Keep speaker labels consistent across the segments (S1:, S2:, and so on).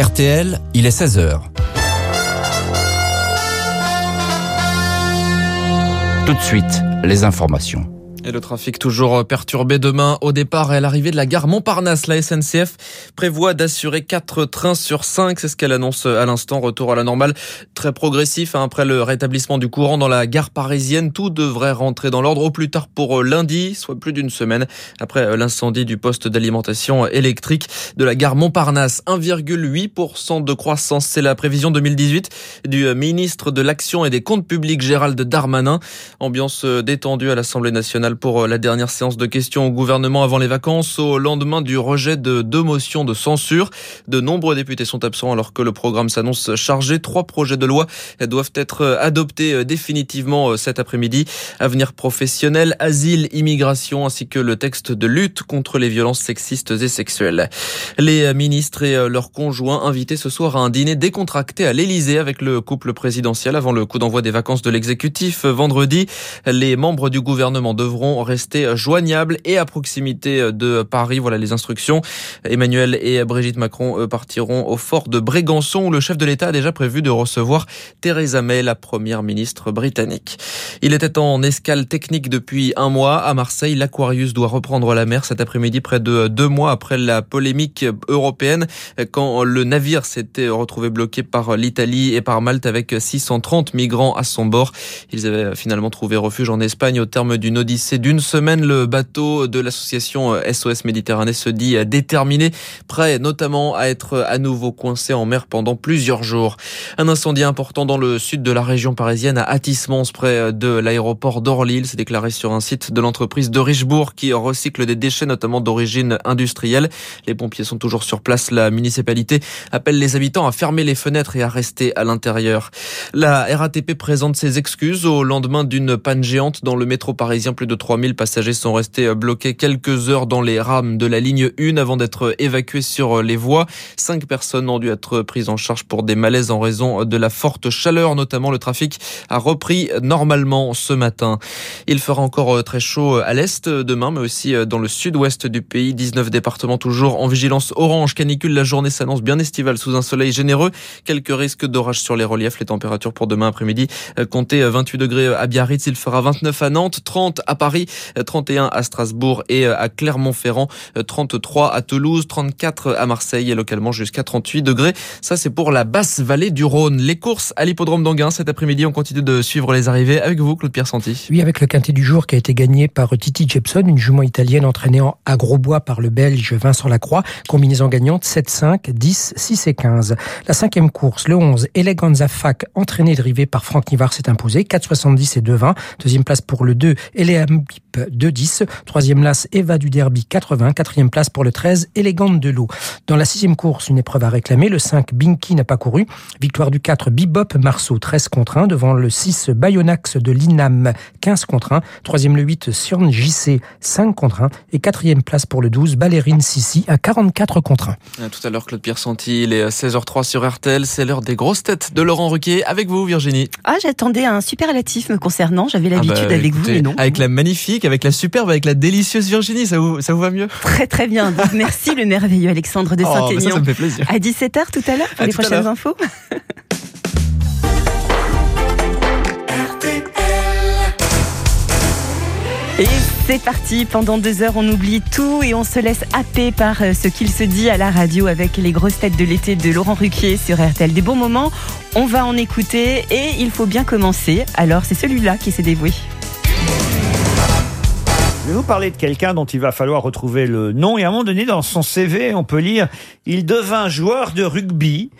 S1: RTL, il est 16h. Tout de suite, les informations.
S2: Le trafic toujours perturbé demain au départ et à l'arrivée de la gare Montparnasse. La SNCF prévoit d'assurer 4 trains sur 5. C'est ce qu'elle annonce à l'instant. Retour à la normale très progressif. Hein. Après le rétablissement du courant dans la gare parisienne, tout devrait rentrer dans l'ordre au plus tard pour lundi, soit plus d'une semaine après l'incendie du poste d'alimentation électrique de la gare Montparnasse. 1,8% de croissance, c'est la prévision 2018 du ministre de l'Action et des Comptes publics Gérald Darmanin. Ambiance détendue à l'Assemblée nationale pour euh, la dernière séance de questions au gouvernement avant les vacances, au lendemain du rejet de deux motions de censure. De nombreux députés sont absents alors que le programme s'annonce chargé. Trois projets de loi doivent être euh, adoptés euh, définitivement cet après-midi. Avenir professionnel, asile, immigration, ainsi que le texte de lutte contre les violences sexistes et sexuelles. Les ministres et leurs conjoints invités ce soir à un dîner décontracté à l'Elysée avec le couple présidentiel avant le coup d'envoi des vacances de l'exécutif vendredi. Les membres du gouvernement devront rester joignables et à proximité de Paris. Voilà les instructions. Emmanuel et Brigitte Macron partiront au fort de Brégançon où le chef de l'État a déjà prévu de recevoir Theresa May, la première ministre britannique. Il était en escale technique depuis un mois à Marseille. L'Aquarius doit reprendre la mer cet après-midi près de deux mois après la polémique européenne quand le navire s'était retrouvé bloqué par l'Italie et par Malte avec 630 migrants à son bord. Ils avaient finalement trouvé refuge en Espagne au terme d'une odyssée d'une semaine. Le bateau de l'association SOS Méditerranée se dit déterminé, prêt notamment à être à nouveau coincé en mer pendant plusieurs jours. Un incendie important dans le sud de la région parisienne à Atismons, près de l'aéroport d'Orly. s'est déclaré sur un site de l'entreprise de Richebourg qui recycle des déchets notamment d'origine industrielle. Les pompiers sont toujours sur place. La municipalité appelle les habitants à fermer les fenêtres et à rester à l'intérieur. La RATP présente ses excuses au lendemain d'une panne géante dans le métro parisien. Plus de 3000 passagers sont restés euh, bloqués quelques heures dans les rames de la ligne 1 avant d'être évacués sur euh, les voies. Cinq personnes ont dû être prises en charge pour des malaises en raison de la forte chaleur. Notamment, le trafic a repris normalement ce matin. Il fera encore euh, très chaud à l'est demain, mais aussi dans le sud-ouest du pays. 19 départements toujours en vigilance orange. Canicule, la journée s'annonce bien estivale sous un soleil généreux. Quelques risques d'orage sur les reliefs. Les températures pour demain après-midi comptez 28 degrés à Biarritz. Il fera 29 à Nantes, 30 à. Paris, 31 à Strasbourg et euh, à Clermont-Ferrand, 33 euh, à Toulouse, 34 à Marseille et localement jusqu'à 38 degrés. Ça, c'est pour la basse vallée du Rhône. Les courses à l'hippodrome d'Anguin cet après-midi, on continue de suivre les arrivées avec vous, Claude Pierre Santi.
S3: Oui, avec le quintet du jour qui a été gagné par Titi Jepson, une jument italienne entraînée à Grosbois par le Belge Vincent Lacroix. Combinaison gagnante 7, 5, 10, 6 et 15. La cinquième course, le 11, Eleganza Fac, entraîné et drivé par Franck Nivard, s'est imposé. 4,70 et 2,20. Deuxième place pour le 2, Eleam Bip 2-10. Troisième place, Eva du Derby 80. Quatrième place pour le 13, Élégante de l'eau. Dans la sixième course, une épreuve à réclamer. Le 5, Binky n'a pas couru. Victoire du 4, Bibop Marceau 13 contre 1 devant le 6, Bayonax de l'INAM 15 contre 1. Troisième le 8, Sion JC 5 contre 1. Et quatrième place pour le 12, Ballerine Sissi à 44 contre
S2: 1. Tout à l'heure, Claude Pierre Santi, il est 16h03 sur RTL. C'est l'heure des grosses têtes de Laurent Ruquier. Avec vous, Virginie.
S4: Ah, j'attendais un superlatif me concernant. J'avais l'habitude ah bah, avec vous, mais non.
S2: Avec la magnifique, avec la superbe, avec la délicieuse Virginie, ça vous, ça vous va mieux?
S4: Très très bien. merci le merveilleux Alexandre de Saint-Aignan.
S2: Oh, ça, ça me fait plaisir.
S4: À 17h tout à l'heure pour les prochaines infos. Et c'est parti, pendant deux heures on oublie tout et on se laisse happer par euh, ce qu'il se dit à la radio avec les grosses têtes de l'été de Laurent Ruquier sur RTL. Des bons moments, on va en écouter et il faut bien commencer. Alors c'est celui-là qui s'est dévoué.
S5: Je vais vous parler de quelqu'un dont il va falloir retrouver le nom. Et à un moment donné, dans son CV, on peut lire Il devint joueur de rugby,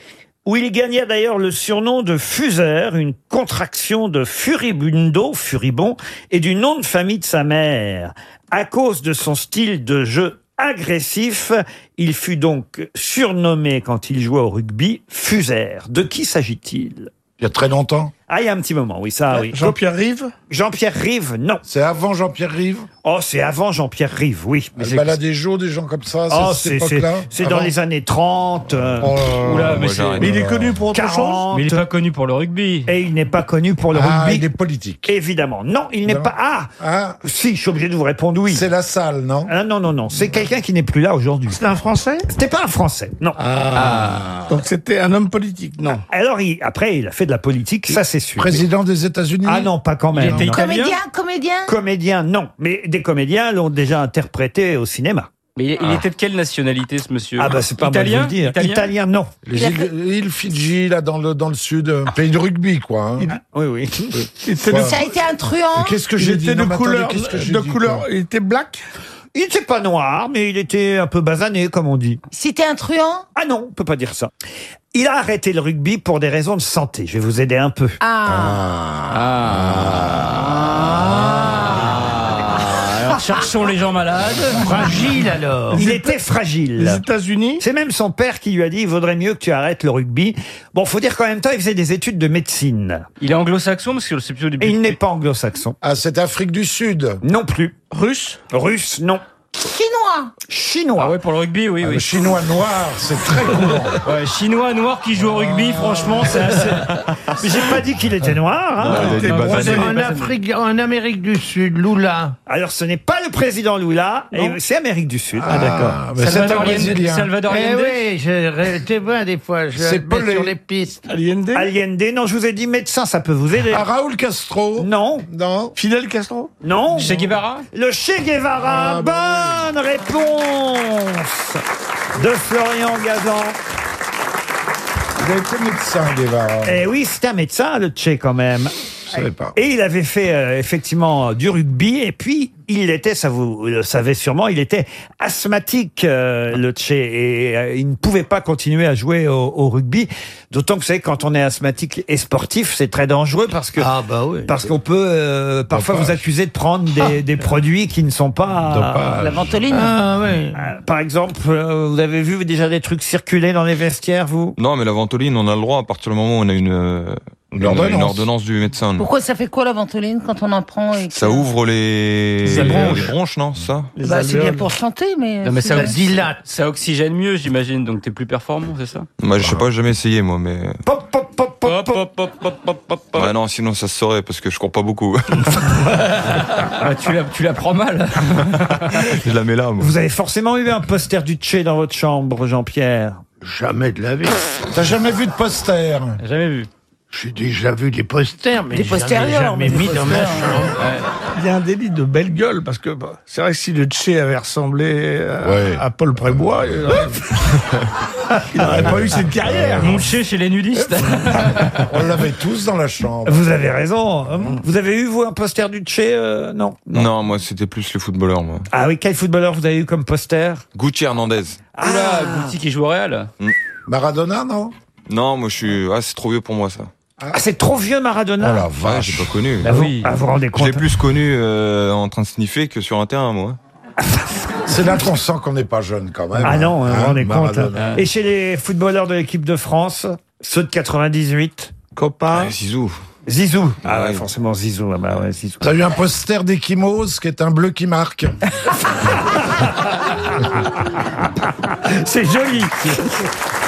S5: où il gagna d'ailleurs le surnom de Fuser, une contraction de furibundo, furibond, et du nom de famille de sa mère. À cause de son style de jeu agressif, il fut donc surnommé quand il jouait au rugby Fuser. De qui s'agit-il?
S6: Il y a très longtemps
S5: Ah, il y a un petit moment, oui, ça, oui.
S6: Jean-Pierre Rive
S5: Jean-Pierre Rive, non.
S6: C'est avant Jean-Pierre Rive
S5: Oh, c'est avant Jean-Pierre Rive, oui.
S6: Le balade des jours, des gens comme ça,
S5: Oh,
S6: c'est
S5: c'est
S6: cette
S5: c'est-
S6: époque-là
S5: c'est dans
S6: Avant
S5: les années 30. euh,
S6: Oh là là.
S7: Oula, mais,
S8: moi,
S7: c'est-
S8: j'arrête.
S6: Mais il est connu pour autre chose
S5: 40.
S7: mais il est pas connu pour le rugby.
S5: Et il n'est pas connu pour le
S6: Ah,
S5: rugby.
S6: il est politique.
S5: Évidemment. Non, il n'est
S6: Non.
S5: pas. Ah
S6: Ah,
S5: Si, je suis obligé de vous répondre oui.
S6: c'est la salle, non
S5: Ah, non, non, non. C'est quelqu'un qui n'est plus là aujourd'hui.
S6: C'est un Français
S5: C'était pas un Français, non.
S6: Ah. Donc c'était un homme politique, non
S5: Alors, il- après, il a fait de la politique, ça c'est sûr.
S6: Président des États-Unis
S5: Ah non, pas quand même.
S7: était
S5: non.
S7: italien
S9: Comédien, comédien
S5: Comédien, non. Mais des comédiens l'ont déjà interprété au cinéma.
S7: Mais il, il était de quelle nationalité ce monsieur
S5: Ah bah c'est pas moi de
S7: italien.
S5: le dire.
S7: Italien.
S5: Italien, non.
S6: Les îles, Fidji, là, dans le, dans le sud, euh, pays de rugby, quoi. hein.
S5: Oui, oui.
S6: Voilà.
S9: Ça a été un truand
S6: Qu'est-ce que
S10: Il
S6: j'ai
S10: était
S6: dit
S10: de
S6: mais attendez,
S10: couleur,
S6: qu'est-ce que j'ai
S10: de couleur, il était black
S5: Il n'était pas noir, mais il était un peu basané, comme on dit.
S9: C'était un truand?
S5: Ah non, on peut pas dire ça. Il a arrêté le rugby pour des raisons de santé. Je vais vous aider un peu.
S7: Ah. Alors cherchons les gens malades.
S10: Fragile alors.
S5: Il était
S10: Les
S5: fragile.
S10: États-Unis
S5: C'est même son père qui lui a dit il vaudrait mieux que tu arrêtes le rugby. Bon, faut dire qu'en même temps, il faisait des études de médecine.
S7: Il est anglo-saxon parce que c'est plutôt au début.
S5: Et il n'est pas anglo-saxon.
S6: Ah, c'est Afrique du Sud.
S5: Non plus.
S10: Russe?
S5: Russe, non.
S9: Chinois
S5: Chinois.
S7: Ah ouais pour le rugby oui
S6: Ah,
S7: oui.
S6: Le chinois noir, c'est très courant.
S7: Ouais, chinois noir qui joue au rugby franchement c'est assez.
S5: Mais j'ai pas dit qu'il était noir. hein.
S6: Ah,
S7: basané.
S10: En Afrique, en Amérique du Sud, Lula.
S5: Alors, ce n'est pas le président Lula, c'est Amérique du Sud.
S6: Ah, d'accord. mais c'est un
S7: Salvador Allende.
S6: Brésilien.
S7: Salvador
S10: Eh oui, j'étais bien des fois, je
S6: C'est
S10: sur les pistes.
S6: Allende
S5: Allende, non, je vous ai dit médecin, ça peut vous aider.
S6: Ah, Raoul Castro
S5: Non,
S6: Non
S10: Fidel Castro
S5: non.
S7: Che Guevara
S5: Le Che Guevara,
S6: Ah, bah
S5: bonne réponse de Florian Gazan.
S6: Il a été médecin, Guevara.
S5: Eh oui, c'est un médecin, le Che, quand même.
S6: Je savais pas.
S5: Et il avait fait euh, effectivement du rugby et puis il était, ça vous le savez sûrement, il était asthmatique euh, le Che et euh, il ne pouvait pas continuer à jouer au, au rugby. D'autant que vous savez quand on est asthmatique et sportif, c'est très dangereux parce que
S10: Ah bah oui.
S5: parce qu'on peut euh, parfois vous accuser de prendre des, des produits qui ne sont pas.
S6: Dopage.
S9: La ventoline
S10: Ah oui.
S5: Euh, Par exemple, euh, vous avez vu déjà des trucs circuler dans les vestiaires, vous?
S11: Non, mais la ventoline, on a le droit à partir du moment où on a une, euh,
S6: Une ordonnance.
S11: ordonnance du médecin.
S9: Pourquoi ça fait quoi la ventoline quand on en prend et que-
S11: Ça ouvre les,
S10: Les
S11: les
S10: bronches.
S11: bronches, non ça
S9: Bah, C'est bien pour chanter, mais.
S7: Non mais ça,
S9: bien.
S10: dilate.
S7: ça oxygène mieux j'imagine donc t'es plus performant c'est ça?
S11: Moi, je sais pas, j'ai jamais essayé, moi, mais.
S5: Pop, pop, pop, pop, pop.
S7: hop, hop, hop, hop.
S11: Ouais, non, sinon ça se saurait parce que je cours pas beaucoup.
S7: Ah, tu la tu la prends mal.
S11: je la mets là, moi.
S5: Vous avez forcément eu un poster du Che dans votre chambre, Jean-Pierre?
S10: Jamais de la vie.
S6: T'as jamais vu de poster?
S7: Jamais vu.
S10: J'ai déjà vu des posters, mais
S9: Des
S10: jamais,
S9: postérieurs,
S10: jamais
S9: mais
S10: mis dans ma chambre. Il y a un délit de belle gueule, parce que bah, c'est vrai que si le Tché avait ressemblé à,
S6: Ouais.
S10: à Paul Prébois, il aurait, il aurait pas eu cette carrière.
S7: Mon chez chez les nudistes.
S6: On l'avait tous dans la chambre.
S5: Vous avez raison. Vous avez eu, vous, un poster du Che euh, non?
S11: Non, moi, c'était plus les footballeurs, moi.
S5: Ah oui, quel footballeur vous avez eu comme poster?
S11: Gucci Hernandez.
S7: Oula, Goutti qui joue au Real.
S6: Maradona, non?
S11: Non, moi, je suis. Ah, c'est trop vieux pour moi, ça.
S5: Ah, c'est trop vieux Maradona
S6: Oh la vache.
S11: j'ai pas connu.
S5: Ah, vous,
S7: oui.
S5: ah, vous vous rendez compte
S11: plus connu euh, en train de sniffer que sur un terrain, moi.
S6: C'est là qu'on sent qu'on n'est pas jeune quand même.
S5: Ah non, hein, vous vous rendez compte
S6: Maradona.
S5: Et chez les footballeurs de l'équipe de France, ceux de 98
S10: Copain.
S11: Ah, Zizou.
S5: Zizou. Ah ouais,
S11: Ouais.
S5: forcément Zizou. Ah bah ouais, Zizou.
S6: T'as eu un poster d'Ekimos qui est un bleu qui marque.
S5: C'est joli.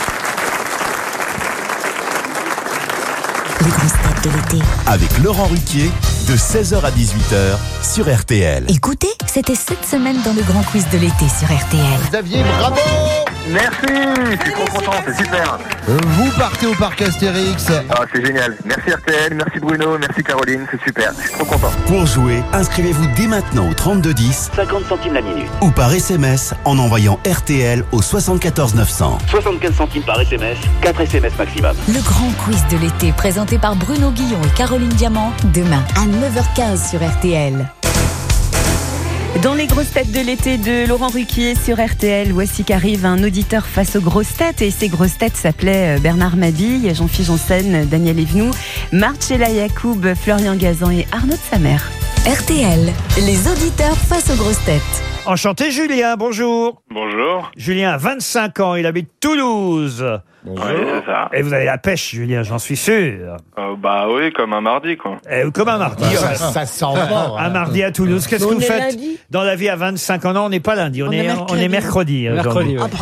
S12: Les grosses têtes de l'été.
S13: avec Laurent Ruquier de 16h à 18h sur RTL.
S12: Écoutez, c'était cette semaine dans le grand quiz de l'été sur RTL.
S14: Xavier, bravo Merci, je suis trop content, c'est super. Vous partez au parc Astérix. Ah, c'est génial. Merci RTL, merci Bruno, merci Caroline, c'est super. Je suis trop content.
S13: Pour jouer, inscrivez-vous dès maintenant au 3210
S14: 50 centimes la minute.
S13: ou par SMS en envoyant RTL au 74 900.
S14: 75 centimes par SMS, 4 SMS maximum.
S12: Le grand quiz de l'été présenté par Bruno Guillon et Caroline Diamant, demain à 9h15 sur RTL.
S4: Dans les grosses têtes de l'été de Laurent Ruquier sur RTL, voici qu'arrive un auditeur face aux grosses têtes. Et ces grosses têtes s'appelaient euh, Bernard Mabille, Jean-Philippe Janssen, Daniel Evenou, Marcella Yacoub, Florian Gazan et Arnaud de sa mère.
S12: RTL, les auditeurs face aux grosses têtes.
S5: Enchanté Julien, bonjour.
S15: Bonjour.
S5: Julien a 25 ans, il habite Toulouse.
S15: Oui, c'est ça.
S5: Et vous avez la pêche, Julien, j'en suis sûr.
S15: Euh, bah oui, comme un mardi, quoi.
S5: Eh, comme un mardi.
S15: Ça-
S5: ouais.
S15: ça sent fort,
S5: Un
S15: hein.
S5: mardi à Toulouse. Qu'est-ce que vous faites
S15: lundi
S5: dans la vie à 25 ans? Non, on n'est pas lundi, on,
S15: On
S5: est,
S15: est
S5: on est mercredi. euh,
S15: Mercredi,
S5: donc.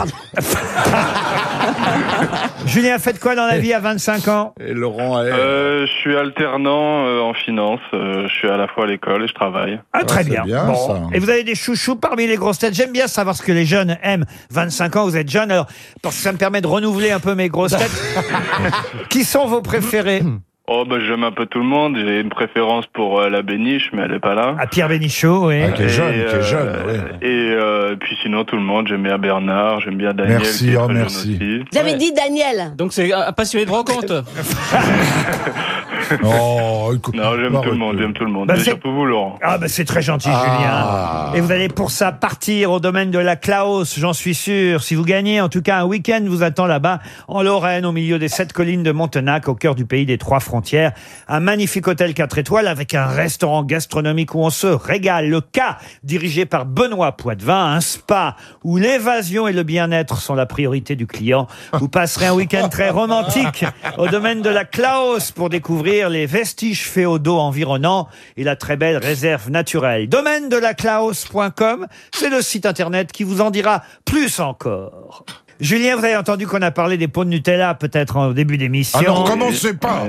S5: Julien, faites quoi dans la vie à 25 ans?
S6: Et Laurent,
S15: Euh, je suis alternant euh, en finance. euh, je suis à la fois à l'école et je travaille.
S5: Ah, très bien. Bon. Et vous avez des chouchous parmi les grosses têtes. J'aime bien savoir ce que les jeunes aiment. 25 ans, vous êtes jeune, alors parce que ça me permet de renouveler un peu mes grosses têtes. Qui sont vos préférés?
S15: Oh, bah j'aime un peu tout le monde. J'ai une préférence pour euh, la béniche, mais elle est pas là.
S5: À Pierre Bénichot, oui.
S6: Ah, qui est jeune, qui est
S15: euh,
S6: jeune, oui.
S15: Et euh, puis sinon, tout le monde. J'aime bien Bernard, j'aime bien Daniel.
S6: Merci,
S15: qui est
S6: oh,
S15: très jeune
S6: merci.
S15: aussi.
S16: Vous avez dit Daniel.
S17: Donc c'est un passionné de rencontre.
S6: Oh, écoute.
S15: Non, j'aime tout le monde, j'aime tout le monde.
S5: Bah, c'est-
S15: surtout vous, Laurent.
S5: Ah, bah c'est très gentil,
S6: Ah.
S5: Julien. Et vous allez pour ça partir au domaine de la Klaus, j'en suis sûr. Si vous gagnez, en tout cas, un week-end vous attend là-bas, en Lorraine, au milieu des sept collines de Montenac, au cœur du pays des trois frontières. Un magnifique hôtel 4 étoiles avec un restaurant gastronomique où on se régale. Le K, dirigé par Benoît Poitvin, un spa où l'évasion et le bien-être sont la priorité du client. Vous passerez un week-end très romantique au domaine de la Klaus pour découvrir les vestiges féodaux environnants et la très belle réserve naturelle. Domaine de la Klaus.com, c'est le site internet qui vous en dira plus encore. Julien, vous avez entendu qu'on a parlé des pots de Nutella peut-être en début d'émission.
S6: Ah non, commencez pas.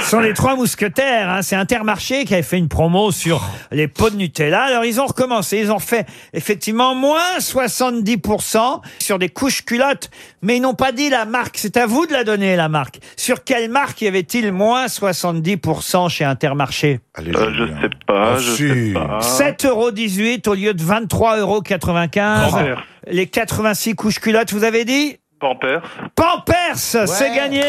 S5: Ce sont les trois mousquetaires. hein. C'est Intermarché qui avait fait une promo sur les pots de Nutella. Alors ils ont recommencé. Ils ont fait effectivement moins 70% sur des couches culottes. Mais ils n'ont pas dit la marque. C'est à vous de la donner, la marque. Sur quelle marque y avait-il moins 70% chez Intermarché
S15: Euh, je sais pas, je sais pas.
S5: 7,18 euros au lieu de 23,95 euros. Les 86 couches culottes, vous avez dit
S15: Pampers.
S5: Pampers, c'est gagné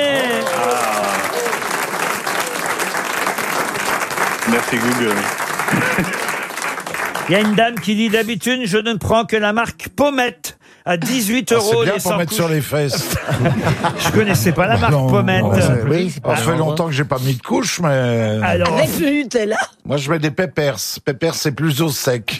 S15: Merci Google.
S5: Il y a une dame qui dit d'habitude, je ne prends que la marque Pommette à 18
S6: Ah,
S5: euros.
S6: c'est bien
S5: les
S6: pour
S5: 100
S6: mettre
S5: couches.
S6: sur les fesses.
S5: Je connaissais pas la marque
S6: Non,
S5: Pommette.
S6: non, c'est-
S5: Oui,
S6: Ça fait longtemps que j'ai pas mis de couche, mais.
S5: Alors-
S16: Avec le Nutella.
S6: Moi, je mets des peppers. Peppers, c'est plus au sec.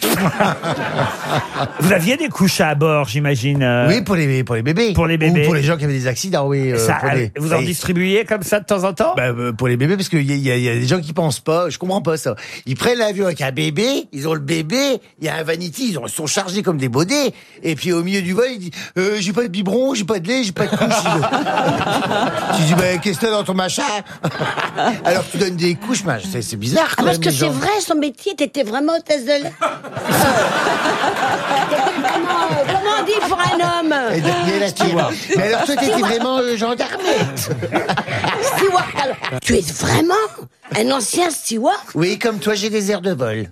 S5: Vous aviez des couches à bord, j'imagine. euh,
S18: Oui, pour les, pour les bébés.
S5: Pour les bébés.
S18: Ou pour les gens qui avaient des accidents, oui. euh,
S5: ça,
S18: pour les-
S5: vous en
S18: Oui.
S5: distribuez comme ça de temps en temps?
S18: Bah, euh, pour les bébés, parce qu'il y, a- il y a- il y a des gens qui pensent pas, je comprends pas ça. Ils prennent l'avion avec un bébé, ils ont le bébé, il y a un vanity, ils ont- ils sont chargés comme des baudets, et puis au milieu du vol, ils disent, euh, j'ai pas de biberon, j'ai pas de lait, j'ai pas de couche. tu dis, bah, qu'est-ce que t'as dans ton machin? Alors tu donnes des couches, machin. c'est bizarre
S16: Ah, parce
S18: même,
S16: que c'est vrai, son métier, t'étais vraiment hôtesse de l'air. T'étais vraiment, euh, comment on dit pour un homme?
S18: Et. Mais alors toi, t'étais vraiment euh, gendarme
S16: Steward, alors, tu es vraiment un ancien steward
S18: Oui, comme toi, j'ai des airs de vol.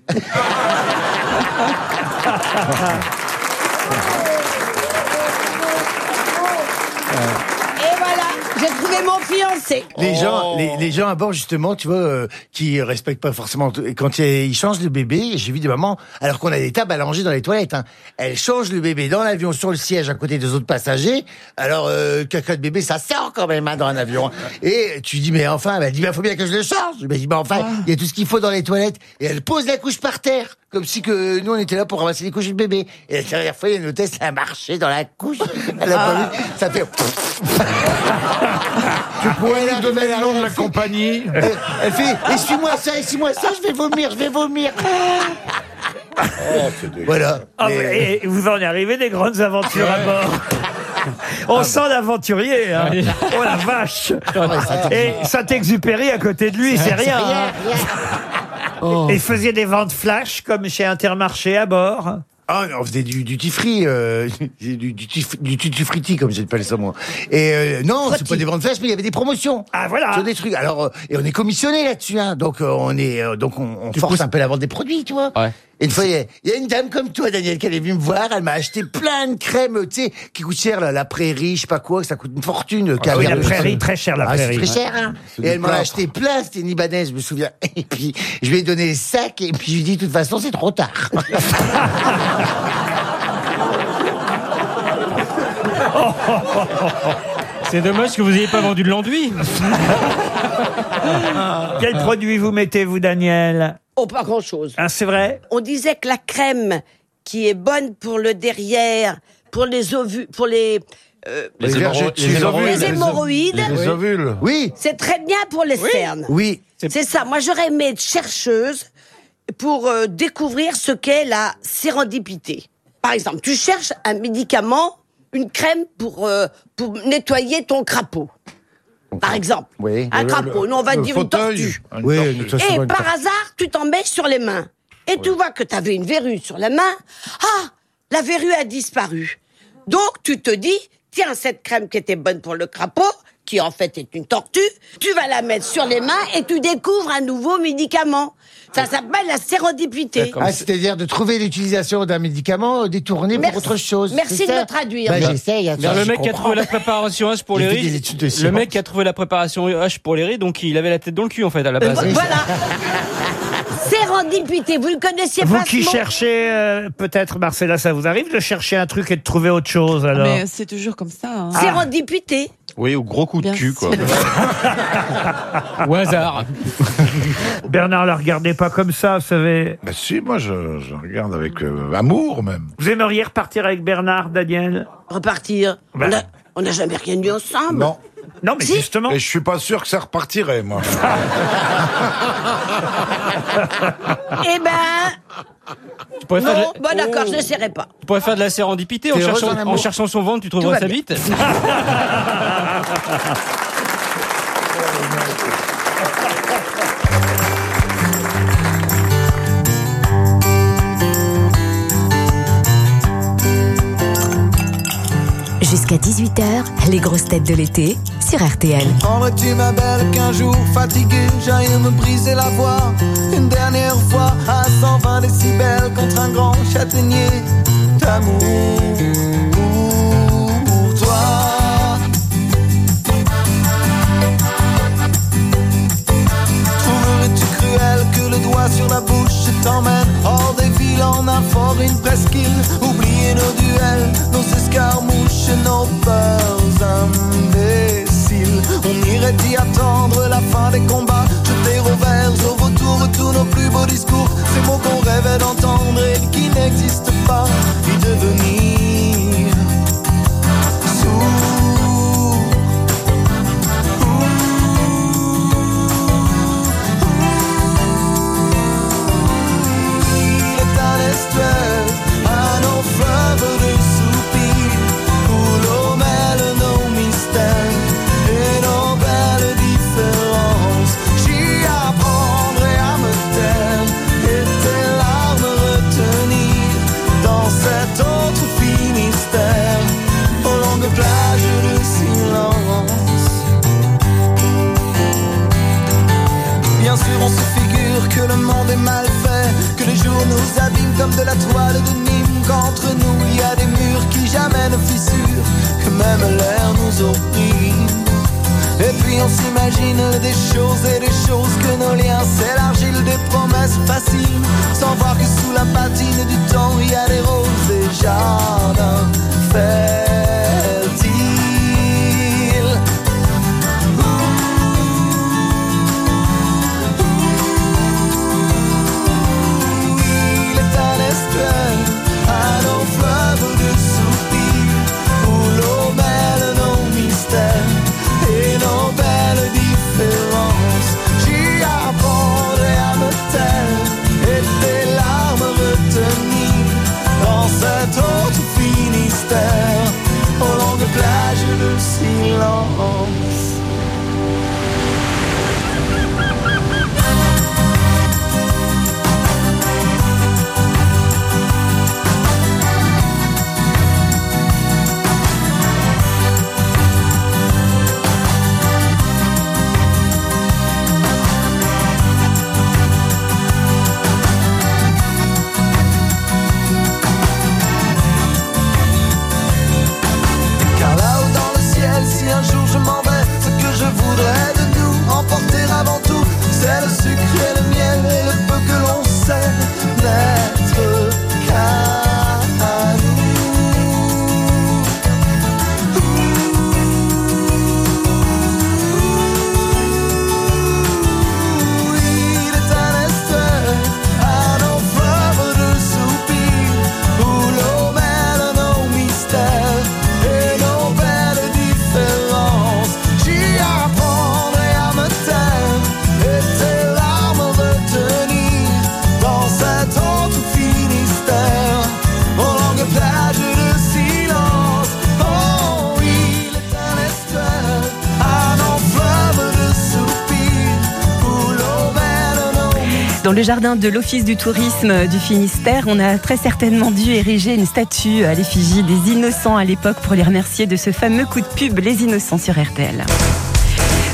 S16: trouvé mon fiancé.
S18: Les
S5: Oh.
S18: gens, les, les gens à bord justement, tu vois, euh, qui respectent pas forcément. tout- Quand ils ils changent le bébé, j'ai vu des mamans, alors qu'on a des tables allongées dans les toilettes, hein, elles changent le bébé dans l'avion sur le siège à côté des autres passagers. Alors euh, caca de bébé, ça sort quand même hein, dans un avion. hein. Et tu dis mais enfin, elle dit bah faut bien que je le change. Je dis bah enfin, il y a tout ce qu'il faut dans les toilettes. Et elle pose la couche par terre, comme si que nous on était là pour ramasser les couches du bébé. Et la dernière fois, il y a une hôtesse, elle a marché dans la couche. Elle a pas vu, ça fait.
S6: Tu pourrais lui donner le nom de la compagnie
S18: Elle, elle fait essuie-moi ça, essuie-moi ça, je vais vomir, je vais vomir. voilà.
S5: Ah,
S18: Mais-
S5: et vous en arrivez des grandes aventures à bord. On sent l'aventurier, hein. Oh la vache Et Saint-Exupéry à côté de lui, c'est rien. hein. Et faisiez des ventes flash comme chez Intermarché à bord
S18: Ah, on faisait du free, euh, du du duty du tutti frutti, comme j'appelle ça moi. Et euh, non, c'est pas des ventes flash, mais il y avait des promotions.
S5: Ah voilà.
S18: Sur des trucs. Alors, euh, et on est commissionné là-dessus, hein. Donc euh, on est, euh, donc on, on force un peu la vente des produits, tu vois.
S17: Ouais.
S18: Une fois, il y a- il y, a une dame comme toi, Daniel, qui est venue me voir. Elle m'a acheté plein de crèmes, tu sais, qui coûtent cher, là, la prairie, je sais pas quoi, que ça coûte une fortune.
S5: Ah oui, la prairie, très cher la
S18: Ah, c'est
S5: prairie.
S18: très cher, hein. Et elle m'en a acheté plein, c'était une Libanaise, je me souviens. Et puis, je lui ai donné les sacs, et puis je lui ai dit, de toute façon, c'est trop tard.
S17: C'est dommage que vous n'ayez pas vendu de l'enduit.
S5: Quel produit vous mettez, vous, Daniel?
S16: Oh, pas grand-chose.
S5: Ah, c'est vrai
S16: On disait que la crème qui est bonne pour le derrière, pour les ovules, pour les... euh,
S6: Les hémorro- les hémorroïdes.
S16: les hémorroïdes.
S6: Les ovules.
S18: Oui.
S16: C'est très bien pour les cernes.
S18: Oui.
S16: C'est ça. Moi, j'aurais aimé être chercheuse pour euh, découvrir ce qu'est la sérendipité. Par exemple, tu cherches un médicament, une crème pour, euh, pour nettoyer ton crapaud. Par exemple.
S18: Oui.
S16: Un crapaud. Nous, on va
S6: le
S16: dire une
S6: fauteuil.
S16: tortue.
S6: Une
S18: Oui,
S6: tortue.
S16: Et
S18: une
S16: par
S18: tortue.
S16: hasard, tu t'en mets sur les mains. Et tu vois que tu avais une verrue sur la main. Ah, la verrue a disparu. Donc, tu te dis, tiens, cette crème qui était bonne pour le crapaud, qui en fait est une tortue, tu vas la mettre sur les mains et tu découvres un nouveau médicament. Ça s'appelle la sérendipité.
S18: Ah, c'est-à-dire de trouver l'utilisation d'un médicament détourné pour autre chose.
S16: Merci de me traduire.
S18: Bah, j'essaye. hein, ça,
S17: le
S18: je
S17: mec qui a trouvé la préparation H pour les riz, le mec qui a trouvé la préparation H pour les riz, donc il avait la tête dans le cul en fait à la base.
S16: Voilà. Sérendipité, vous le connaissiez
S5: Vous
S16: pas
S5: qui
S16: ce mot
S5: cherchez, euh, peut-être, Marcella, ça vous arrive de chercher un truc et de trouver autre chose, alors
S19: Mais c'est toujours comme ça. hein.
S16: Sérendipité.
S11: Oui, au gros coup de cul, quoi.
S17: Au hasard.
S5: Bernard, la regardez pas comme ça, vous savez.
S6: Bah si, moi je, je regarde avec euh, amour même.
S5: Vous aimeriez repartir avec Bernard, Daniel?
S16: Repartir.
S5: Bah.
S16: On a- On n'a jamais rien dit ensemble.
S6: Non.
S5: Non, mais
S16: Si.
S5: justement.
S6: Et je suis pas sûr que ça repartirait, moi.
S16: Eh ben,
S17: Tu pourrais, faire de
S16: non.
S17: la...
S16: Bon, d'accord, je n'essaierai pas.
S17: tu pourrais faire de la sérendipité en
S18: T'es heureuse
S17: cherchant,
S18: en amour
S17: en cherchant son ventre, tu trouveras
S16: va
S17: sa
S16: bien.
S17: bite.
S20: Jusqu'à 18h, les grosses têtes de l'été sur RTL.
S21: Prendrais-tu ma belle qu'un jour fatigué j'aille me briser la voix? Une dernière fois à 120 décibels contre un grand châtaignier d'amour pour toi Trouverais-tu cruel que le doigt sur la bouche t'emmène hors des en un fort, une presqu'île. Oublier nos duels, nos escarmouches, nos peurs imbéciles. On irait y attendre la fin des combats. Jeter au verre, au vautour tous nos plus beaux discours. Ces mots qu'on rêvait d'entendre et qui n'existent pas. Y devenir comme de la toile de Nîmes, qu'entre nous il y a des murs qui jamais ne fissurent, que même l'air nous opprime. Et puis on s'imagine des choses et des choses que nos liens s'élargissent, des promesses faciles, sans voir que sous la patine du temps il y a des roses, des jardins fertiles.
S4: home. Le jardin de l'Office du tourisme du Finistère, on a très certainement dû ériger une statue à l'effigie des innocents à l'époque pour les remercier de ce fameux coup de pub Les Innocents sur RTL.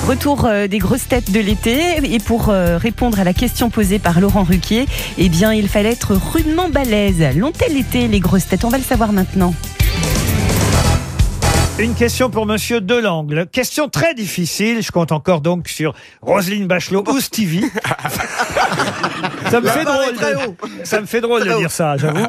S4: Retour euh, des grosses têtes de l'été et pour euh, répondre à la question posée par Laurent Ruquier, eh bien il fallait être rudement balèze. L'ont-elles été les grosses têtes? On va le savoir maintenant.
S5: Une question pour Monsieur Delangle. Question très difficile. Je compte encore donc sur Roselyne Bachelot ou Stevie. ça me fait drôle. De, ça me fait drôle de dire ça, j'avoue.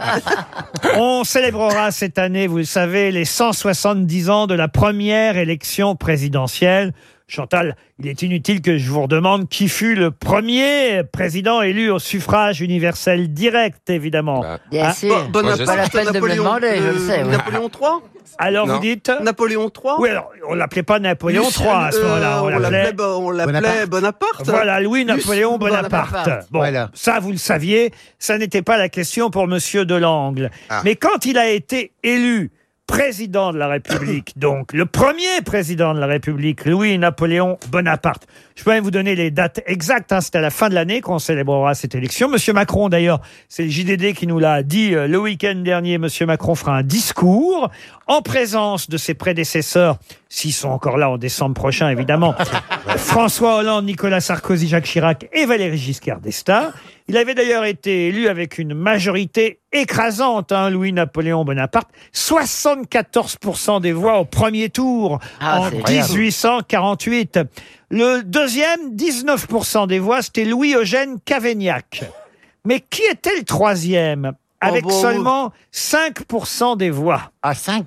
S5: On célébrera cette année, vous le savez, les 170 ans de la première élection présidentielle. Chantal, il est inutile que je vous redemande qui fut le premier président élu au suffrage universel direct, évidemment.
S22: Bien
S5: Hein
S22: sûr. Bon- Bonaparte, Pas la peine de me le Napoléon, je le sais. Napoléon III
S5: Alors
S22: Non.
S5: vous dites
S22: Napoléon III
S5: Oui, alors on l'appelait pas Napoléon
S22: Lucien,
S5: III à ce moment-là.
S22: euh, on l'appelait Bo- on l'appelait Bonaparte.
S5: Voilà, Louis-Napoléon Bonaparte.
S22: Bonaparte.
S5: Bon, ça vous le saviez, ça n'était pas la question pour Monsieur Delangle.
S22: Ah.
S5: Mais quand il a été élu président de la République, donc le premier président de la République, Louis-Napoléon Bonaparte. Je peux même vous donner les dates exactes. hein, C'est à la fin de l'année qu'on célébrera cette élection. Monsieur Macron, d'ailleurs, c'est le JDD qui nous l'a dit euh, le week-end dernier. Monsieur Macron fera un discours en présence de ses prédécesseurs, s'ils sont encore là en décembre prochain, évidemment. François Hollande, Nicolas Sarkozy, Jacques Chirac et Valéry Giscard d'Estaing. Il avait d'ailleurs été élu avec une majorité écrasante, hein, Louis-Napoléon Bonaparte. 74% des voix au premier tour
S22: Ah,
S5: en
S22: c'est incroyable.
S5: 1848. Le deuxième, 19% des voix, c'était Louis-Eugène Cavaignac. Mais qui était le troisième? Avec
S22: Oh, bon,
S5: seulement 5% des voix.
S18: À 5%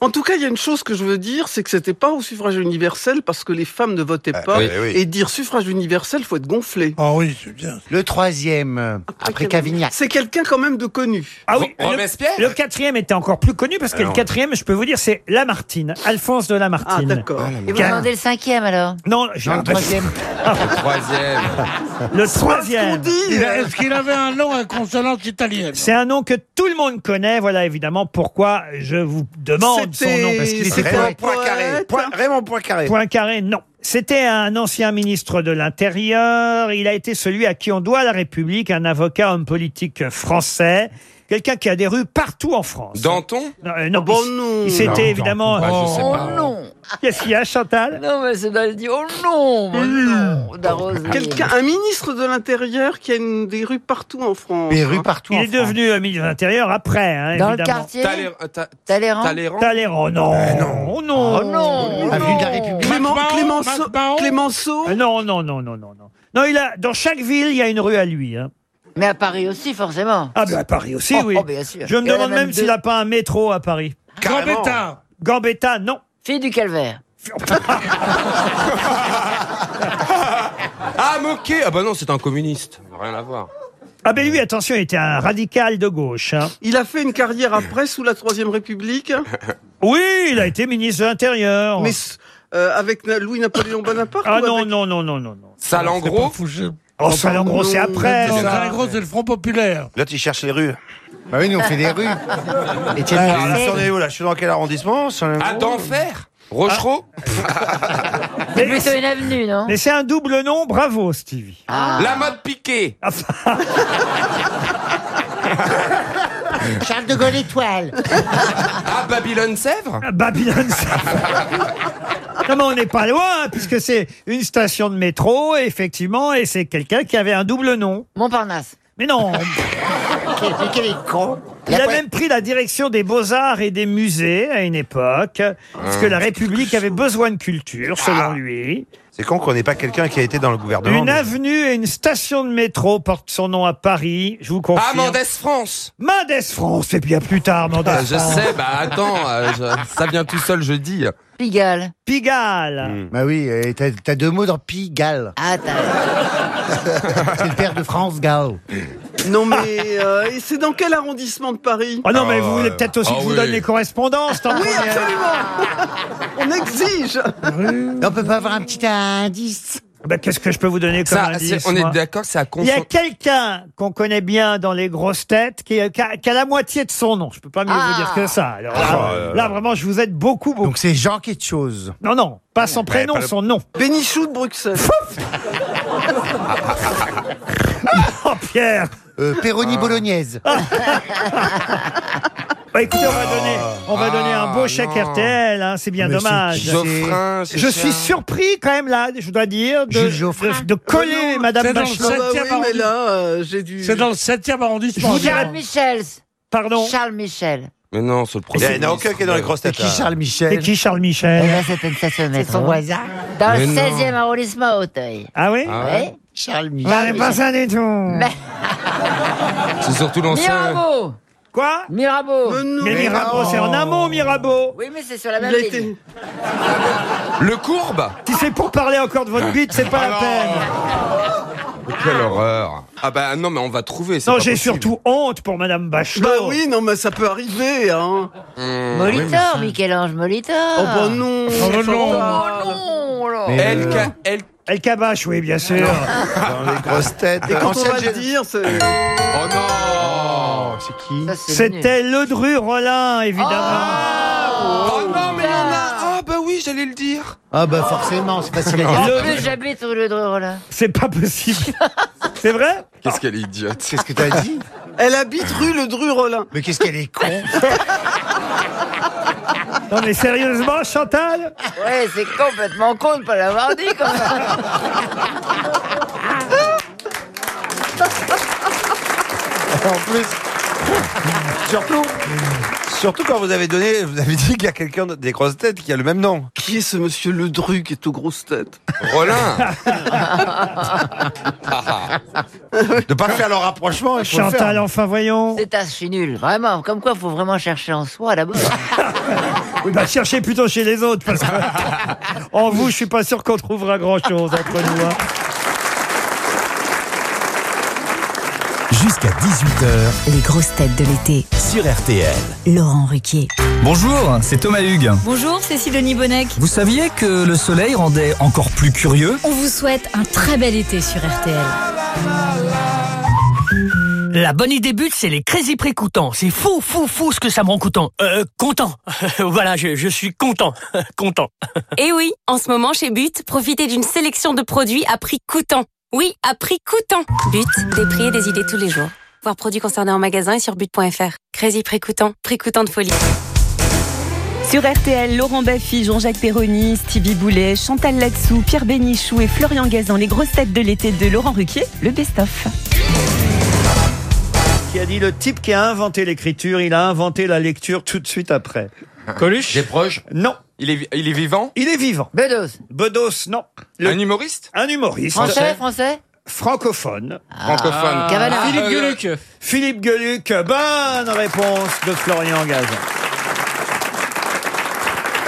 S22: En tout cas, il y a une chose que je veux dire, c'est que c'était pas au suffrage universel parce que les femmes ne votaient pas.
S18: oui, oui.
S22: Et dire suffrage universel, faut être gonflé.
S23: Ah oui, c'est bien.
S18: Le troisième, euh, après Cavignac.
S22: C'est quelqu'un quand même de connu.
S5: Ah oui, le, le quatrième était encore plus connu parce que le quatrième, je peux vous dire, c'est Lamartine, Alphonse de Lamartine.
S22: Ah, d'accord.
S24: Et vous demandez le cinquième alors
S5: Non, j'ai
S18: Non, le troisième.
S2: Le troisième.
S5: Le troisième.
S23: Est-ce qu'il avait un nom à consonance italienne
S5: C'est un nom que tout le monde connaît. Voilà évidemment pourquoi je vous demande son nom. Parce qu'il était
S22: Raymond
S5: Poincaré.
S22: Raymond Poincaré.
S5: Poincaré, non. C'était un ancien ministre de l'Intérieur. Il a été celui à qui on doit la République, un avocat, homme politique français. Quelqu'un qui a des rues partout en France.
S2: Danton
S5: Non, euh, non,
S22: bon,
S5: il-
S22: non.
S5: il s'était
S2: Non,
S5: évidemment.
S2: Bah, je sais
S24: Oh
S2: pas.
S24: non
S5: Qu'est-ce qu'il y a, Chantal?
S24: Non, mais c'est dans le dit oh non mon non d'arroser.
S22: Quelqu'un, un ministre de l'Intérieur qui a une- des rues partout en France.
S18: Des rues
S22: hein.
S18: partout
S5: Il
S18: en
S5: est
S18: France.
S5: devenu euh, ministre de l'Intérieur après, hein,
S24: Dans le
S5: évidemment.
S24: quartier
S2: Talleyrand. euh, Ta-
S24: Talleyrand
S2: Talleyrand.
S5: Talleyrand, non, non, non,
S24: Oh non
S18: Avenue de la République.
S22: Clément, Clémenceau. Clémenceau.
S5: Euh, non, non, non, non, non, non. Non, il a dans chaque ville, il y a une rue à lui. Hein.
S24: Mais à Paris aussi, forcément.
S5: Ah ben à Paris aussi,
S24: Oh,
S5: oui.
S24: oh, bien sûr.
S5: Je me
S24: Il y en a
S5: demande
S24: même
S5: même s'il n'a pas un métro à Paris.
S23: Gambetta
S5: Gambetta, non.
S24: Fille du calvaire.
S2: Ah, moqué Ah bah non, c'est un communiste. Rien à voir.
S5: Ah ben lui, attention, il était un radical de gauche. hein.
S22: Il a fait une carrière après sous la Troisième République,
S5: Oui, il a été ministre de l'Intérieur.
S22: mais euh, avec Na- Louis-Napoléon Bonaparte.
S5: Ah
S22: ou
S5: non,
S22: avec-
S5: non, non, non, non, non.
S2: Gros
S5: Oh, ça, en gros, c'est après.
S23: Non,
S5: ça.
S23: c'est gros, c'est le Front Populaire.
S14: Là, tu cherches les rues.
S18: Bah oui, nous on fait des rues. Étienne Marcel.
S14: là, si on est où là? Je suis dans quel arrondissement? Sur le-
S2: Ah, d'enfer? Rochereau?
S24: C'est plutôt une avenue, non?
S5: Mais c'est un double nom, bravo Stevie.
S24: Ah.
S2: La mode piquée
S18: Charles de Gaulle étoile.
S2: Ah, Babylone Sèvres
S5: Ah, Babylone. non mais on n'est pas loin, puisque c'est une station de métro, effectivement, et c'est quelqu'un qui avait un double nom.
S24: Montparnasse.
S5: Mais non,
S18: Quel, quel est con.
S5: il a même pris la direction des beaux-arts et des musées à une époque, parce que la République avait besoin de culture, selon lui.
S14: C'est con qu'on n'ait pas quelqu'un qui a été dans le gouvernement.
S5: Une
S14: mais-
S5: avenue et une station de métro portent son nom à Paris, je vous
S2: Ah,
S5: confirme.
S2: Mendès France
S5: Mendès France, et bien plus tard, Mendès
S2: Ah, Je
S5: France.
S2: sais, bah attends, euh, je- ça vient tout seul, je dis.
S24: Pigalle.
S5: Pigalle.
S18: Bah oui, euh, t'as t'as deux mots dans Pigalle.
S24: Ah, t'as-
S18: C'est le père de France Gall.
S22: Non, mais euh, et c'est dans quel arrondissement de Paris
S5: Oh non, mais
S2: Ah,
S5: vous voulez
S2: ouais.
S5: peut-être aussi
S2: Ah
S5: que je vous donne les correspondances. tant
S22: Oui,
S5: qu'on y est.
S22: absolument On exige
S18: On peut pas avoir un petit indice
S5: Ben, Qu'est-ce que je peux vous donner comme
S2: Ça,
S5: indice
S2: c'est- on est d'accord, c'est à
S5: Il y a quelqu'un qu'on connaît bien dans les grosses têtes qui, a- qui a, qui a la moitié de son nom. Je peux pas mieux
S24: Ah.
S5: vous dire que ça. Alors là,
S14: Oh là
S5: vraiment, je vous aide beaucoup, beaucoup.
S18: Donc c'est Jean quelque chose.
S5: non, non, pas son prénom,
S14: pas le-
S5: son nom.
S22: Bénichou de Bruxelles.
S5: Oh, Pierre
S18: Euh, Péroni bolognaise.
S5: Bah, écoutez, on va donner, on va
S2: Ah,
S5: donner un beau chèque
S2: non.
S5: RTL, hein, c'est bien
S18: Mais
S5: dommage.
S18: c'est-
S2: Geoffrin, c'est
S5: Je suis surpris quand même là, je dois dire, de,
S18: Jules Geoffrin.
S5: de, de coller Madame
S25: c'est dans le
S5: Bachelot.
S22: Ah bah oui,
S25: Septième
S22: mais là, euh, j'ai dû...
S25: C'est dans le 7e arrondissement.
S5: Vous dirais-
S24: Charles Michel.
S5: Pardon.
S24: Charles Michel.
S2: Mais non, c'est le
S14: Il
S2: premier.
S14: n'y en a aucun qui est dans les grosses
S18: C'est
S14: têtes.
S18: qui
S14: là.
S18: Charles
S5: C'est
S18: Michel
S5: qui Charles
S24: Eh
S5: Michel
S24: ben, c'est une station de métro.
S18: son voisin.
S24: Dans
S2: Mais
S24: le
S2: non.
S24: 16e arrondissement à Auteuil.
S5: Ah oui
S2: Ah ouais
S24: Oui.
S18: Charles
S5: Bah,
S18: Michel.
S5: c'est pas ça du tout.
S24: Mais-
S2: C'est surtout l'ancien.
S24: Mirabeau.
S5: Quoi
S24: Mirabeau.
S22: Mais non.
S5: Mais Mirabeau, c'est en amont Mirabeau.
S24: Oui, mais c'est sur la même ligne.
S22: été...
S2: Le courbe
S5: Si c'est pour parler encore de votre bite, c'est pas la peine.
S2: Mais Quelle horreur. Ah bah non, mais on va trouver. c'est
S5: Non, j'ai surtout honte pour Madame Bachelot.
S22: Bah oui, non, mais ça peut arriver, hein.
S24: Molitor, Michel-Ange Molitor.
S22: Oh bah non.
S25: Oh, non.
S22: Chantal.
S24: non, là.
S18: Mais,
S2: Elle,
S18: euh,
S2: elle.
S5: Elle cabache, oui, bien sûr.
S14: Dans les grosses têtes.
S22: Et quand on va le dire, c'est...
S2: Oh non
S18: C'est qui
S24: Ça, c'est nul.
S5: C'était Ledru Rollin, évidemment.
S2: Oh non, mais il y en a. Ah bah oui, j'allais le dire.
S18: Ah bah forcément, c'est facile à
S24: En
S18: dire.
S24: plus, j'habite au de là.
S5: C'est pas possible. c'est vrai
S2: Qu'est-ce qu'elle est idiote.
S18: Qu'est-ce que t'as dit
S22: Elle habite rue Le Dru-Rollin.
S18: Mais qu'est-ce qu'elle est con
S5: Non, mais sérieusement, Chantal
S24: Ouais, c'est complètement con de pas l'avoir dit, quand même.
S14: En plus. Surtout, surtout quand vous avez donné, vous avez dit qu'il y a quelqu'un des grosses têtes qui a le même nom.
S22: Qui est ce monsieur Le Dru qui est aux grosses têtes?
S2: Rollin.
S14: De pas faire le rapprochement, il faut le
S5: Chantal,
S14: faire.
S5: enfin, voyons.
S24: C'est archi nul, vraiment. Comme quoi, faut vraiment chercher en soi d'abord.
S5: Oui, bah, cherchez plutôt chez les autres, parce que en vous, je suis pas sûr qu'on trouvera grand-chose entre nous. hein.
S13: Jusqu'à 18h
S12: Les grosses têtes de l'été.
S13: sur RTL.
S12: Laurent Ruquier.
S26: Bonjour, c'est Thomas Hugues.
S12: Bonjour, c'est Sidonie Bonnec.
S26: Vous saviez que le soleil rendait encore plus curieux
S12: On vous souhaite un très bel été sur RTL.
S27: La bonne idée but, c'est les Crazy Prix coûtants. C'est fou, fou, fou ce que ça me rend coûtant. Euh, content. voilà, je, je suis content. content.
S28: Et oui, en ce moment chez But, profitez d'une sélection de produits à prix coûtant. Oui, à prix coûtant. But, des prix et des idées tous les jours. Voir produits concernés en magasin et sur but.fr. Crazy prix coûtant, prix coûtant de folie.
S4: Sur RTL, Laurent Baffy, Jean-Jacques Perroni, Stevie Boulet, Chantal Latsou, Pierre Bénichou et Florian Gazan, les grosses têtes de l'été de Laurent Ruquier, le best-of.
S5: Qui a dit le type qui a inventé l'écriture, il a inventé la lecture tout de suite après.
S2: Coluche? Des proches
S5: Non.
S2: Il est, il est vivant?
S5: Il est vivant.
S24: Bedos.
S5: Bedos, non. Le-
S2: Un humoriste?
S5: Un humoriste.
S24: Français, français
S5: Francophone.
S2: Francophone.
S24: Cavana.
S2: Ah,
S7: Philippe
S2: euh,
S7: Gueluc.
S5: Philippe Gueluc, bonne réponse de Florian Gazan.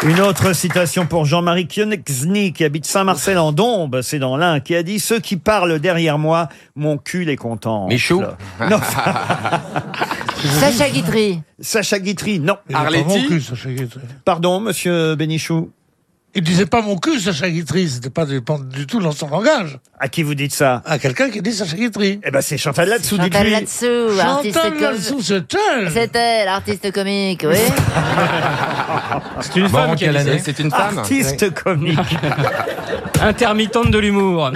S5: Une autre citation pour Jean-Marie Kionexny, qui habite Saint-Marcel-en-Dombes, c'est dans l'Ain, qui a dit « Ceux qui parlent derrière moi, mon cul les content. »
S2: Michou
S5: Non.
S24: Sacha Guitry.
S5: Sacha Guitry, non.
S2: Arletty
S23: Guitry.
S5: Pardon, monsieur Bénichou.
S23: Il disait pas mon cul, Sacha Guitry. C'était pas du, pas du tout dans son langage.
S5: À qui vous dites ça?
S23: À quelqu'un qui dit Sacha Guitry.
S5: Eh ben, c'est Chantal Latsou,
S24: Chantal
S5: dites-lui.
S24: Latsou, artiste
S23: Chantal Latsou, c'est elle.
S24: C'est elle, artiste comique, oui.
S7: C'est une
S2: Bon,
S7: femme qui.
S2: C'est une femme
S5: Artiste comique.
S7: Intermittente de l'humour.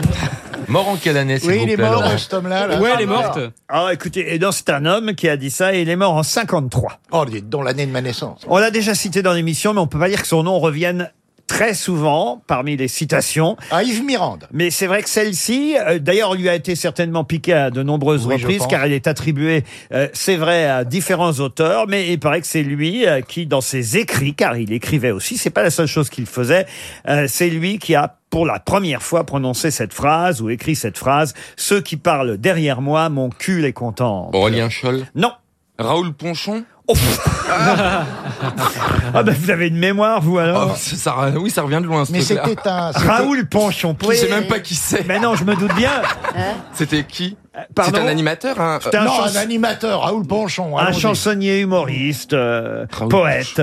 S2: Mort en quelle année, s'il
S18: Oui,
S2: vous
S18: il est
S2: plaît,
S18: mort,
S2: Laurent
S18: cet homme-là. là.
S7: Ouais, elle est morte.
S5: Ah, écoutez, et non, c'est un homme qui a dit ça et il est mort en 53.
S18: Oh, il est dans l'année de ma naissance.
S5: On l'a déjà cité dans l'émission, mais on peut pas dire que son nom revienne très souvent parmi les citations.
S18: Ah, Yves Mirande.
S5: Mais c'est vrai que celle-ci, euh, d'ailleurs, lui a été certainement piquée à de nombreuses
S18: Oui,
S5: reprises, car elle est attribuée, euh, c'est vrai, à différents auteurs, mais il paraît que c'est lui euh, qui, dans ses écrits, car il écrivait aussi, c'est pas la seule chose qu'il faisait, euh, c'est lui qui a pour la première fois prononcé cette phrase ou écrit cette phrase Ceux qui parlent derrière moi, mon cul est content.
S2: Aurélien Scholl?
S5: Non.
S2: Raoul Ponchon?
S5: Oh. ah ben vous avez une mémoire vous alors
S2: Oh, ça, ça- Oui, ça revient de loin, ce
S18: Mais
S2: truc-là.
S18: c'était un. c'était-
S5: Raoul Ponchon.
S2: Je sais même pas qui c'est.
S5: Mais non, je me doute bien.
S2: C'était qui
S5: Pardon
S2: C'est un animateur hein
S5: un,
S18: Non,
S5: chans-
S18: un animateur, Raoul Ponchon.
S5: un
S18: allons-y.
S5: chansonnier humoriste, euh, poète.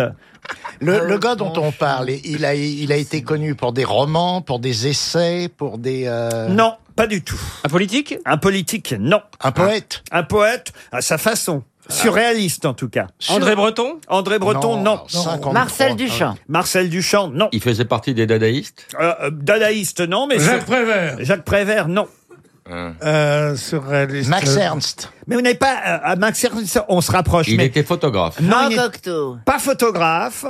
S18: Le, le gars dont on parle, il a, il a été connu pour des romans, pour des essais, pour des. euh,
S5: Non, pas du tout.
S7: Un politique?
S5: Un politique, non.
S18: Un poète?
S5: Un poète, à sa façon. Surréaliste en tout cas.
S7: André Breton?
S5: André Breton, non.
S18: 53.
S24: Marcel Duchamp.
S5: Marcel Duchamp, non.
S2: Il faisait partie des dadaïstes?
S5: Euh, euh, dadaïste, non, mais
S23: Jacques Prévert.
S5: Jacques Prévert, non.
S23: Euh, surréaliste.
S5: Max
S23: Ernst.
S5: Mais vous n'avez pas... euh, à Max Ernst, on se rapproche.
S29: Il
S5: mais
S29: était photographe.
S5: Non, il n'est pas photographe.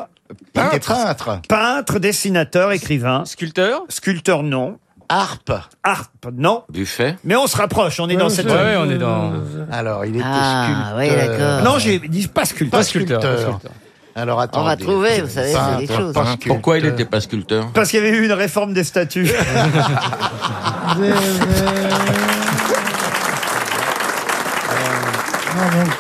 S18: Peintre. Peintre,
S5: dessinateur, écrivain.
S7: Sculpteur?
S5: Sculpteur, non.
S18: Harpe.
S5: Harpe, non.
S29: Buffet.
S5: Mais on se rapproche, on est dans cette...
S7: Ouais, on est dans.
S18: Alors, il était
S24: Ah, oui,
S18: sculpteur.
S24: d'accord.
S5: Non, j'ai dit pas sculpteur.
S7: Pas sculpteur. pas
S18: sculpteur. Alors, attends.
S24: On va trouver, vous savez, c'est des choses.
S29: Hein, Pourquoi il n'était pas sculpteur
S5: Parce qu'il y avait eu une réforme des statuts.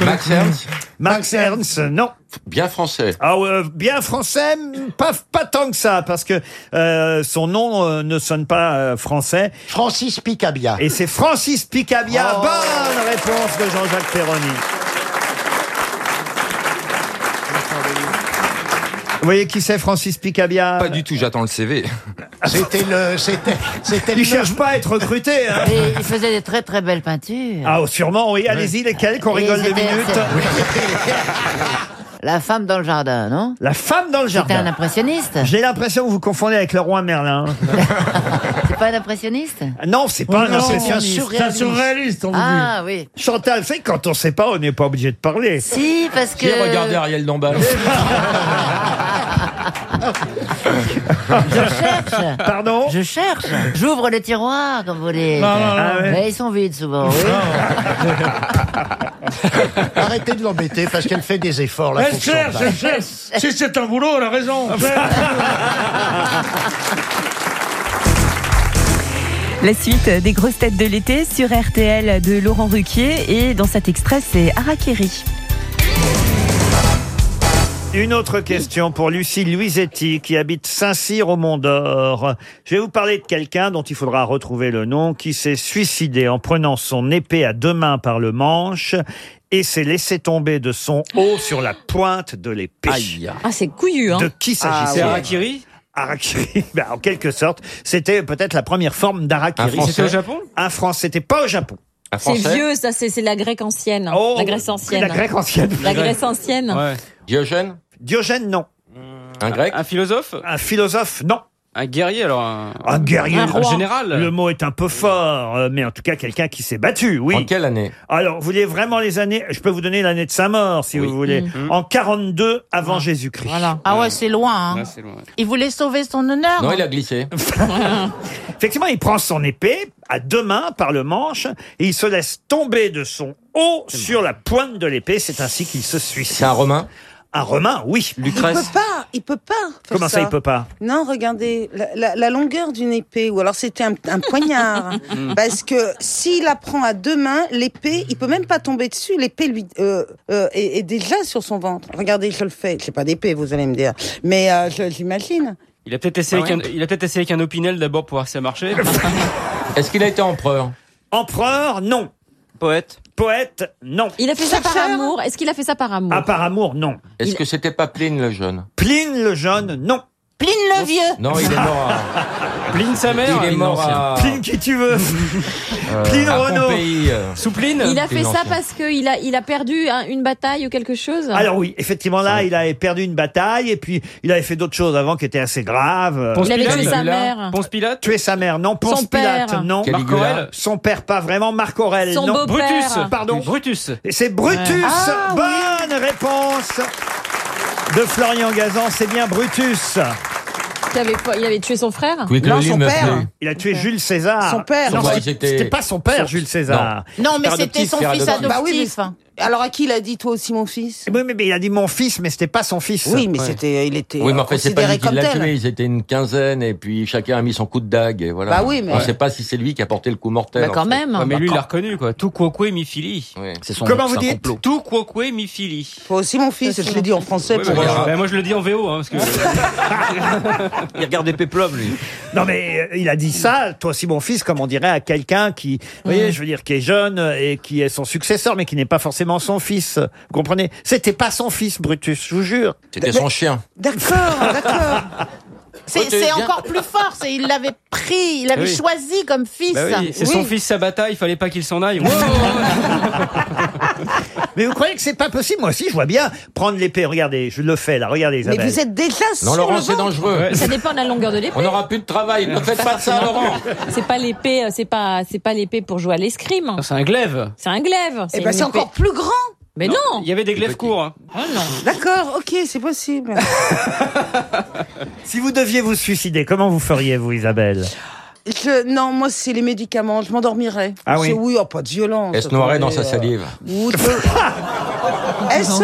S29: Max Ernst
S5: Max Ernst, non.
S29: Bien français.
S5: Ah ouais, bien français, pas, pas tant que ça, parce que euh, son nom euh, ne sonne pas euh, français.
S18: Francis Picabia.
S5: Et c'est Francis Picabia.
S18: Oh.
S5: Bonne réponse de Jean-Jacques Perroni. Vous voyez qui c'est Francis Picabia?
S11: Pas du tout, j'attends le CV.
S18: C'était le, c'était, c'était
S5: Il cherche pas à être recruté. Hein.
S24: Et il faisait des très très belles peintures.
S5: Ah, oh, sûrement, oui. Allez-y, lesquels qu'on rigole deux minutes.
S24: La femme dans le jardin, non?
S5: La femme dans le
S24: C'était un
S5: jardin.
S24: impressionniste.
S5: J'ai l'impression que vous confondez avec le roi Merlin.
S24: C'est pas un impressionniste?
S5: Non, c'est pas un
S23: Non,
S5: impressionniste.
S23: C'est un surréaliste, on vous dit.
S24: Ah oui.
S5: Chantal, c'est que quand on sait pas, on n'est pas obligé de parler.
S24: Si, parce que.
S29: Qui regardait Ariel Dombal
S24: Je cherche.
S5: Pardon
S24: Je cherche. J'ouvre les tiroirs, comme vous dites.
S23: Non, non, non.
S5: Ah ouais.
S24: Mais ils sont vides souvent, oui.
S18: Arrêtez de l'embêter parce qu'elle fait des efforts là.
S23: Elle cherche,
S18: Chantal.
S23: elle cherche. Si c'est un boulot, elle a raison.
S4: La suite des grosses têtes de l'été sur RTL de Laurent Ruquier et dans cet extrait c'est Harakiri.
S5: Une autre question pour Lucie Luisetti qui habite Saint-Cyr au Mont d'Or. Je vais vous parler de quelqu'un dont il faudra retrouver le nom qui s'est suicidé en prenant son épée à deux mains par le manche et s'est laissé tomber de son haut sur la pointe de l'épée.
S30: Ah, c'est couillu, hein
S5: De qui s'agissait
S7: C'est Harakiri
S5: Harakiri, ben, en quelque sorte, c'était peut-être la première forme d'Harakiri.
S29: Français
S7: C'était au Japon
S5: Un Français, c'était pas au Japon.
S29: Un
S30: C'est
S29: français
S30: vieux, ça, c'est c'est la grecque ancienne.
S5: Oh,
S30: la Grèce ancienne.
S5: La Grecque ancienne.
S30: La Grèce ancienne.
S7: Ouais.
S29: Diogène
S5: Diogène, non.
S29: Un grec
S7: Un philosophe?
S5: Un philosophe, non.
S7: Un guerrier, alors. Un,
S5: Un guerrier.
S30: Un roi.
S7: général
S5: Le mot est un peu fort, euh, mais en tout cas quelqu'un qui s'est battu, oui.
S29: En quelle année?
S5: Alors, vous voulez vraiment les années Je peux vous donner l'année de sa mort, si
S29: Oui.
S5: vous voulez.
S7: Mhm.
S5: En 42 avant Jésus-Christ.
S30: Voilà.
S9: Ah ouais, c'est loin. Hein.
S7: Là, c'est loin.
S9: Il voulait sauver son honneur.
S29: Non, il a glissé.
S5: Effectivement, il prend son épée à deux mains par le manche et il se laisse tomber de son haut sur la pointe de l'épée. C'est ainsi qu'il se suicide.
S29: C'est un Romain?
S5: Un Romain, oui.
S14: Il peut pas, il peut pas. faire
S5: Comment ça, il peut pas
S14: Non, regardez, la, la- la longueur d'une épée, ou alors c'était un, un poignard. Parce que s'il la prend à deux mains, l'épée, il peut même pas tomber dessus. L'épée lui euh, euh, est, est déjà sur son ventre. Regardez, je le fais. J'ai pas d'épée, vous allez me dire, mais euh, je- j'imagine.
S7: Il a peut-être essayé,
S14: Ah ouais.
S7: avec un- il a peut-être essayé avec un opinel d'abord pour voir si ça marchait.
S29: Est-ce qu'il a été empereur?
S5: Empereur, non.
S7: Poète.
S5: Poète, non.
S30: Il a fait ça par amour. Est-ce qu'il a fait ça par amour?
S5: Ah, par amour, non.
S29: Est-ce
S30: Il-
S29: que c'était pas Pline le jeune?
S5: Pline le jeune, non.
S9: Pline le vieux.
S29: Non, il est mort à...
S7: Pline sa mère
S29: Il est mort à...
S5: Pline qui tu veux.
S29: euh,
S5: Pline.
S29: Pompéi, euh.
S7: Sous Pline
S30: Il a fait ça parce qu'il a, il a perdu un- une bataille ou quelque chose
S5: Alors oui, effectivement là, il avait perdu une bataille et puis il avait fait d'autres choses avant qui étaient assez graves.
S7: Ponce
S30: Il avait
S7: Pilate,
S30: tué sa mère.
S7: Ponce Pilate
S5: Tuer sa mère, non. Ponce
S30: Son
S5: Pilate,
S30: père.
S5: non.
S7: Marc Aurèle
S5: Son père, pas vraiment. Marc Aurèle,
S30: Son
S5: non.
S7: Brutus
S5: Pardon.
S7: Brutus
S5: c'est Brutus.
S9: Ah,
S5: Bonne réponse de Florian Gazan. C'est bien Brutus.
S30: Qui avait Il avait tué son frère
S29: Quick
S14: Non, son
S29: me
S14: père.
S29: plaît.
S5: Il a tué Jules César.
S14: Son père.
S5: Non, c'était pas son père, Jules César.
S9: Non, mais c'était
S29: adoptif,
S9: son fils
S29: adoptif.
S14: Bah oui, mais-
S9: adoptif.
S14: Alors à qui il a dit toi aussi mon fils
S5: Oui, mais, mais il a dit mon fils, mais c'était pas son fils.
S14: Oui, mais
S7: Ouais.
S14: c'était, il était
S29: Oui, mais
S14: euh,
S29: enfin, c'est pas
S14: considéré
S29: lui qui
S14: comme
S29: l'a
S14: tel.
S29: tué. Ils étaient une quinzaine et puis chacun a mis son coup de dague et voilà.
S14: Bah oui, mais-
S29: On sait pas si c'est lui qui a porté le coup mortel.
S30: Bah,
S29: en
S30: quand
S29: fait.
S30: même.
S7: Ouais, mais lui, il l'a reconnu, quoi. Tout quoque mi fili.
S29: Oui.
S7: C'est son
S5: Comment
S7: c'est
S5: vous
S7: un
S5: dites
S7: complot. Tout quoque mi fili.
S14: Toi aussi mon fils, je l'ai dit en français.
S7: Ouais,
S14: pour-
S7: bah, bah, moi, je le dis en VO, hein, parce que.
S31: Il regardait Péplum, lui.
S5: Non, mais euh, il a dit ça, toi aussi mon fils, comme on dirait à quelqu'un qui, vous voyez, je veux dire, qui est jeune et qui est son successeur, mais qui n'est pas forcément son fils. Vous comprenez? C'était pas son fils, Brutus, je vous jure.
S29: C'était son chien.
S14: D'accord, d'accord.
S9: C'est
S7: Oh,
S9: encore plus fort. c'est- Il l'avait pris, il l'avait
S7: Oui.
S9: choisi comme fils.
S7: Bah oui, c'est son fils Sabata, il fallait pas qu'il s'en aille.
S5: Mais vous croyez que c'est pas possible? Moi aussi, je vois bien prendre l'épée. Regardez, je le fais là. Regardez,
S9: Mais vous êtes déjà
S28: Non,
S9: sur
S28: Laurent,
S9: le
S28: c'est dangereux.
S30: Ça dépend de la longueur de l'épée.
S28: On n'aura plus de travail. Ne faites pas ça, Laurent.
S30: C'est pas l'épée, euh, c'est pas, c'est pas l'épée pour jouer à l'escrime.
S7: C'est un glaive.
S30: C'est un glaive.
S9: Eh ben, c'est encore plus grand.
S30: Mais non.
S7: Il y avait des glaives courts. hein.
S30: Ah non.
S14: D'accord, ok, c'est possible.
S5: Si vous deviez vous suicider, comment vous feriez, vous, Isabelle?
S14: Je, non, moi, c'est les médicaments. Je m'endormirais.
S5: Ah oui
S14: Oui, oh, pas de violence.
S28: Elle se noirait dans sa
S14: Attendez,
S28: salive?
S14: euh, ou de- Est-ce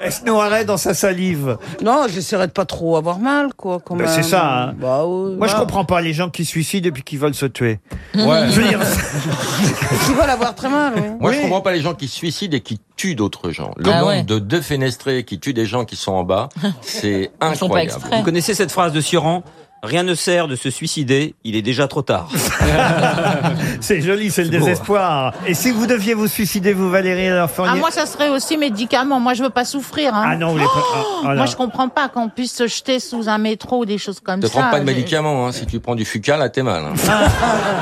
S5: Elle se noierait dans sa salive.
S14: Non, j'essaierais de pas trop avoir mal, quoi. Quand
S5: Ben,
S14: même.
S5: c'est ça, hein.
S14: Bah, oui.
S5: Moi, je
S14: Bah,
S5: comprends pas les gens qui se suicident et puis qui veulent se tuer.
S28: Ouais.
S5: Je veux dire,
S14: Qui veulent avoir très mal, oui.
S28: Moi,
S5: Oui.
S28: je comprends pas les gens qui se suicident et qui tuent d'autres gens. Le
S30: Ah
S28: nombre
S30: ouais.
S28: de deux fenestrés qui tuent des gens qui sont en bas, c'est
S30: Ils pas
S28: incroyable.
S30: exprès.
S29: Vous connaissez cette phrase de Sioran? Rien ne sert de se suicider, il est déjà trop tard.
S5: c'est joli, c'est le
S29: beau,
S5: désespoir. Et si vous deviez vous suicider, vous, Valérie, alors
S9: Ah, moi, ça serait aussi médicaments. Moi, je veux pas souffrir. Hein.
S5: Ah non, vous voulez pas- ah, ah,
S9: Moi,
S5: là.
S9: je comprends pas qu'on puisse se jeter sous un métro ou des choses comme
S28: Ne
S9: ça.
S28: prends pas de médicaments. Hein. Si tu prends du fucal, là, t'es mal. hein.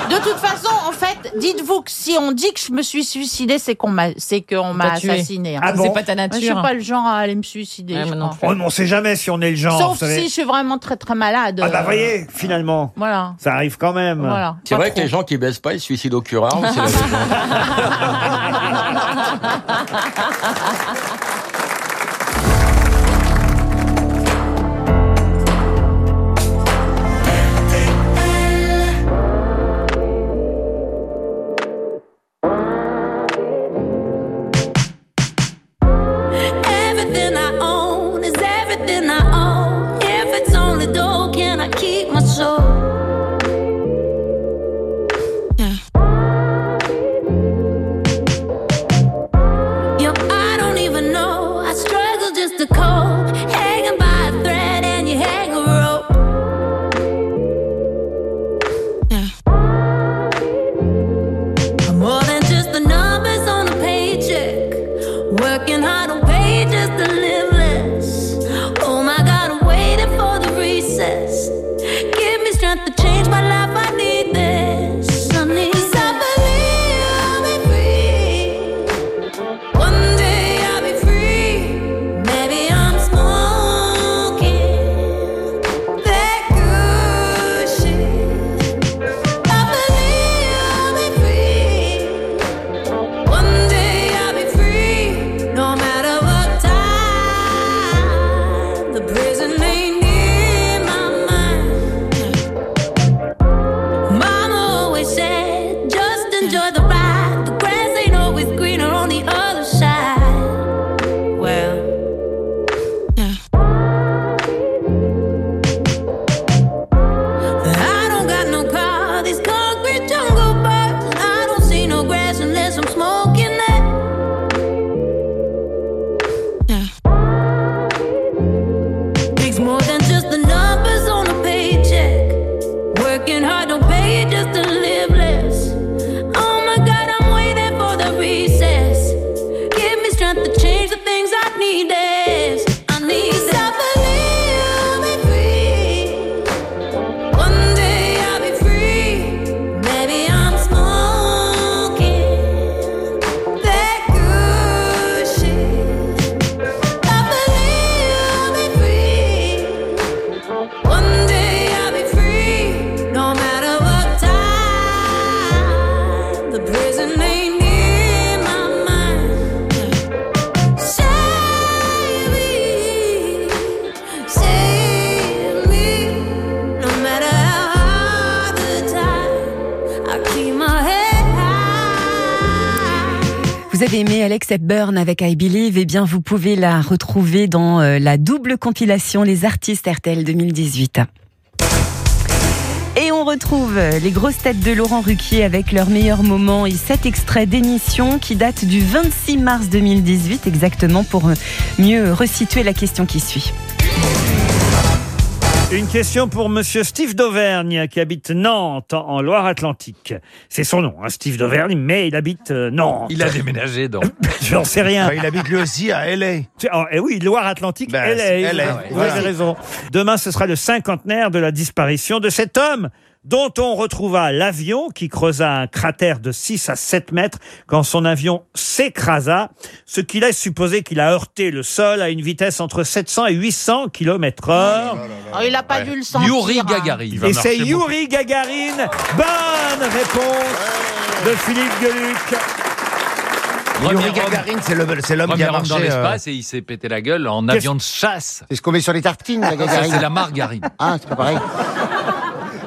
S9: De toute façon, en fait, dites-vous que si on dit que je me suis suicidée, c'est qu'on m'a, c'est qu'on m'a assassiné. hein.
S5: Ah bon
S30: C'est pas ta
S9: Moi, Je suis
S30: nature.
S9: pas le genre à aller me suicider.
S30: Ouais,
S9: je
S30: moi non.
S5: Oh, mais on sait jamais si on est le genre,
S9: Sauf
S5: vous savez.
S9: si je suis vraiment très très malade.
S5: Ah bah voyez, finalement,
S9: Voilà.
S5: ça arrive quand même.
S9: Voilà.
S28: C'est vrai que les gens qui baissent pas, ils se suicident au curare. ou c'est la légende
S4: Alex Hepburn avec I Believe Eh bien, vous pouvez la retrouver dans euh, la double compilation Les Artistes RTL 2018. Et on retrouve euh, les grosses têtes de Laurent Ruquier avec leurs meilleurs moments et cet extrait d'émission qui date du 26 mars 2018 exactement pour euh, mieux resituer la question qui suit.
S5: Une question pour Monsieur Steve d'Auvergne qui habite Nantes en Loire-Atlantique. C'est son nom, hein, Steve d'Auvergne, mais il habite euh, Nantes.
S17: Il a déménagé donc.
S5: J'en sais rien.
S14: Il habite lui aussi à LA.
S5: Ah, eh oui, Loire-Atlantique,
S14: Ben,
S5: LA.
S14: c'est LA,
S5: Vous
S14: ouais.
S5: vous
S14: Voilà.
S5: avez raison. Demain, ce sera le cinquantenaire de la disparition de cet homme dont on retrouva l'avion qui creusa un cratère de 6 à 7 mètres quand son avion s'écrasa, ce qui laisse supposer qu'il a heurté le sol à une vitesse entre 700 et 800 km heure.
S32: Oh, il a pas dû le sentir.
S17: Yuri
S32: hein.
S17: Gagarin.
S5: Et c'est Yuri Gagarin. Bonne réponse de Philippe Gueluc.
S14: Yuri Gagarin, c'est l'homme qui a
S17: homme dans
S14: marché. euh,
S17: l'espace et il s'est pété la gueule en avion de chasse.
S18: C'est ce qu'on met sur les tartines, la Gagarine.
S17: c'est la margarine.
S18: Ah, c'est pas pareil.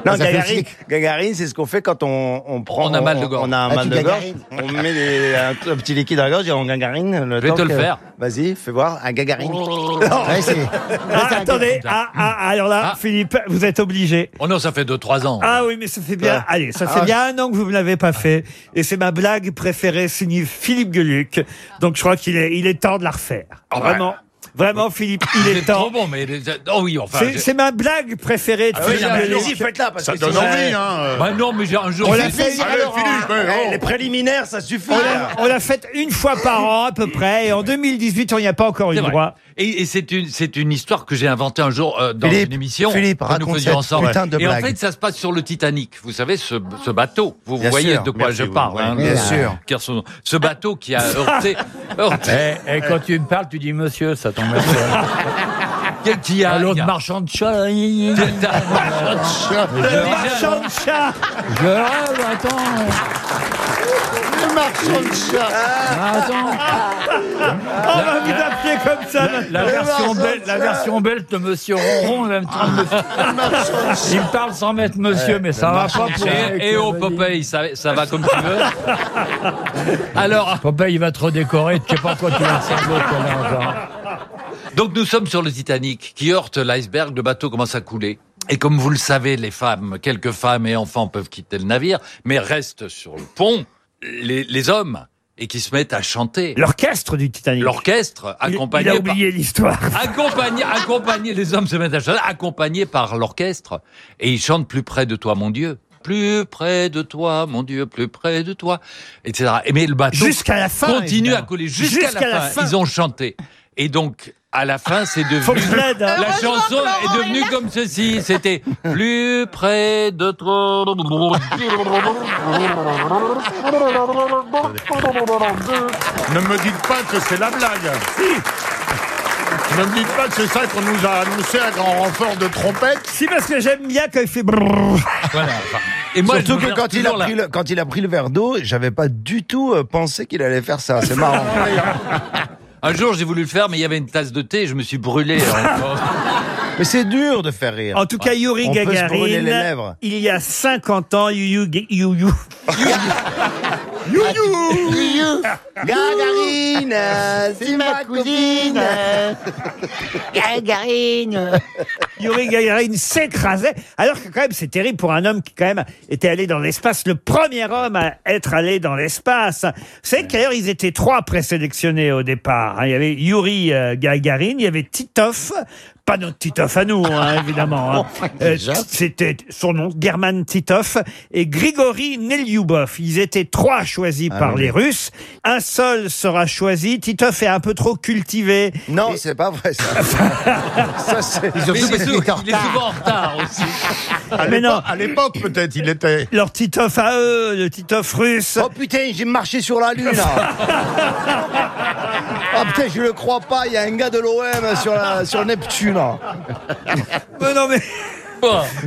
S14: Non, Gagarine, Gagarine, c'est ce qu'on fait quand on, on prend.
S17: On a mal de gorge.
S14: On a un
S18: Ah,
S14: mal de gorge. On met des- un, un petit liquide dans la gorge et on gagarine. Le
S17: Je vais
S14: temps
S17: te le
S14: que-
S17: faire.
S14: Vas-y, fais voir. Un gagarine.
S18: Ouais, c'est-
S5: Ah, attendez, ah, ah, alors là,
S17: Ah.
S5: Philippe, vous êtes obligé.
S17: Oh non, ça fait 2-3 ans.
S5: Ah oui, mais ça fait bien.
S14: Ouais.
S5: Allez, ça fait
S14: Ah.
S5: bien un an que vous ne l'avez pas fait. Et c'est ma blague préférée, signée Philippe Gueluc. Donc je crois qu'il est, il est temps de la refaire.
S17: Ouais.
S5: Vraiment. Philippe, il est
S17: C'est trop
S5: temps.
S17: bon, mais. Oh oui, enfin.
S5: C'est
S17: j'ai-
S5: c'est ma blague préférée de
S14: Ah oui,
S5: Philippe
S14: non, mais
S5: Gueluc.
S14: allez-y, faites-la. Parce
S6: Ça
S14: que
S6: donne envie, hein. euh.
S17: Bah non, mais j'ai un jour.
S5: On l'a fait,
S6: Allez, Philippe, mais
S14: Eh,
S6: oh.
S14: les préliminaires, ça suffit.
S5: on l'a- on l'a faite une fois par an à peu près. Et en 2018, on n'y a pas encore eu
S17: C'est vrai.
S5: droit.
S17: Et, et c'est une c'est une histoire que j'ai inventée un jour euh, dans
S14: Philippe,
S17: une émission
S14: Philippe,
S17: que nous
S14: raconte
S17: faisions ensemble.
S14: putain de
S17: et en fait, ça se passe sur le Titanic. Vous savez ce, ce bateau. Vous
S14: Bien
S17: voyez
S14: sûr.
S17: de quoi je parle. Hein.
S14: bien sûr.
S17: Car ce, ce bateau qui a heurté, heurté Eh,
S33: Et, quand tu me parles, tu dis monsieur, ça tombe bien.
S17: qui- qui a,
S33: L'autre marchand de chat, là, il- il-
S5: Le marchand de chat.
S33: je rêve, attends.
S18: Marchand de chat.
S33: Attends.
S5: On va vous appeler comme ça.
S33: La version, belle, la version belge de Monsieur Ronron, même train de me- Il me parle sans mettre monsieur, mais ça va pas pour.
S17: Et, et au Popeye, ça, ça va comme tu veux. Alors,
S33: Popeye, il va te redécorer, tu sais pas quoi tu vas ressembler, toi, là, genre.
S17: donc nous sommes sur le Titanic qui heurte l'iceberg, le bateau commence à couler. Et comme vous le savez, les femmes, quelques femmes et enfants peuvent quitter le navire, mais restent sur le pont les, les hommes et qui se mettent à chanter.
S5: L'orchestre du Titanic.
S17: L'orchestre, accompagné
S5: Il a
S17: par-
S5: oublié l'histoire.
S17: accompagné, accompagné, les hommes se mettent à chanter, accompagnés par l'orchestre. Et ils chantent plus près de toi, mon Dieu. Plus près de toi, mon Dieu, plus près de toi, etc. Et mais le bateau
S5: Jusqu'à la fin,
S17: continue
S5: évidemment.
S17: à couler jusqu'à
S5: Jusqu'à
S17: la,
S5: la
S17: fin. Ils ont chanté. Et donc, à la fin, c'est
S5: Faut que
S17: devenu...
S5: hein.
S17: La chanson est devenue comme ceci. C'était plus près de toi.
S6: Ne me dites pas que c'est la blague. Ne me dites pas que c'est ça qu'on nous a annoncé à grand renfort de trompette.
S5: Si, parce que j'aime bien quand il fait.
S17: Voilà. Et moi,
S14: Surtout que
S17: verse
S14: quand il, a
S17: toujours la-
S14: pris le, quand il a pris le verre d'eau, j'avais pas du tout euh, pensé qu'il allait faire ça. C'est marrant.
S17: Un jour, j'ai voulu le faire, mais il y avait une tasse de thé et je me suis brûlé.
S14: Mais c'est dur de faire rire.
S5: En tout cas, Yuri
S14: On peut se brûler les
S5: Gagarin,
S14: lèvres.
S5: il y a 50 ans, you, you,
S18: you, Gagarine, euh, c'est ma cousine. Gagarine.
S5: Yuri Gagarin s'écrasait. Alors que quand même, c'est terrible pour un homme qui quand même était allé dans l'espace, le premier homme à être allé dans l'espace. C'est qu'ailleurs, ils étaient trois présélectionnés au départ. hein. Il y avait Yuri euh, Gagarin, il y avait Titov, pas notre Titov à nous, hein, évidemment. hein. Euh, C'était son nom, German Titov, et Grigory Nelyubov. Ils étaient trois choisis
S14: Ah
S5: par
S14: oui.
S5: les Russes. Un seul sera choisi. Titov est un peu trop cultivé.
S14: Non, c'est pas vrai ça. ça c'est...
S17: Mais il, est souvent, il est souvent en retard aussi.
S6: À
S5: Mais non.
S6: l'époque- À l'époque, peut-être, il était.
S5: Leur Titov à eux, le Titov russe.
S14: Oh putain, j'ai marché sur la lune là. Ah putain, je le crois pas, il y a un gars de l'OM sur, la, sur Neptune.
S5: Mais non, mais.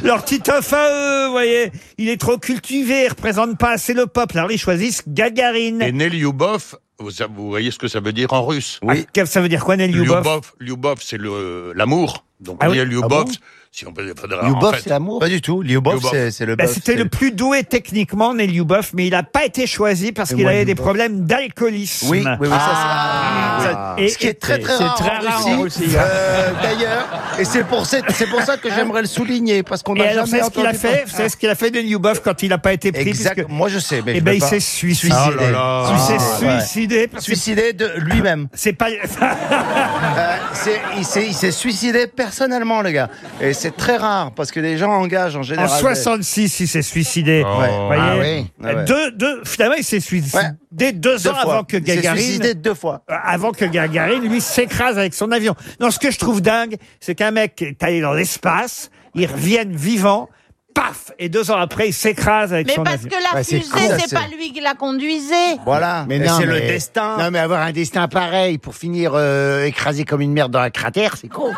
S5: Leur Titov à eux, vous voyez, il est trop cultivé, il représente pas assez le peuple. Alors ils choisissent Gagarine.
S6: Et Nelyubov, vous, vous voyez ce que ça veut dire en russe
S5: Ah, qu'est-ce que ça veut dire quoi, Nelyubov
S6: Lyubov, Lyubov, c'est le- l'amour. Donc,
S5: Ah
S6: on
S5: oui.
S6: dit Lyubov,
S14: Ah bon
S6: si on peut. faudra-
S14: Lyubov,
S6: en fait,
S14: c'est l'amour Pas du tout. Lyubov,
S6: Lyubov.
S14: c'est, le
S5: Bah, C'était le plus doué techniquement, Nelyubov, mais il n'a pas été choisi parce qu'il avait des
S14: Lyubov.
S5: problèmes d'alcoolisme.
S14: Oui, oui, oui, ça,
S5: Ah. Et-
S14: ce qui est très très
S33: c'est
S14: rare,
S33: très rare en Russie, hein.
S14: euh, d'ailleurs. Et c'est pour, ça que j'aimerais le souligner, parce qu'on
S5: Et alors,
S14: jamais
S5: c'est ce qu'il a fait, c'est ce qu'il a fait Nelyubov quand il n'a pas été pris.
S14: Exact.
S5: puisque-
S14: Moi, je sais, mais
S5: Eh ben,
S14: veux
S5: il s'est suicidé.
S6: Oh là là.
S5: Il s'est
S14: Ah,
S5: suicidé.
S14: Suicidé de lui-même.
S5: C'est pas.
S14: Euh, il s'est il s'est suicidé personnellement, le gars. Et c'est très rare parce que les gens engagent en
S5: En
S14: général. des-
S5: 66, il s'est suicidé.
S14: Oh.
S5: Vous voyez
S14: Ah oui. Ah ouais.
S5: deux, deux, finalement, il s'est suicidé deux,
S14: Deux
S5: ans
S14: fois.
S5: avant que
S14: Il s'est
S5: Gagarine.
S14: suicidé deux fois.
S5: Euh, Avant que Gagarine, lui, s'écrase avec son avion. Non, ce que je trouve dingue, c'est qu'un mec est allé dans l'espace, il revienne vivant, paf, et deux ans après, il s'écrase avec
S9: Mais
S5: son
S9: parce
S5: avion.
S9: que la fusée, c'est pas lui qui la conduisait.
S14: Voilà.
S18: Mais non,
S14: c'est le destin.
S18: Non, mais avoir un destin pareil pour finir euh, écrasé comme une merde dans un cratère, c'est con.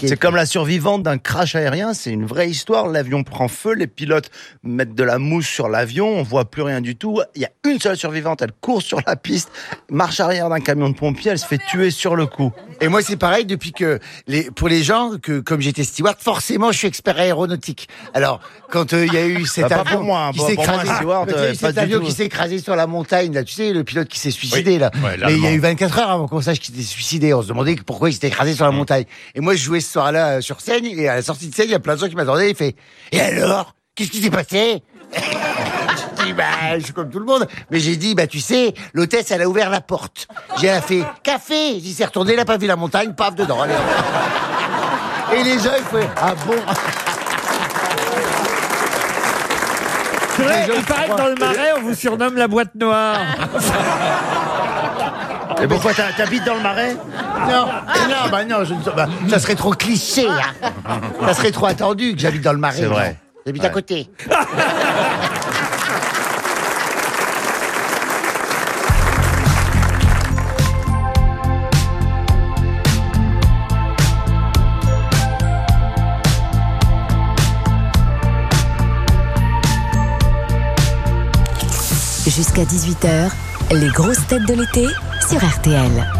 S14: C'est comme la survivante d'un crash aérien, c'est une vraie histoire. L'avion prend feu, les pilotes mettent de la mousse sur l'avion, on voit plus rien du tout. Il y a une seule survivante, elle court sur la piste, marche arrière d'un camion de pompiers, elle se fait tuer sur le coup.
S18: Et moi, c'est pareil depuis que, les, pour les gens, que comme j'étais steward, forcément, je suis expert aéronautique. Alors, quand euh, il y a eu cet
S14: Bah, pas
S18: avion
S14: moi,
S18: qui s'est écrasé, cet avion
S14: tout.
S18: qui s'est écrasé sur la montagne, là, tu sais, le pilote qui s'est suicidé, là.
S34: Ouais,
S18: Mais il y a eu 24 heures avant qu'on sache qu'il s'était suicidé. On se demandait pourquoi il s'était écrasé sur la montagne. Et moi, je jouais ce soir-là euh, sur scène, et à la sortie de scène, il y a plein de gens qui m'attendaient, il fait, et alors? Qu'est-ce qui s'est passé? Je dis, bah, je suis comme tout le monde. Mais j'ai dit, bah, tu sais, l'hôtesse, elle a ouvert la porte. J'ai elle fait café. Il s'est retourné, il a pas vu la montagne, paf, dedans. Allez. Et les gens, ils font, ah bon?
S5: C'est vrai, il paraît que dans le marais, on vous surnomme la boîte noire.
S14: Et pourquoi t'as- t'habites dans le marais
S18: Non, non, bah non, je ne sais pas. Ça serait trop cliché, hein. Ça serait trop attendu que j'habite dans le marais.
S14: C'est vrai.
S18: non. J'habite à
S14: Ouais.
S18: côté.
S28: Jusqu'à 18h, les grosses têtes de l'été sur RTL.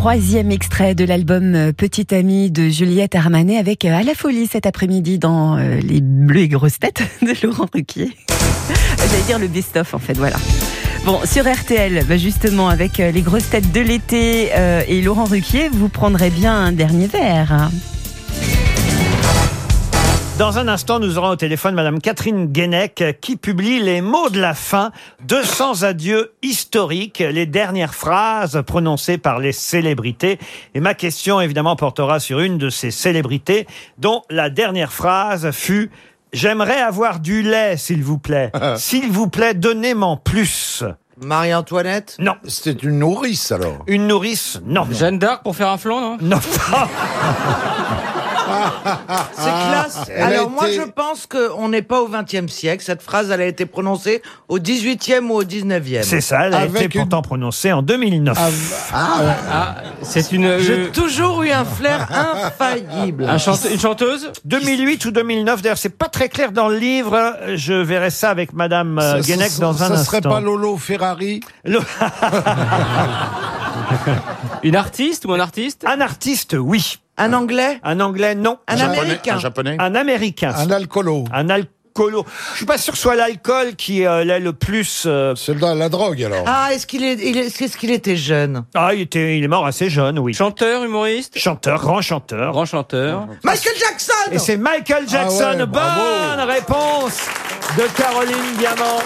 S4: Troisième extrait de l'album euh, Petite Amie de Juliette Armanet avec euh, à la folie cet après-midi dans euh, les Bleus et grosses têtes de Laurent Ruquier. J'allais dire le best-of en fait, voilà. Bon, sur RTL, bah, justement, avec les grosses têtes de l'été et Laurent Ruquier, vous prendrez bien un dernier verre.
S5: Dans un instant, nous aurons au téléphone Madame Catherine Guenec euh, qui publie les mots de la fin, 200 adieux historiques, les dernières phrases prononcées par les célébrités. Et ma question, évidemment, portera sur une de ces célébrités dont la dernière phrase fut J'aimerais avoir du lait, s'il vous plaît. s'il vous plaît, donnez-moi plus.
S1: Marie-Antoinette?
S5: Non.
S6: C'était une nourrice alors?
S5: Une nourrice Non.
S7: Jeanne d'Arc pour faire un flan, non?
S5: Non.
S1: C'est classe.
S6: Elle
S1: Alors moi,
S6: été-
S1: je pense qu'on n'est pas au XXe siècle. Cette phrase, elle a été prononcée au XVIIIe ou au XIXe.
S5: C'est ça, elle a
S6: Avec
S5: été
S6: une-
S5: pourtant prononcée en 2009.
S7: Ah, c'est une,
S1: J'ai
S7: euh,
S1: toujours eu un flair infaillible.
S7: un chante- une chanteuse?
S5: 2008 ou 2009, d'ailleurs, c'est pas très clair dans le livre. Je verrai ça avec Madame euh,
S6: Ça-
S5: Guenec
S6: ça-
S5: dans un
S6: ça
S5: instant.
S6: serait pas Lolo Ferrari?
S5: Le-
S7: Une artiste ou un artiste?
S5: Un artiste, oui.
S1: Un Anglais
S5: Un Anglais, non.
S1: Un
S6: Japonais-
S1: Américain
S6: Un japonais
S5: Un Américain.
S6: Un alcoolo.
S5: Un alcoolo. Je suis pas sûr que ce soit l'alcool qui euh, l'est le plus. euh,
S6: C'est de la drogue alors.
S1: Ah, est-ce qu'il est, il est, est-ce qu'il était jeune?
S5: Ah, il, était, il est mort assez jeune, oui.
S7: Chanteur, humoriste?
S5: Chanteur, grand chanteur.
S7: Grand chanteur.
S1: Michael Jackson
S5: Et c'est Michael Jackson.
S6: Ah ouais, bravo.
S5: Bonne réponse de Caroline Diamant.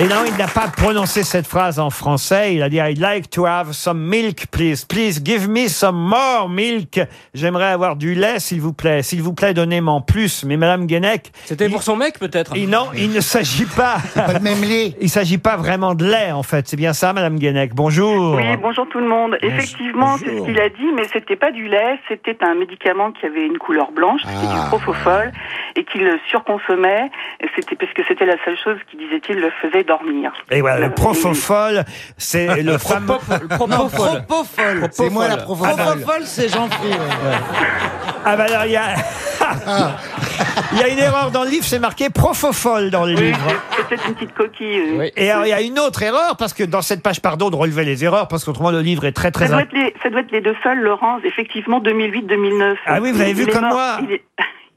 S5: Et non, il n'a pas prononcé cette phrase en français. Il a dit I'd like to have some milk, please. Please give me some more milk. J'aimerais avoir du lait, s'il vous plaît. S'il vous plaît, donnez-moi plus. Mais Madame Guenec.
S7: C'était pour son mec, peut-être
S5: Et non, il ne s'agit pas.
S18: Pas le même lait.
S5: Il s'agit pas vraiment de lait, en fait. C'est bien ça, Madame Guenec. Bonjour.
S35: Oui, bonjour tout le monde. Effectivement, c'est ce qu'il a dit, mais c'était pas du lait, c'était un médicament qui avait une couleur blanche, c'était
S6: Ah.
S35: du propofol, et qu'il surconsommait. C'était parce que c'était la seule chose qui, disait-il, le faisait dormir.
S5: Et voilà, le propofol, c'est le fameux.
S7: Le propofol.
S1: Propofol.
S18: C'est moi la profondeur.
S1: Propofol, c'est Jean-Philippe.
S5: Ah bah alors, il y a... il y a une erreur dans le livre, c'est marqué propofol dans le
S35: Oui,
S5: livre.
S35: c'était une petite coquille. oui.
S7: Oui.
S5: Et alors, il y a une autre erreur, parce que dans cette page, pardon de relever les erreurs, parce qu'autrement, le livre est très,
S35: Ça
S5: très...
S35: doit, être les, ça doit être les deux seuls, Laurence, effectivement, 2008-2009.
S5: Ah oui, vous avez vu comme
S35: mort-
S5: moi.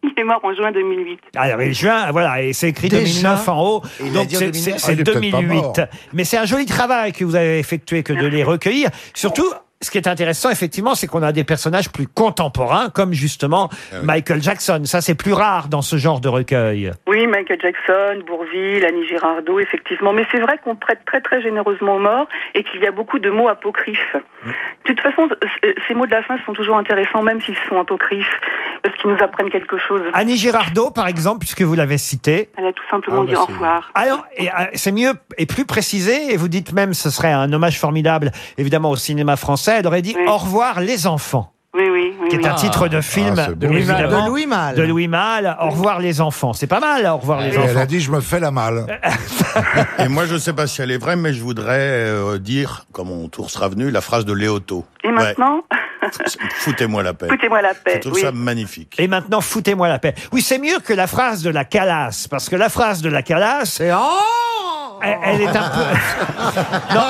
S35: il est, mort en juin 2008.
S5: Alors, mais juin, voilà, et c'est écrit
S1: Déjà
S5: 2009 en haut,
S18: a
S5: donc
S18: dit
S5: c'est
S18: 2009.
S5: c'est-
S6: Ah,
S5: c'est
S6: il est peut-être pas
S5: 2008.
S6: mort.
S5: Mais c'est un joli travail que vous avez effectué que de les recueillir. Surtout, ce qui est intéressant, effectivement, c'est qu'on a des personnages plus contemporains, comme justement
S6: Ah
S5: Michael Jackson. Ça, c'est plus rare dans ce genre de recueil.
S35: Oui, Michael Jackson, Bourville, Annie Girardot, effectivement. Mais c'est vrai qu'on prête très très généreusement aux morts et qu'il y a beaucoup de mots apocryphes. De toute façon, c- ces mots de la fin sont toujours intéressants, même s'ils sont apocryphes, parce qu'ils nous apprennent quelque chose.
S5: Annie Girardot, par exemple, puisque vous l'avez cité.
S35: Elle a tout simplement
S6: Ah,
S35: dit
S6: bah,
S35: au
S6: c'est-
S35: revoir.
S5: Ah et, euh, c'est mieux et plus précisé, et vous dites même ce serait un hommage formidable, évidemment, au cinéma français. Elle aurait dit
S35: Oui.
S5: Au revoir les enfants,
S35: Oui, oui, oui.
S5: qui est un titre de film,
S6: Ah, c'est beau.
S5: évidemment,
S1: De Louis Malle.
S5: de Louis Malle. Au revoir les enfants. C'est pas mal, au revoir les
S6: Et elle
S5: enfants.
S6: a dit je me fais la malle.
S36: Et moi, je sais pas si elle est vraie, mais je voudrais euh, dire, quand mon tour sera venu, la phrase de Léoto.
S35: Et
S36: Ouais.
S35: maintenant,
S36: Foutez-moi la paix.
S35: foutez-moi la
S36: Je
S35: paix.
S36: trouve
S35: Oui.
S36: ça magnifique.
S5: Et maintenant, foutez-moi la paix. Oui, c'est mieux que la phrase de la calasse, parce que la phrase de la calasse,
S1: C'est oh
S5: elle, elle est un peu, non,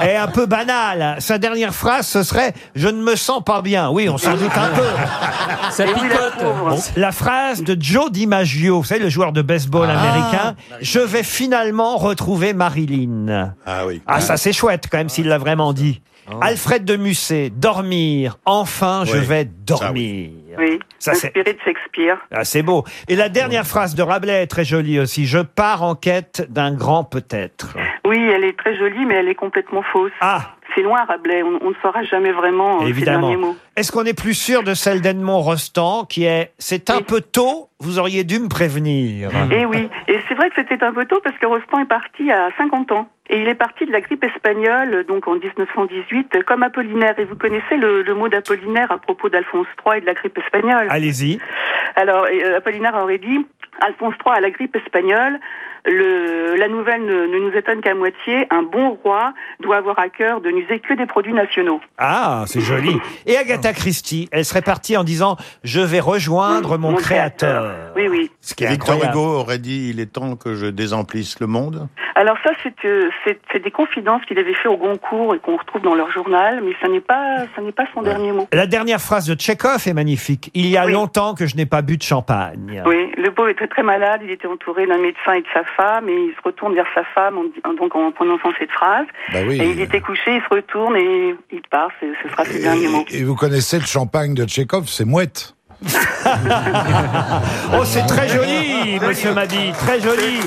S5: elle est un peu banale. Sa dernière phrase, ce serait "Je ne me sens pas bien". Oui, on s'en doute un peu.
S7: Ça picote.
S5: La phrase de Joe DiMaggio, vous savez, le joueur de baseball
S1: Ah.
S5: américain, je vais finalement retrouver Marilyn.
S36: Ah oui.
S5: Ah, ça c'est chouette quand même s'il l'a vraiment dit. Alfred de Musset, dormir, enfin je vais
S36: Ça,
S35: Oui,
S5: Ça, c'est-
S35: inspiré de Shakespeare.
S5: Ah, c'est beau. Et la dernière phrase de Rabelais est très jolie aussi. Je pars en quête d'un grand peut-être.
S35: Oui, elle est très jolie, mais elle est complètement fausse.
S5: Ah,
S35: C'est loin, Rabelais. On, on ne saura jamais vraiment euh,
S5: évidemment.
S35: derniers mots.
S5: Est-ce qu'on est plus sûr de celle d'Edmond Rostand qui est C'est un peu tôt, vous auriez dû me prévenir.
S35: Et oui, et c'est vrai que c'était un peu tôt parce que Rostand est parti à 50 ans. Et il est parti de la grippe espagnole, donc en 1918, comme Apollinaire. Et vous connaissez le, le mot d'Apollinaire à propos d'Alphonse III et de la grippe espagnole?
S5: Allez-y.
S35: Alors, euh, Apollinaire aurait dit, Alphonse III a la grippe espagnole, le, la nouvelle ne, ne nous étonne qu'à moitié. Un bon roi doit avoir à cœur de n'user que des produits nationaux.
S5: Ah, c'est joli. Et Agatha Christie, elle serait partie en disant Je vais rejoindre mon, créateur.
S35: Oui, oui.
S5: Ce qui est
S36: Victor
S5: incroyable.
S36: Hugo aurait dit il est temps que je désemplisse le monde.
S35: Alors ça, c'est euh, des confidences qu'il avait fait au Goncourt et qu'on retrouve dans leur journal, mais ça n'est pas ça n'est pas son dernier mot.
S5: La dernière phrase de Tchekhov est magnifique. Il y a longtemps que je n'ai pas bu de champagne.
S35: Oui, le beau était très malade, il était entouré d'un médecin et de sa femme, et il se retourne vers sa femme en, donc en prononçant cette phrase.
S37: Bah oui.
S35: Et il était couché, il se retourne et il part, ce sera ses derniers mots.
S37: Et vous connaissez le champagne de Tchekhov, c'est mouette.
S5: Oh, c'est très joli, monsieur Madi, très joli.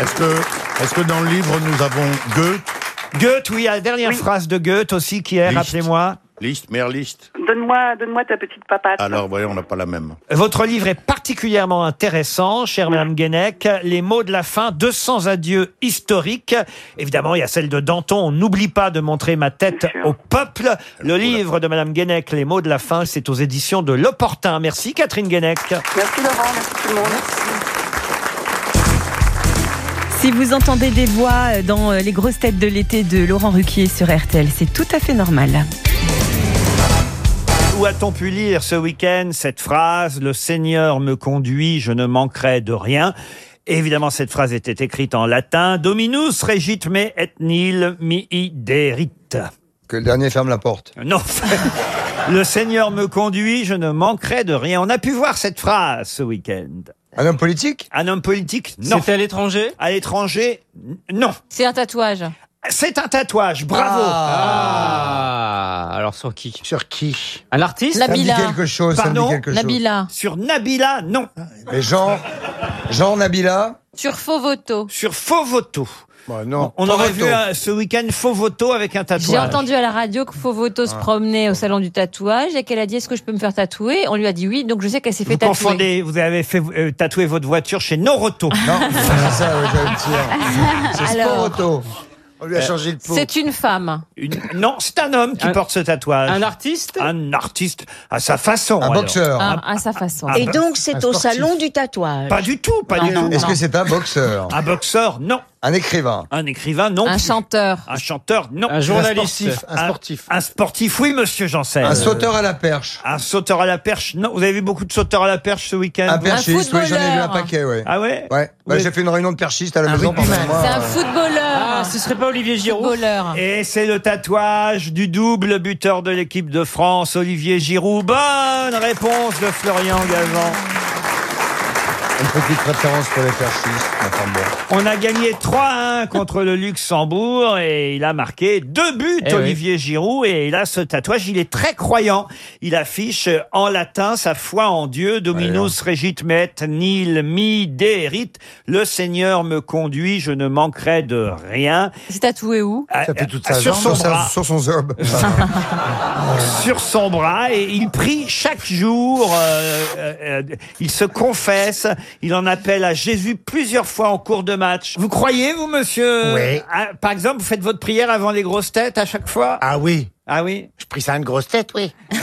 S36: Est-ce que, est-ce que dans le livre nous avons Goethe?
S5: Goethe, oui, la dernière phrase de Goethe aussi qui est, rappelez-moi.
S36: Liste, mère liste
S35: Donne-moi donne-moi ta petite papate.
S36: Alors, voyons, on n'a pas la même.
S5: Votre livre est particulièrement intéressant, chère Madame Guenec. Les mots de la fin, 200 adieux historiques. Évidemment, il y a celle de Danton. On n'oublie pas de montrer ma tête au peuple. Le livre de Madame Guenec, Les mots de la fin, c'est aux éditions de L'Opportun. Merci Catherine Guenec.
S35: Merci Laurent, merci tout le monde.
S4: Si vous entendez des voix dans euh, les grosses têtes de l'été de Laurent Ruquier sur RTL, c'est tout à fait normal.
S5: Où a-t-on pu lire ce week-end cette phrase Le Seigneur me conduit, je ne manquerai de rien Évidemment, cette phrase était écrite en latin. Dominus regit me et nil mihi derit.
S38: Que le dernier ferme la porte.
S5: Non. Le Seigneur me conduit, je ne manquerai de rien. On a pu voir cette phrase ce week-end.
S38: Un homme politique?
S5: Un homme politique Non.
S7: C'était à l'étranger?
S5: À l'étranger n- Non.
S30: C'est un tatouage.
S5: C'est un tatouage, bravo.
S7: Ah, alors sur qui?
S18: Sur qui?
S7: Un artiste?
S38: Ça me dit
S30: Nabila.
S38: quelque chose, ça me dit
S5: Pardon?
S38: quelque chose.
S30: Nabila.
S5: Sur Nabila, non.
S38: Mais Jean, Jean Nabila,
S30: Sur Fovoto.
S5: Sur Fovoto.
S38: Bah non.
S5: On aurait vu euh, ce week-end Fovoto avec un tatouage.
S30: J'ai entendu à la radio que Fovoto se promenait au salon du tatouage et qu'elle a dit est-ce que je peux me faire tatouer? On lui a dit oui, donc je sais qu'elle s'est fait
S5: Vous
S30: tatouer.
S5: confondez, vous avez fait euh, tatouer votre voiture chez Noroto.
S38: Non, c'est ça, ouais, j'allais le dire. C'est
S30: Alors.
S18: On lui a changé le pot.
S30: c'est une femme.
S5: Une- Non, c'est un homme qui
S7: Un-
S5: porte ce tatouage.
S7: Un artiste?
S5: Un artiste à sa façon.
S38: Un
S5: alors.
S38: boxeur.
S30: hein, à sa façon.
S5: Ah,
S39: Et donc,
S38: un
S39: c'est au
S38: sportif.
S39: salon du tatouage?
S5: Pas du tout, pas
S30: Non,
S5: du
S30: non,
S5: tout.
S38: Est-ce que c'est un boxeur?
S5: Un boxeur, non.
S38: Un écrivain
S5: Un écrivain, non.
S30: un
S5: plus.
S30: chanteur.
S5: Un chanteur, non.
S7: Un journaliste
S18: sportif, un sportif.
S5: Un sportif, oui, monsieur Janssen.
S38: Un sauteur à la perche
S5: Un sauteur à la perche, non. Vous avez vu beaucoup de sauteurs à la perche ce week-end
S38: Un perchiste, oui, j'en ai vu un
S30: footballeur.
S38: paquet, ouais.
S5: Ah ouais
S38: Ouais, bah,
S5: Oui.
S38: j'ai fait une réunion de perchistes à la
S18: Un
S38: maison pendant.
S30: C'est un footballeur.
S7: Ah, ce serait pas Olivier Giroud
S30: Footballeur.
S5: Et c'est le tatouage du double buteur de l'équipe de France, Olivier Giroud. Bonne réponse de Florian Gazan.
S38: Une petite préférence pour les. Enfin bon.
S5: On a gagné 3-1 contre le Luxembourg et il a marqué deux buts,
S7: Eh oui.
S5: Olivier Giroud. Et il a ce tatouage, il est très croyant. Il affiche euh, en latin sa foi en Dieu. Dominus regit met nil mi derit. Le Seigneur me conduit, je ne manquerai de rien.
S30: C'est tatoué où?
S18: Ça fait toute sa
S5: sur
S18: jambe.
S5: son
S38: Sur,
S5: bras.
S38: sur son zob.
S5: sur son bras et il prie chaque jour. euh, euh, euh, il se confesse. Il en appelle à Jésus plusieurs fois en cours de match. Vous croyez, vous, monsieur
S18: Oui.
S5: Ah, Par exemple, vous faites votre prière avant les grosses têtes à chaque fois?
S18: Ah oui.
S5: Ah oui
S18: Je prie ça à une grosse tête, oui.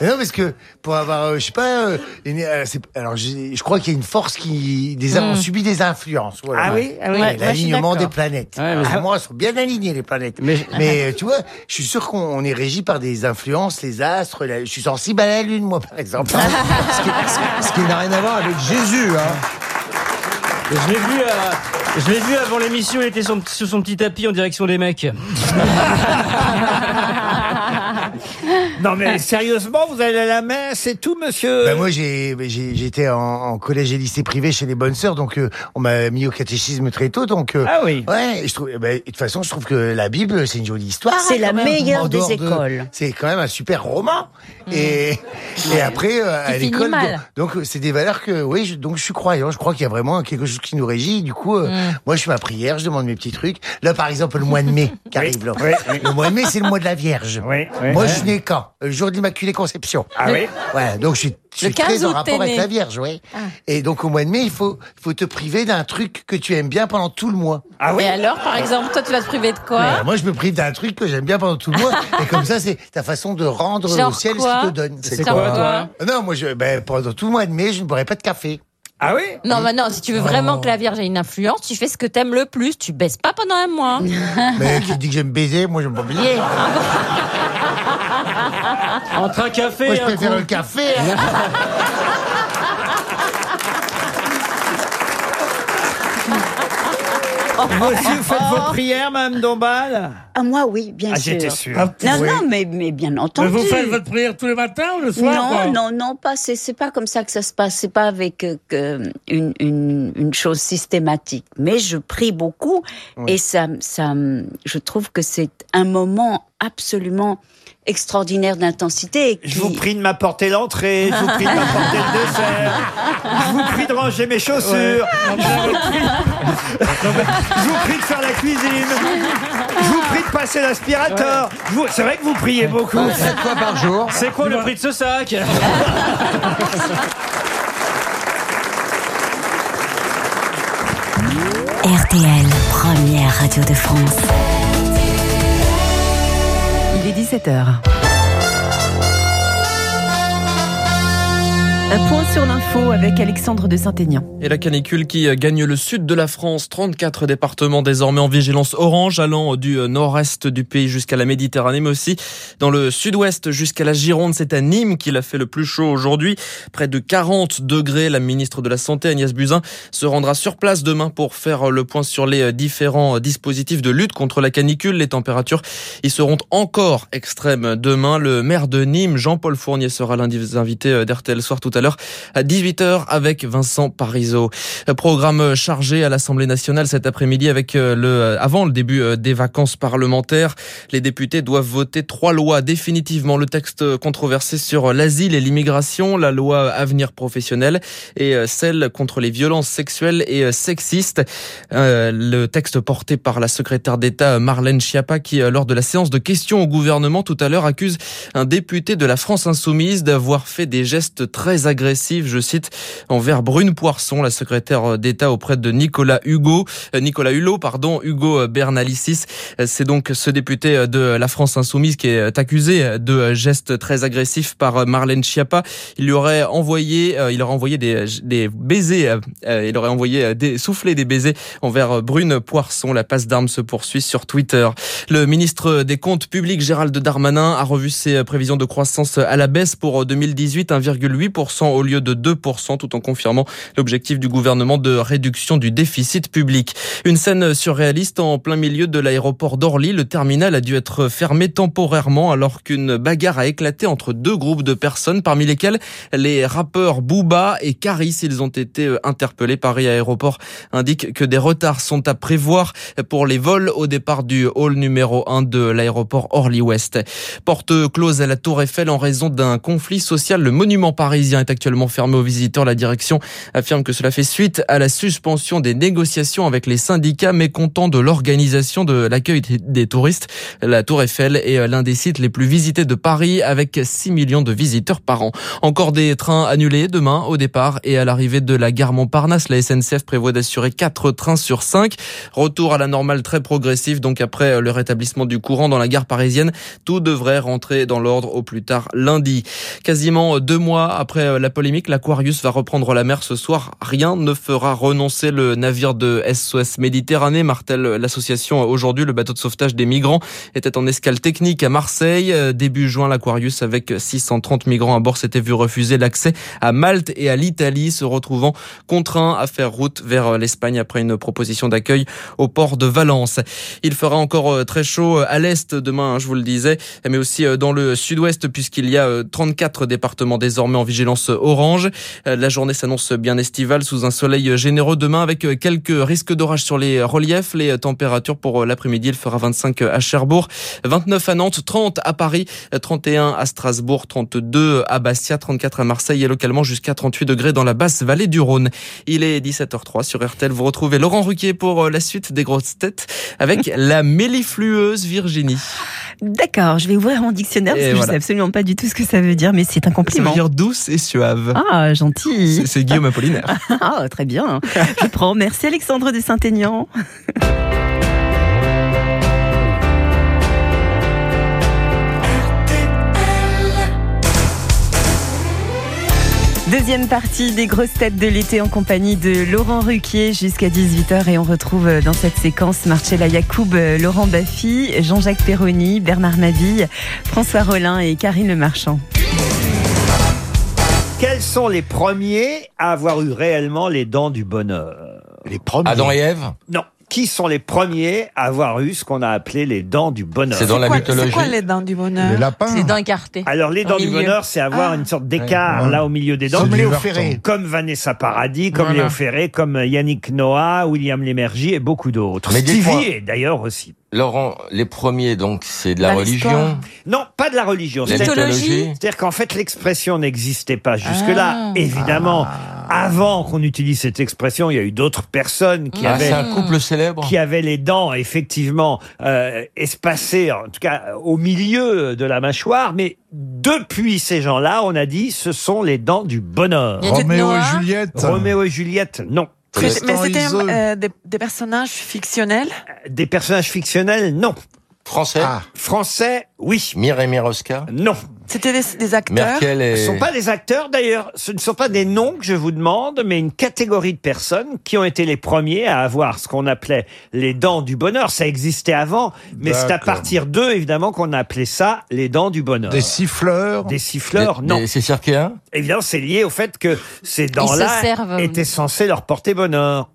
S18: Non, parce que pour avoir, euh, je sais pas, euh, une- euh, c'est- alors j'ai- je crois qu'il y a une force qui, des, on subit des influences. Voilà.
S5: Ah oui, ah oui.
S18: Ouais,
S5: Ouais, moi, je suis
S18: L'alignement
S5: d'accord.
S18: des planètes.
S7: Ouais, mais-
S18: Alors, moi, elles sont bien alignées les planètes.
S7: Mais-
S18: Mais, euh, tu vois, je suis sûr qu'on on est régi par des influences, les astres. la- je suis sensible à la lune, moi, par exemple.
S38: ce, qui, ce- ce qui n'a rien à voir avec Jésus. Hein.
S7: Je l'ai vu, vu avant l'émission, il était sur son petit tapis en direction des mecs.
S5: Non mais sérieusement, vous allez à la messe et tout, monsieur
S18: Ben moi, j'ai, j'ai- j'étais en, en collège et lycée privé chez les bonnes sœurs, donc euh, on m'a mis au catéchisme très tôt. Donc, euh,
S5: Ah oui.
S18: Ouais, et je trouve, ben, de toute façon, je trouve que la Bible, c'est une jolie histoire.
S39: C'est
S18: hein,
S39: la
S18: quand même.
S39: meilleure
S18: En
S39: des
S18: dehors de-
S39: écoles.
S18: c'est quand même un super roman. Et, et après, euh, à
S30: finit
S18: l'école,
S30: mal.
S18: donc donc, c'est des valeurs que, oui, je- donc je suis croyant. Je crois qu'il y a vraiment quelque chose qui nous régit. Du coup, euh,
S30: Mm.
S18: moi, je fais ma prière, je demande mes petits trucs. Là, par exemple, le mois de mai qui arrive. là.
S5: oui, oui.
S18: Le mois de mai, c'est le mois de la Vierge.
S5: Oui, oui.
S18: Moi, je suis né quand? Le jour de l'Immaculée Conception.
S5: Ah oui
S18: Ouais, donc je suis, je suis très
S30: 15
S18: en rapport avec la Vierge, oui.
S30: Ah.
S18: Et donc au mois de mai, il faut, il faut te priver d'un truc que tu aimes bien pendant tout le mois.
S5: Ah oui
S30: Et alors, par exemple, toi, tu vas te priver de quoi
S18: Euh, moi, je me prive d'un truc que j'aime bien pendant tout le mois. et comme ça, c'est ta façon de rendre
S30: Genre
S18: au ciel
S30: quoi
S18: ce qu'il te donne.
S30: C'est Genre quoi, toi
S18: Non, moi, je, ben, pendant tout le mois de mai, je ne boirai pas de café.
S5: Ah oui
S30: Non, bah non, si tu veux vraiment que la Vierge ait une influence, tu fais ce que t'aimes le plus. Tu baisses pas pendant un mois.
S18: Mais qui dit que j'aime baiser, moi j'aime pas baiser.
S7: Entre un café
S18: Moi je
S7: un
S18: préfère
S7: coup.
S18: le café. hein.
S5: Vous aussi, vous faites vos prières, Mme Dombal
S40: Ah, moi, oui, bien
S5: Ah,
S40: sûr.
S5: j'étais sûr.
S40: Non,
S5: Ah, oui.
S40: non, mais, mais bien entendu.
S33: vous faites votre prière tous les matins ou le soir
S40: Non,
S33: quoi
S40: non, non, pas. C'est, c'est pas comme ça que ça se passe. C'est pas avec euh, que- une, une, une chose systématique. Mais je prie beaucoup et ça, ça, je trouve que c'est un moment absolument extraordinaire d'intensité. et
S5: Je
S40: qui-
S5: vous prie de m'apporter l'entrée, je vous prie de m'apporter le dessert, je vous prie de ranger mes chaussures, je, vous prie... je vous prie de faire la cuisine, je vous prie de passer l'aspirateur. Vous- C'est vrai que vous priez beaucoup.
S7: Sept fois par jour. C'est quoi le prix de ce sac
S12: RTL, première radio de France.
S4: Il est 17h. Un point sur l'info avec Alexandre de Saint-Aignan.
S2: Et la canicule qui gagne le sud de la France, 34 départements désormais en vigilance orange, allant du nord-est du pays jusqu'à la Méditerranée, mais aussi dans le sud-ouest jusqu'à la Gironde. C'est à Nîmes qu'il a fait le plus chaud aujourd'hui, près de 40 degrés. La ministre de la Santé, Agnès Buzyn, se rendra sur place demain pour faire le point sur les différents dispositifs de lutte contre la canicule. Les températures y seront encore extrêmes demain. Le maire de Nîmes, Jean-Paul Fournier, sera l'un des invités d'RTL Soir tout à l'heure à 18h avec Vincent Parisot. Euh, Programme chargé à l'Assemblée nationale cet après-midi avec euh, le avant le début euh, des vacances parlementaires. Les députés doivent voter trois lois définitivement. Le texte controversé sur l'asile et l'immigration, la loi avenir professionnel et euh, celle contre les violences sexuelles et euh, sexistes. Euh, Le texte porté par la secrétaire d'État Marlène Schiappa qui, euh, lors de la séance de questions au gouvernement tout à l'heure, accuse un député de la France insoumise d'avoir fait des gestes très agressifs, je cite, envers Brune Poisson, la secrétaire d'État auprès de Nicolas Hugo, euh, Nicolas Hulot, pardon, Hugo Bernalicis. Euh, C'est donc ce député de la France insoumise qui est accusé de gestes très agressifs par Marlène Schiappa. Il lui aurait envoyé, euh, il aurait envoyé des, des baisers, euh, euh, il aurait envoyé euh, des, soufflé des baisers envers Brune Poisson. La passe d'armes se poursuit sur Twitter. Le ministre des Comptes publics, Gérald Darmanin, a revu ses prévisions de croissance à la baisse pour 2018, 1,8% au lieu de 2%, tout en confirmant l'objectif du gouvernement de réduction du déficit public. Une scène surréaliste en plein milieu de l'aéroport d'Orly. Le terminal a dû être fermé temporairement alors qu'une bagarre a éclaté entre deux groupes de personnes, parmi lesquels les rappeurs Booba et Caris. Ils ont été euh, interpellés. Paris Aéroport indique que des retards sont à prévoir pour les vols au départ du hall numéro 1 de l'aéroport Orly-Ouest. Porte close à la Tour Eiffel en raison d'un conflit social. Le monument parisien est actuellement fermé aux visiteurs. La direction affirme que cela fait suite à la suspension des négociations avec les syndicats mécontents de l'organisation de l'accueil des- touristes. La Tour Eiffel est l'un des sites les plus visités de Paris avec 6 millions de visiteurs par an. Encore des trains annulés demain au départ et à l'arrivée de la gare Montparnasse. La SNCF prévoit d'assurer 4 trains sur 5. Retour à la normale très progressif. Donc après le rétablissement du courant dans la gare parisienne, tout devrait rentrer dans l'ordre au plus tard lundi. Quasiment deux mois après la polémique, l'Aquarius va reprendre la mer ce soir. Rien ne fera renoncer le navire de SOS Méditerranée, martèle l'association aujourd'hui. Le bateau de sauvetage des migrants était en escale technique à Marseille. Euh, Début juin, l'Aquarius, avec 630 migrants à bord, s'était vu refuser l'accès à Malte et à l'Italie, se retrouvant contraint à faire route vers l'Espagne après une proposition d'accueil au port de Valence. Il fera encore euh, très chaud à l'est demain, hein, je vous le disais, mais aussi euh, dans le sud-ouest puisqu'il y a euh, 34 départements désormais en vigilance orange. Euh, La journée s'annonce bien estivale sous un soleil généreux demain avec euh, quelques risques d'orage sur les reliefs. Les températures pour euh, l'après-midi, il fera 25 à Cherbourg, 29 à Nantes, 30 à Paris, 31 à Strasbourg, 32 à Bastia, 34 à Marseille et localement jusqu'à 38 degrés dans la basse vallée du Rhône. Il est 17h03 sur RTL. Vous retrouvez Laurent Ruquier pour la suite des grosses têtes avec la méliflueuse Virginie.
S4: D'accord, je vais ouvrir mon dictionnaire parce
S2: Et
S4: que je
S2: voilà.
S4: sais absolument pas du tout ce que ça veut dire, mais c'est un
S2: Ça
S4: compliment.
S2: veut dire douce et suave.
S4: Ah, gentil.
S2: C'est Guillaume Apollinaire.
S4: Ah, très bien. Je prends. Merci Alexandre de Saint-Aignan. Deuxième partie des grosses têtes de l'été en compagnie de Laurent Ruquier jusqu'à 18h et on retrouve euh, dans cette séquence Marcella Yacoub, euh, Laurent Baffy, Jean-Jacques Perroni, Bernard Mabille, François Rollin et Karine Le Marchand.
S5: Quels sont les premiers à avoir eu réellement les dents du bonheur? Les premiers
S29: Adam et Ève?
S5: Non. Qui sont les premiers à avoir eu ce qu'on a appelé les dents du bonheur
S29: C'est dans la mythologie.
S41: C'est quoi les dents du bonheur
S37: Les lapins.
S41: C'est les dents écartées.
S5: Alors les dents du bonheur, c'est avoir
S41: Ah.
S5: une sorte d'écart
S37: Ouais.
S5: là au milieu des dents.
S37: Comme Léo
S5: Comme-
S37: Ferré.
S5: Comme Vanessa Paradis, comme
S29: Voilà.
S5: Léo Ferré, comme Yannick Noah, William Lémergie et beaucoup d'autres. Stevie est d'ailleurs aussi.
S29: Laurent, les premiers, donc, c'est de la religion.
S5: Non, pas de la religion.
S29: La
S5: C'est-à-dire-
S29: mythologie.
S5: C'est-à-dire qu'en fait, l'expression n'existait pas jusque-là.
S41: Ah.
S5: Évidemment, avant qu'on utilise cette expression, il y a eu d'autres personnes qui
S29: Ah,
S5: avaient
S29: c'est un couple célèbre.
S5: qui avaient les dents effectivement euh, espacées, en tout cas au milieu de la mâchoire, mais depuis ces gens-là, on a dit ce sont les dents du bonheur.
S41: Il y a du
S37: Roméo et. Juliette.
S5: Roméo et Juliette, non.
S41: Mais
S37: Tristan
S41: c'était
S37: Isolde.
S41: euh, des, des personnages fictionnels?
S5: Des personnages fictionnels, non.
S29: Français.
S37: Ah.
S5: Français, oui.
S29: Mireille Miroska.
S5: Non.
S41: C'était des, des acteurs
S29: Merkel
S5: Ce ne
S29: et...
S5: sont pas des acteurs d'ailleurs, ce ne sont pas des noms que je vous demande, mais une catégorie de personnes qui ont été les premiers à avoir ce qu'on appelait les dents du bonheur. Ça existait avant, mais c'est à partir d'eux évidemment qu'on a appelé ça les dents du bonheur.
S37: Des siffleurs.
S5: Des siffleurs,
S29: des-
S5: non.
S29: des- C'est circaéen
S5: Évidemment, c'est lié au fait que ces dents-là étaient censées leur porter bonheur.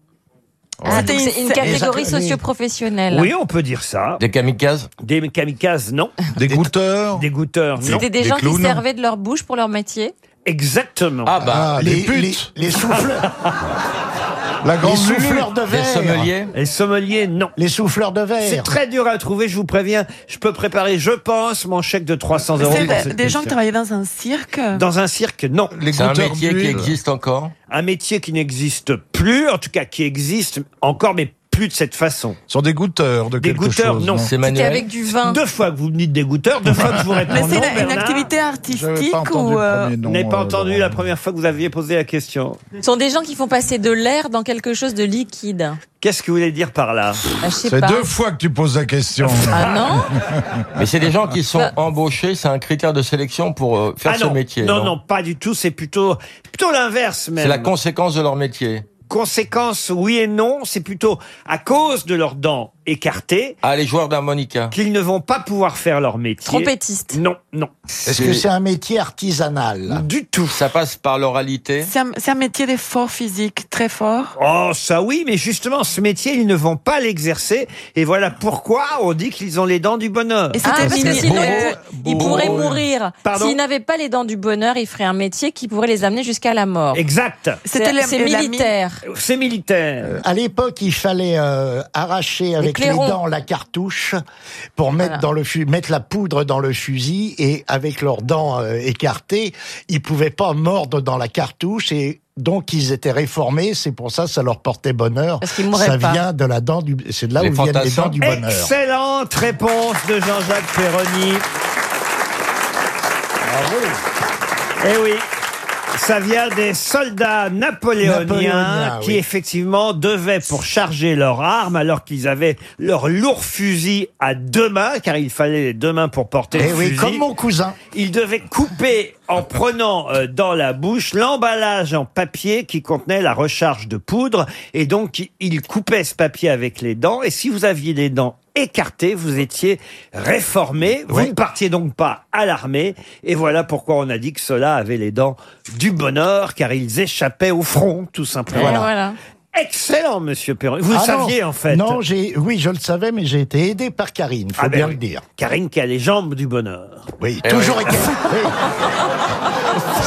S30: Ah,
S41: C'était
S30: donc
S41: une
S30: c'est une catégorie
S18: Les-
S30: socioprofessionnelle.
S5: Oui, on peut dire ça.
S29: Des kamikazes
S5: Des kamikazes, non.
S37: Des goûteurs.
S5: Des goûteurs, non.
S30: C'était des,
S37: Des
S30: gens qui servaient de leur bouche pour leur métier?
S5: Exactement.
S29: Ah bah,
S37: Ah,
S18: les,
S37: putes.
S18: les, les souffleurs,
S37: La
S18: les
S37: grande
S18: souffleurs de verre.
S29: sommeliers
S5: Les sommeliers, non.
S18: Les souffleurs de
S5: C'est
S18: verre.
S5: très dur à trouver, je vous préviens. Je peux préparer, je pense, mon chèque de 300 euros.
S41: C'est des, gens qui travaillaient dans un cirque
S5: Dans un cirque, non.
S37: Les
S29: C'est un métier qui existe encore
S5: Un métier qui n'existe plus, en tout cas qui existe encore, mais plus de cette façon.
S37: Ce sont des goûteurs de
S5: Des
S37: quelque
S5: goûteurs,
S37: chose.
S5: non.
S29: C'est
S30: C'était
S29: manuel
S30: avec du vin.
S5: Deux fois que vous me dites des goûteurs, deux fois que je vous réponds
S41: Mais
S5: non,
S41: c'est une-
S5: Bernard.
S41: activité
S37: J'avais
S41: artistique
S37: entendu
S41: ou
S37: le
S41: euh,
S37: premier
S5: Vous
S37: nom,
S5: n'avez pas
S37: euh,
S5: entendu
S37: Laurent.
S5: la première fois que vous aviez posé la question.
S30: Ce sont des gens qui font passer de l'air dans quelque chose de liquide.
S5: Qu'est-ce que vous voulez dire par là?
S30: Ah, je sais
S37: C'est
S30: pas.
S37: deux fois que tu poses la question.
S30: Ah non?
S29: Mais c'est des gens qui sont
S30: Bah.
S29: embauchés, c'est un critère de sélection pour euh, faire
S5: Ah
S29: ce
S5: non,
S29: métier.
S5: non, non, pas du tout. C'est plutôt, plutôt l'inverse même.
S29: C'est la conséquence de leur métier.
S5: Conséquence, oui et non. C'est plutôt à cause de leurs dents écartées
S29: Ah, les joueurs d'harmonica.
S5: qu'ils ne vont pas pouvoir faire leur métier.
S30: Trompettiste.
S5: Non, non.
S18: Est-ce que c'est un métier artisanal?
S5: Du tout.
S29: Ça passe par l'oralité?
S41: c'est un, un métier d'effort physique très fort.
S5: Oh, ça oui, mais justement, ce métier, ils ne vont pas l'exercer. Et voilà pourquoi on dit qu'ils ont les dents du bonheur.
S41: Et
S30: Ah, parce que sinon,
S41: euh,
S30: ils, pour- ils pourraient mourir.
S5: Pardon
S30: S'ils n'avaient pas les dents du bonheur, ils feraient un métier qui pourrait les amener jusqu'à la mort.
S5: Exact.
S41: C'était
S30: c'est militaire.
S5: C'est militaire.
S18: À l'époque, il fallait euh, arracher avec les,
S30: clairons.
S18: dents la cartouche pour mettre
S30: Voilà.
S18: dans le fu- mettre la poudre dans le fusil et avec leurs dents euh, écartées, ils pouvaient pas mordre dans la cartouche et donc ils étaient réformés. C'est pour ça ça leur portait bonheur.
S30: Parce qu'ils mourraient
S18: ça
S30: pas.
S18: vient de la dent du c'est de là
S29: Les
S18: où viennent les dents du bonheur.
S5: Excellente réponse de Jean-Jacques Perroni. Eh oui. Ça vient des soldats napoléoniens qui
S18: oui.
S5: effectivement devaient pour charger leurs armes alors qu'ils avaient leur lourd fusil à deux mains car il fallait les deux mains pour porter
S18: Eh
S5: le
S18: oui,
S5: fusil.
S18: comme mon cousin.
S5: Ils devaient couper en prenant euh, dans la bouche l'emballage en papier qui contenait la recharge de poudre et donc ils coupaient ce papier avec les dents et si vous aviez les dents écartées, vous étiez réformé, vous ne partiez donc pas à l'armée et voilà pourquoi on a dit que ceux-là avaient les dents du bonheur car ils échappaient au front tout simplement.
S30: Et voilà.
S5: Excellent monsieur Perron. Vous le
S18: Ah non.
S5: saviez en fait.
S18: Non, j'ai oui, je le savais, mais j'ai été aidé par Karine. Faut
S5: Ah ben
S18: bien
S5: oui.
S18: le dire.
S5: Karine qui a les jambes du bonheur.
S18: Oui,
S29: Eh
S18: toujours été. oui.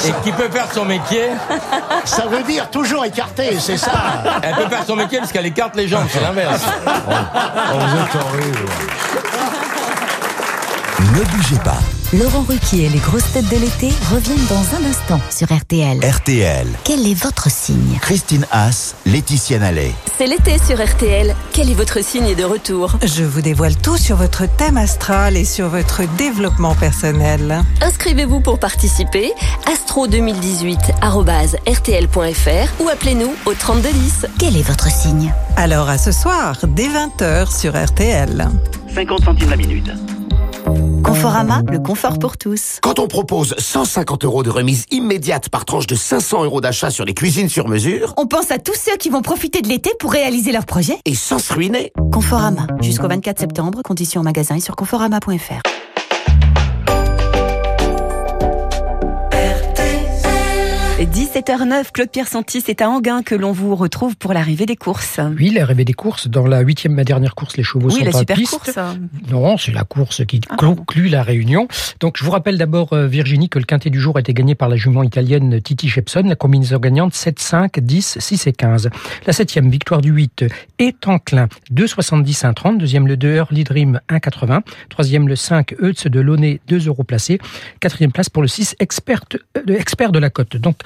S29: Et qui peut faire son métier
S18: Ça veut dire toujours écarté, c'est ça.
S29: Elle peut faire son métier parce qu'elle écarte les jambes, c'est l'inverse.
S37: Oh, vous êtes horrible.
S12: Ne bougez pas. Laurent Ruquier et les grosses têtes de l'été reviennent dans un instant sur RTL.
S42: RTL.
S12: Quel est votre signe?
S42: Christine Haas, Laetitia Nallet.
S39: C'est l'été sur RTL. Quel est votre signe de retour?
S43: Je vous dévoile tout sur votre thème astral et sur votre développement personnel.
S39: Inscrivez-vous pour participer astro2018@rtl.fr ou appelez-nous au 3210.
S12: Quel est votre signe?
S43: Alors à ce soir, dès 20h sur RTL.
S44: 50 centimes la minute.
S43: On Conforama, le confort pour tous.
S13: Quand on propose 150 euros de remise immédiate par tranche de 500 euros d'achat sur les cuisines sur mesure,
S43: On pense à tous ceux qui vont profiter de l'été pour réaliser leurs projets.
S13: et sans se ruiner.
S43: Conforama, jusqu'au 24 septembre, conditions en magasin et sur conforama.fr.
S4: 17h09, Claude Pierre Santis, c'est à Anguin que l'on vous retrouve pour l'arrivée des courses.
S3: Oui, l'arrivée des courses. Dans la huitième, ma dernière course, les chevaux
S4: Oui,
S3: sont
S4: la
S3: en
S4: super
S3: piste.
S4: course. Ah,
S3: Non, c'est la course qui conclut la réunion. Donc, je vous rappelle d'abord, euh, Virginie, que le quintet du jour a été gagné par la jument italienne Titi Shepson. La combinaison gagnante 7, 5, 10, 6 et 15. La septième, victoire du 8, est enclin 2, 70, 1, 30. Deuxième, le 2, Early Dream, 1, 80. Troisième, le 5, Eutz de Launay, 2 euros placés. Quatrième place pour le 6, expert, euh, expert de la cote. Donc,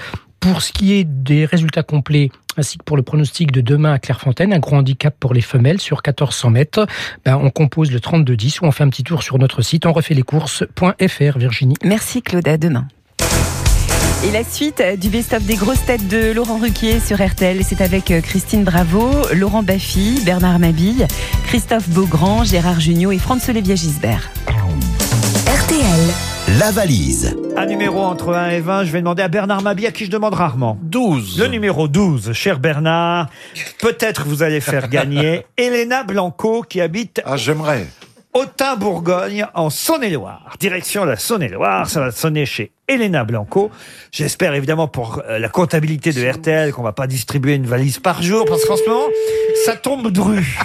S3: pour ce qui est des résultats complets, ainsi que pour le pronostic de demain à Clairefontaine, un gros handicap pour les femelles sur 1400 mètres, ben, on compose le 32-10 ou on fait un petit tour sur notre site, on refait les courses.fr, Virginie.
S4: Merci Claude, à demain. Et la suite du best-of des grosses têtes de Laurent Ruquier sur RTL, c'est avec euh, Christine Bravo, Laurent Baffy, Bernard Mabille, Christophe Beaugrand, Gérard Jugnot et Franz-Olivier Gisbert.
S43: RTL.
S13: La valise.
S5: Un numéro entre 1 et 20, je vais demander à Bernard Mabie, à qui je demande rarement. 12. Le numéro 12, cher Bernard. Peut-être vous allez faire gagner Elena Blanco qui habite.
S6: Ah, j'aimerais.
S5: Autun-Bourgogne, en Saône-et-Loire. Direction la Saône-et-Loire, ça va sonner chez Elena Blanco. J'espère évidemment pour euh, la comptabilité de RTL qu'on va pas distribuer une valise par jour, parce qu'en ce moment, ça tombe dru.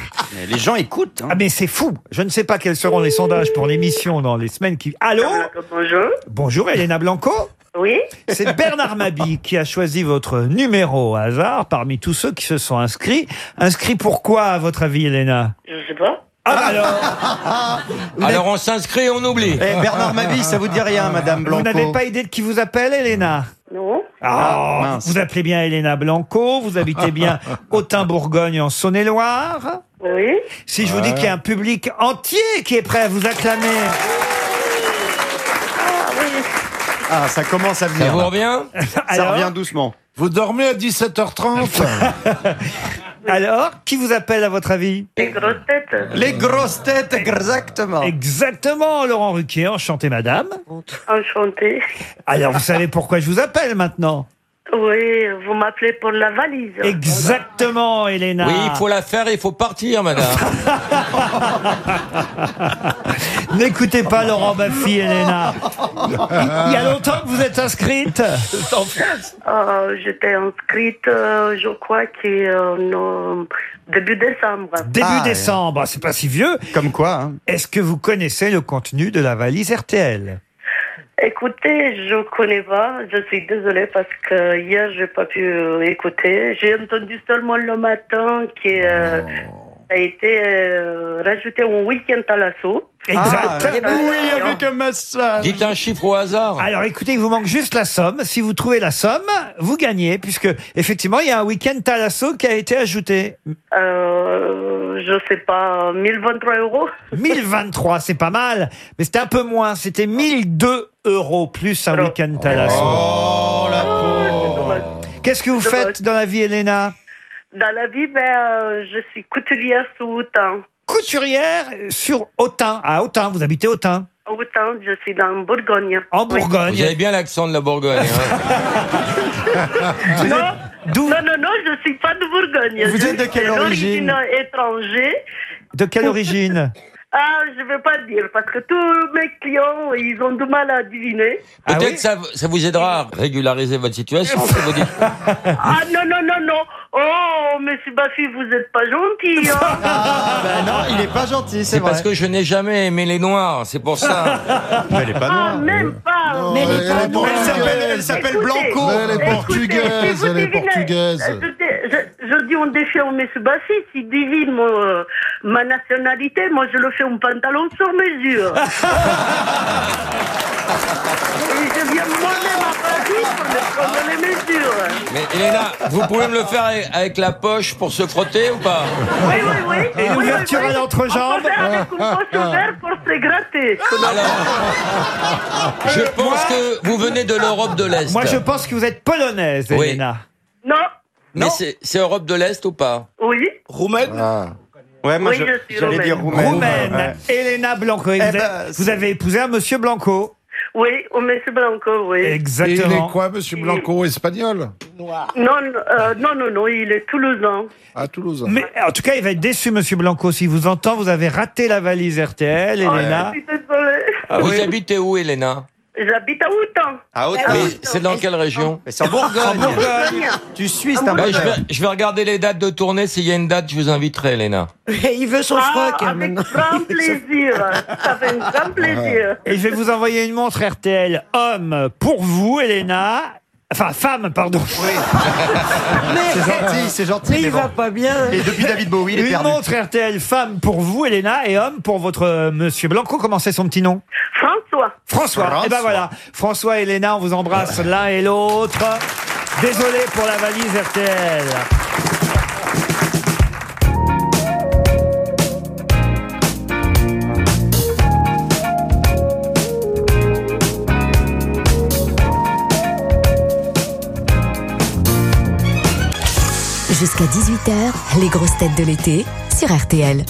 S45: Les gens écoutent.
S5: Ah mais c'est fou. Je ne sais pas quels seront les sondages pour l'émission dans les semaines qui... Allô
S46: Bonjour.
S5: Bonjour Elena Blanco
S46: Oui.
S5: C'est Bernard Mabi qui a choisi votre numéro au hasard parmi tous ceux qui se sont inscrits. Inscrits pourquoi, à votre avis, Elena?
S46: Je sais pas.
S5: Ah bah alors
S29: Alors on s'inscrit, on oublie.
S45: Eh, Bernard Mabie, ça vous dit rien, Madame Blanco
S5: Vous n'avez pas idée de qui vous appelle, Elena
S46: Non.
S5: Ah,
S45: mince.
S5: vous appelez bien Elena Blanco, vous habitez bien Autun-Bourgogne en Saône-et-Loire.
S46: Oui.
S5: Si je vous dis qu'il y a un public entier qui est prêt à vous acclamer.
S45: Ah, ça commence à venir.
S29: Ça vous revient
S45: Ça
S5: Alors
S45: revient doucement.
S6: Vous dormez à 17h30
S5: Alors, qui vous appelle à votre avis?
S46: Les grosses têtes.
S45: Les grosses têtes, exactement.
S5: Exactement, Laurent Ruquier, enchanté madame.
S46: Enchanté.
S5: Alors, vous savez pourquoi je vous appelle maintenant?
S46: Oui, vous m'appelez pour la valise.
S5: Exactement, Elena.
S29: Oui, il faut la faire et il faut partir, madame.
S5: N'écoutez pas Laurent Baffy, Elena. Il y a longtemps que vous êtes inscrite
S46: Euh, J'étais inscrite, euh, je crois, qui en début décembre.
S5: Début
S45: Ah,
S5: décembre, c'est pas si vieux.
S45: Comme quoi, hein.
S5: Est-ce que vous connaissez le contenu de la valise RTL
S46: Écoutez, je connais pas. Je suis désolée parce que hier j'ai pas pu euh, écouter. J'ai entendu seulement le matin qui euh, a été euh, rajouté en week-end à l'assaut.
S5: Exact.
S45: Oui, avec un massage.
S29: Dites un chiffre au hasard.
S5: Alors écoutez, il vous manque juste la somme. Si vous trouvez la somme, vous gagnez, puisque effectivement, il y a un week-end à l'assaut qui a été ajouté.
S46: Euh, je sais pas, 1023 euros.
S5: 1023, c'est pas mal, mais c'était un peu moins. C'était 1002 euros plus un week-end à l'assaut.
S45: Oh, la pauvre.
S5: Qu'est-ce que vous
S46: Dommage.
S5: faites dans la vie, Elena
S46: Dans la vie, ben, euh, je suis couturière sous Autant.
S5: Couturière sur Autun. À Autun, vous habitez Autun.
S46: Autant, je suis dans Bourgogne.
S5: En
S46: Oui.
S5: Bourgogne.
S29: Vous avez bien l'accent de la Bourgogne. hein.
S46: Non, non, non, non, je suis pas de Bourgogne.
S45: Vous
S46: Je
S45: êtes de
S46: suis
S45: quelle origine
S46: étranger.
S5: De quelle origine
S46: Ah, je vais pas dire parce que tous mes clients, ils ont du mal à deviner.
S29: Peut-être ça, ça vous aidera à régulariser votre situation. si vous dites.
S46: Ah non, non, non, non. Oh, monsieur Baffy, vous êtes pas gentil. Hein.
S45: Ben non, il est pas gentil, c'est vrai.
S29: parce que je n'ai jamais aimé les noirs, c'est pour ça.
S45: Mais elle est pas
S46: Ah,
S45: noire.
S46: même pas.
S6: Mais elle
S46: Ah, non.
S6: portugaise.
S45: Elle s'appelle- elle s'appelle Blanco.
S6: Mais elle est
S46: écoutez,
S6: portugaise,
S46: si vous
S6: elle est
S46: devinez-
S6: portugaise.
S46: Je, je- je dis en défi au monsieur Baffy, s'il mon, euh, ma nationalité, moi je le fais en pantalon sur mesure. Et je viens moi-même à Paris pour me prendre les mesures.
S29: Mais Elena, vous pouvez me le faire avec, avec la poche pour se frotter ou pas?
S46: Oui, oui, oui.
S5: Et
S46: Oui,
S5: l'ouverture
S46: oui, oui.
S5: à l'entrejambe
S46: On peut faire avec une poche ouverte pour se gratter.
S29: Je pense que vous venez de l'Europe de l'Est.
S5: Moi, je pense que vous êtes polonaise,
S29: Oui.
S5: Elena.
S46: Non,
S29: Mais c'est c'est Europe de l'Est ou pas?
S46: Oui.
S45: Roumaine?
S46: Ah,
S45: Ouais, moi
S46: Oui,
S45: je-
S46: je suis
S45: j'allais dire roumaine.
S5: Roumaine.
S45: Ouais.
S5: Elena Blanco.
S45: Eh
S5: vous, avez,
S45: ben,
S5: vous avez épousé un monsieur Blanco.
S46: Oui, au Monsieur Blanco, oui.
S5: Exactement.
S6: Et il est quoi, monsieur Blanco, espagnol
S46: Non, euh, non, non, non, il est toulousain.
S6: À Toulouse.
S5: Mais en tout cas, il va être déçu, monsieur Blanco. S'il vous entend, vous avez raté la valise RTL, Elena.
S46: Je suis désolée.
S5: Ah
S29: Vous
S5: oui.
S29: habitez où, Elena?
S46: J'habite à Outan.
S45: Ah, autant.
S29: Mais c'est dans quelle région
S45: c'est en Bourgogne.
S46: Bourgogne.
S45: Tu suis, c'est
S46: Ah,
S45: un
S29: Bah, je, vais, je vais regarder les dates de tournée. S'il y a une date, je vous inviterai, Elena.
S47: Il veut son
S46: Ah,
S47: froc hein,
S46: avec
S47: maintenant.
S46: grand plaisir. Ça fait un grand plaisir.
S5: Et je vais vous envoyer une montre RTL homme pour vous, Elena. Enfin, femme, pardon.
S45: C'est gentil, c'est gentil.
S47: Mais il
S45: bon.
S47: va pas bien.
S45: Et depuis David Bowie, il est
S5: Une
S45: perdu.
S5: montre RTL femme pour vous, Elena, et homme pour votre euh, monsieur Blanco. Comment c'est son petit nom?
S46: François.
S5: François.
S45: François.
S5: Et ben voilà. François et Elena, on vous embrasse l'un et l'autre. Désolé pour la valise RTL.
S12: Jusqu'à 18h, les grosses têtes de l'été sur RTL.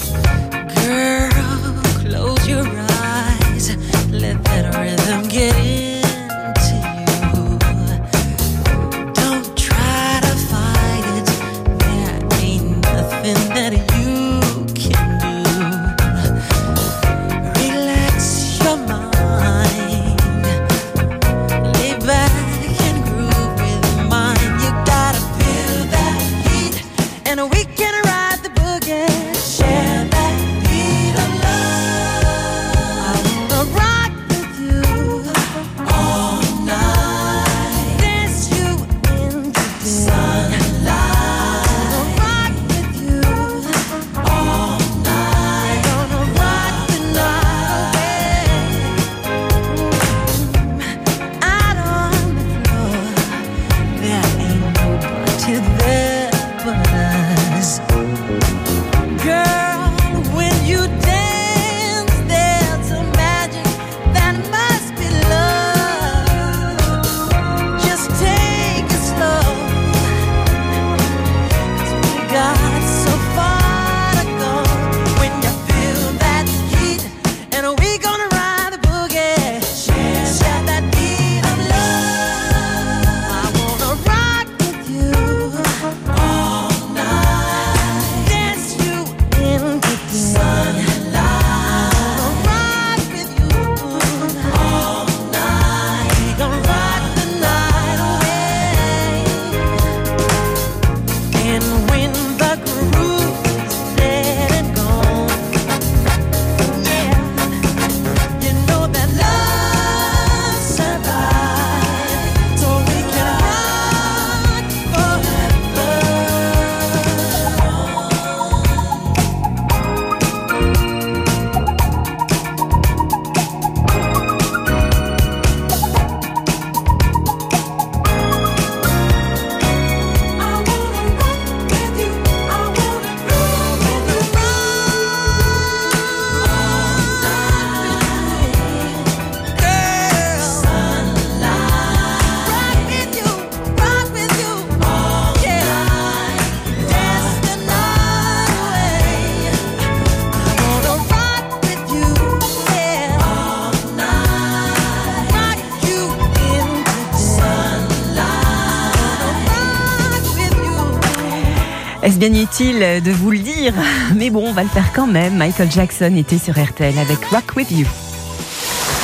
S4: Bien utile de vous le dire? Mais bon, on va le faire quand même. Michael Jackson était sur RTL avec Rock With You.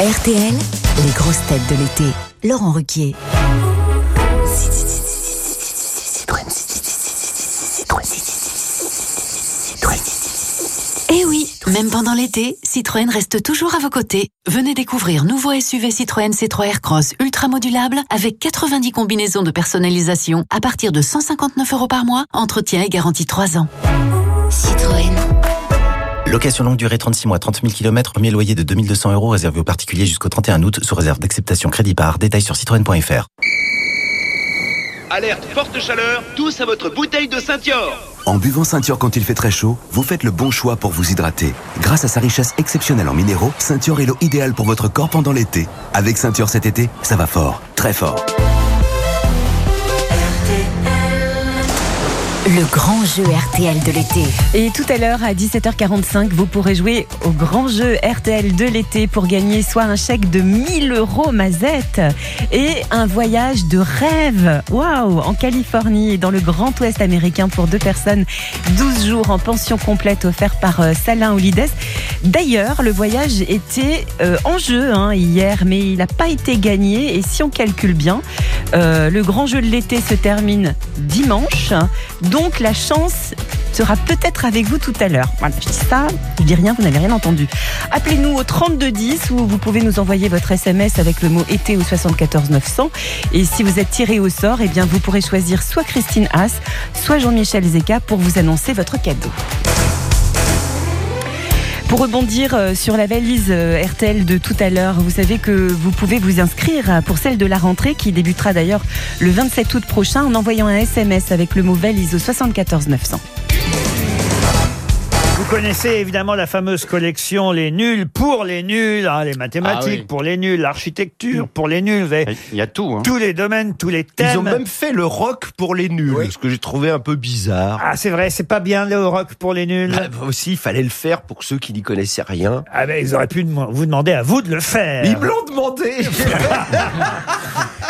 S12: RTL, les grosses têtes de l'été. Laurent Ruquier.
S48: Eh oui, même pendant l'été, Citroën reste toujours à vos côtés. Venez découvrir nouveau SUV Citroën C3 Aircross ultra modulable avec 90 combinaisons de personnalisation à partir de 159 euros par mois, entretien et garantie 3 ans.
S12: Citroën.
S49: Location longue durée 36 mois, 30 000 km, premier loyer de 2200 euros réservé aux particuliers jusqu'au 31 août sous réserve d'acceptation crédit par. Détails sur citroën.fr.
S50: Alerte forte chaleur, tous à votre bouteille de Saint-Yor.
S13: En buvant Ceinture quand il fait très chaud, vous faites le bon choix pour vous hydrater. Grâce à sa richesse exceptionnelle en minéraux, Ceinture est l'eau idéale pour votre corps pendant l'été. Avec Ceinture cet été, ça va fort, très fort.
S12: Le grand jeu RTL de l'été.
S4: Et tout à l'heure, à 17h45, vous pourrez jouer au grand jeu RTL de l'été pour gagner soit un chèque de 1000 euros Mazette et un voyage de rêve. Waouh En Californie dans le Grand Ouest américain pour deux personnes. 12 jours en pension complète offert par euh, Salin Holidays. D'ailleurs, le voyage était euh, en jeu hein, hier, mais il n'a pas été gagné. Et si on calcule bien, euh, le grand jeu de l'été se termine dimanche. Donc la chance sera peut-être avec vous tout à l'heure. Voilà, je dis ça, je dis rien, vous n'avez rien entendu. Appelez-nous au 3210 où vous pouvez nous envoyer votre SMS avec le mot été au 74 900. Et si vous êtes tiré au sort, eh bien vous pourrez choisir soit Christine Haas, soit Jean-Michel Zeka pour vous annoncer votre cadeau. Pour rebondir euh, sur la valise euh, RTL de tout à l'heure, vous savez que vous pouvez vous inscrire pour celle de la rentrée qui débutera d'ailleurs le 27 août prochain en envoyant un SMS avec le mot valise au 74 900.
S5: Vous connaissez évidemment la fameuse collection Les Nuls pour les nuls, hein, les mathématiques
S22: Ah oui.
S5: pour les nuls, l'architecture pour les nuls.
S22: Il y a tout. hein.
S5: tous les domaines, tous les thèmes.
S22: Ils ont même fait le rock pour les nuls, ce que j'ai trouvé un peu bizarre.
S5: Ah, c'est vrai, c'est pas bien le rock pour les nuls.
S22: Bah, aussi, il fallait le faire pour ceux qui n'y connaissaient rien.
S5: Ah ben, ils auraient pu vous demander à vous de le faire.
S22: Ils me l'ont demandé.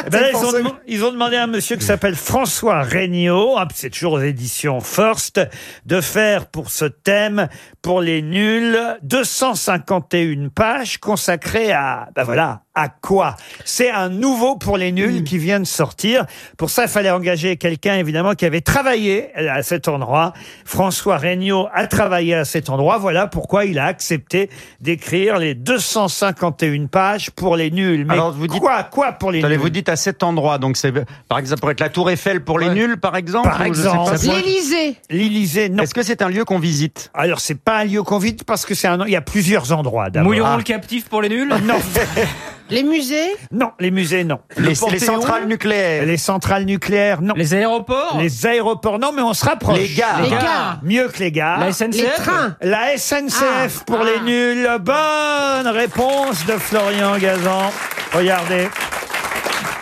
S5: Eh ben là, ont ils ont demandé à un monsieur qui s'appelle François Regnault, ah, c'est toujours aux éditions First, de faire pour ce thème, pour les nuls, 251 pages consacrées à, ben voilà, à quoi C'est un nouveau pour les nuls qui vient de sortir. Pour ça, il fallait engager quelqu'un, évidemment, qui avait travaillé à cet endroit. François Regnault a travaillé à cet endroit. Voilà pourquoi il a accepté d'écrire les 251 pages pour les nuls. Mais
S45: Alors, vous dites-
S5: quoi, quoi pour les
S45: Attendez,
S5: nuls
S45: vous dites à cet endroit, donc c'est par exemple ça pourrait être la Tour Eiffel pour les nuls, par exemple.
S5: Par
S45: ou je sais
S5: exemple.
S51: L'Élysée.
S5: L'Élysée, non.
S45: Est-ce que c'est un lieu qu'on visite?
S5: Alors, c'est pas un lieu qu'on visite parce que c'est un, il y a plusieurs endroits d'abord.
S29: Mouilleron
S5: Ah.
S29: le captif pour les nuls?
S5: Non.
S51: Les musées.
S5: non, les musées, non.
S45: les, les centrales nucléaires.
S5: Les centrales nucléaires, non.
S29: Les aéroports
S5: Les aéroports, non, mais on se rapproche.
S45: Les gares.
S51: Les gares.
S5: Mieux que les gares.
S29: La SNCF
S51: Les trains.
S5: La SNCF
S51: Ah.
S5: pour les
S51: Ah.
S5: nuls. Bonne réponse de Florian Gazan. Regardez.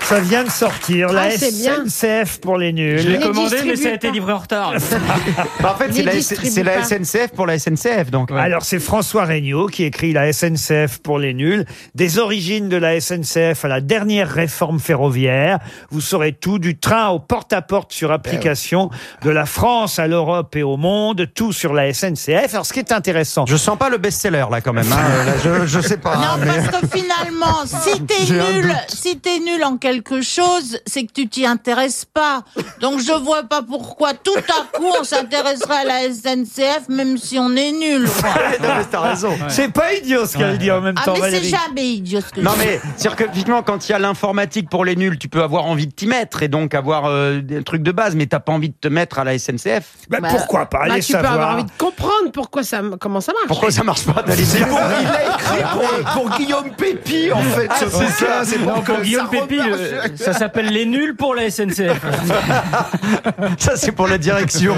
S5: Ça vient de sortir, la
S51: Ah, c'est bien.
S5: SNCF pour les nuls.
S29: Je l'ai
S51: Les
S29: commandé, mais ça a été livré en retard.
S45: Bah, en fait, c'est la,
S51: distribue
S45: c'est la
S51: pas.
S45: SNCF pour la SNCF, donc.
S5: Alors c'est François Regnault qui écrit la SNCF pour les nuls, des origines de la SNCF à la dernière réforme ferroviaire. Vous saurez tout du train au porte-à-porte sur application, de la France à l'Europe et au monde, tout sur la SNCF. Alors ce qui est intéressant,
S45: Je sens pas le best-seller là quand même. hein. Là, je, je sais pas.
S9: Non,
S45: hein, mais-
S9: parce que finalement, si t'es
S45: J'ai un
S9: nul,
S45: doute.
S9: si t'es nul en quelque chose, c'est que tu t'y intéresses pas. Donc je vois pas pourquoi tout à coup on s'intéresserait à la SNCF même si on est nul. quoi.
S45: Non, mais t'as raison.
S5: c'est pas idiot ce qu'elle dit en même
S9: Ah
S5: temps,
S9: mais c'est jamais idiot ce que
S45: Non
S9: je
S45: mais c'est-à-dire que effectivement quand il y a l'informatique pour les nuls, tu peux avoir envie de t'y mettre et donc avoir euh, des trucs de base, mais t'as pas envie de te mettre à la SNCF.
S5: Bah, pourquoi pas?
S51: Bah,
S5: Allez
S51: tu peux avoir envie de comprendre pourquoi ça, comment ça marche.
S45: Pourquoi ça marche pas d'aller dire
S22: Il a écrit pour, pour Guillaume Pépi, en fait,
S45: Ah,
S22: ce
S45: c'est
S22: bouquin. C'est pour
S29: Guillaume
S22: ça
S29: Pépi, le- ça s'appelle les nuls pour la SNCF.
S45: Ça c'est pour la direction.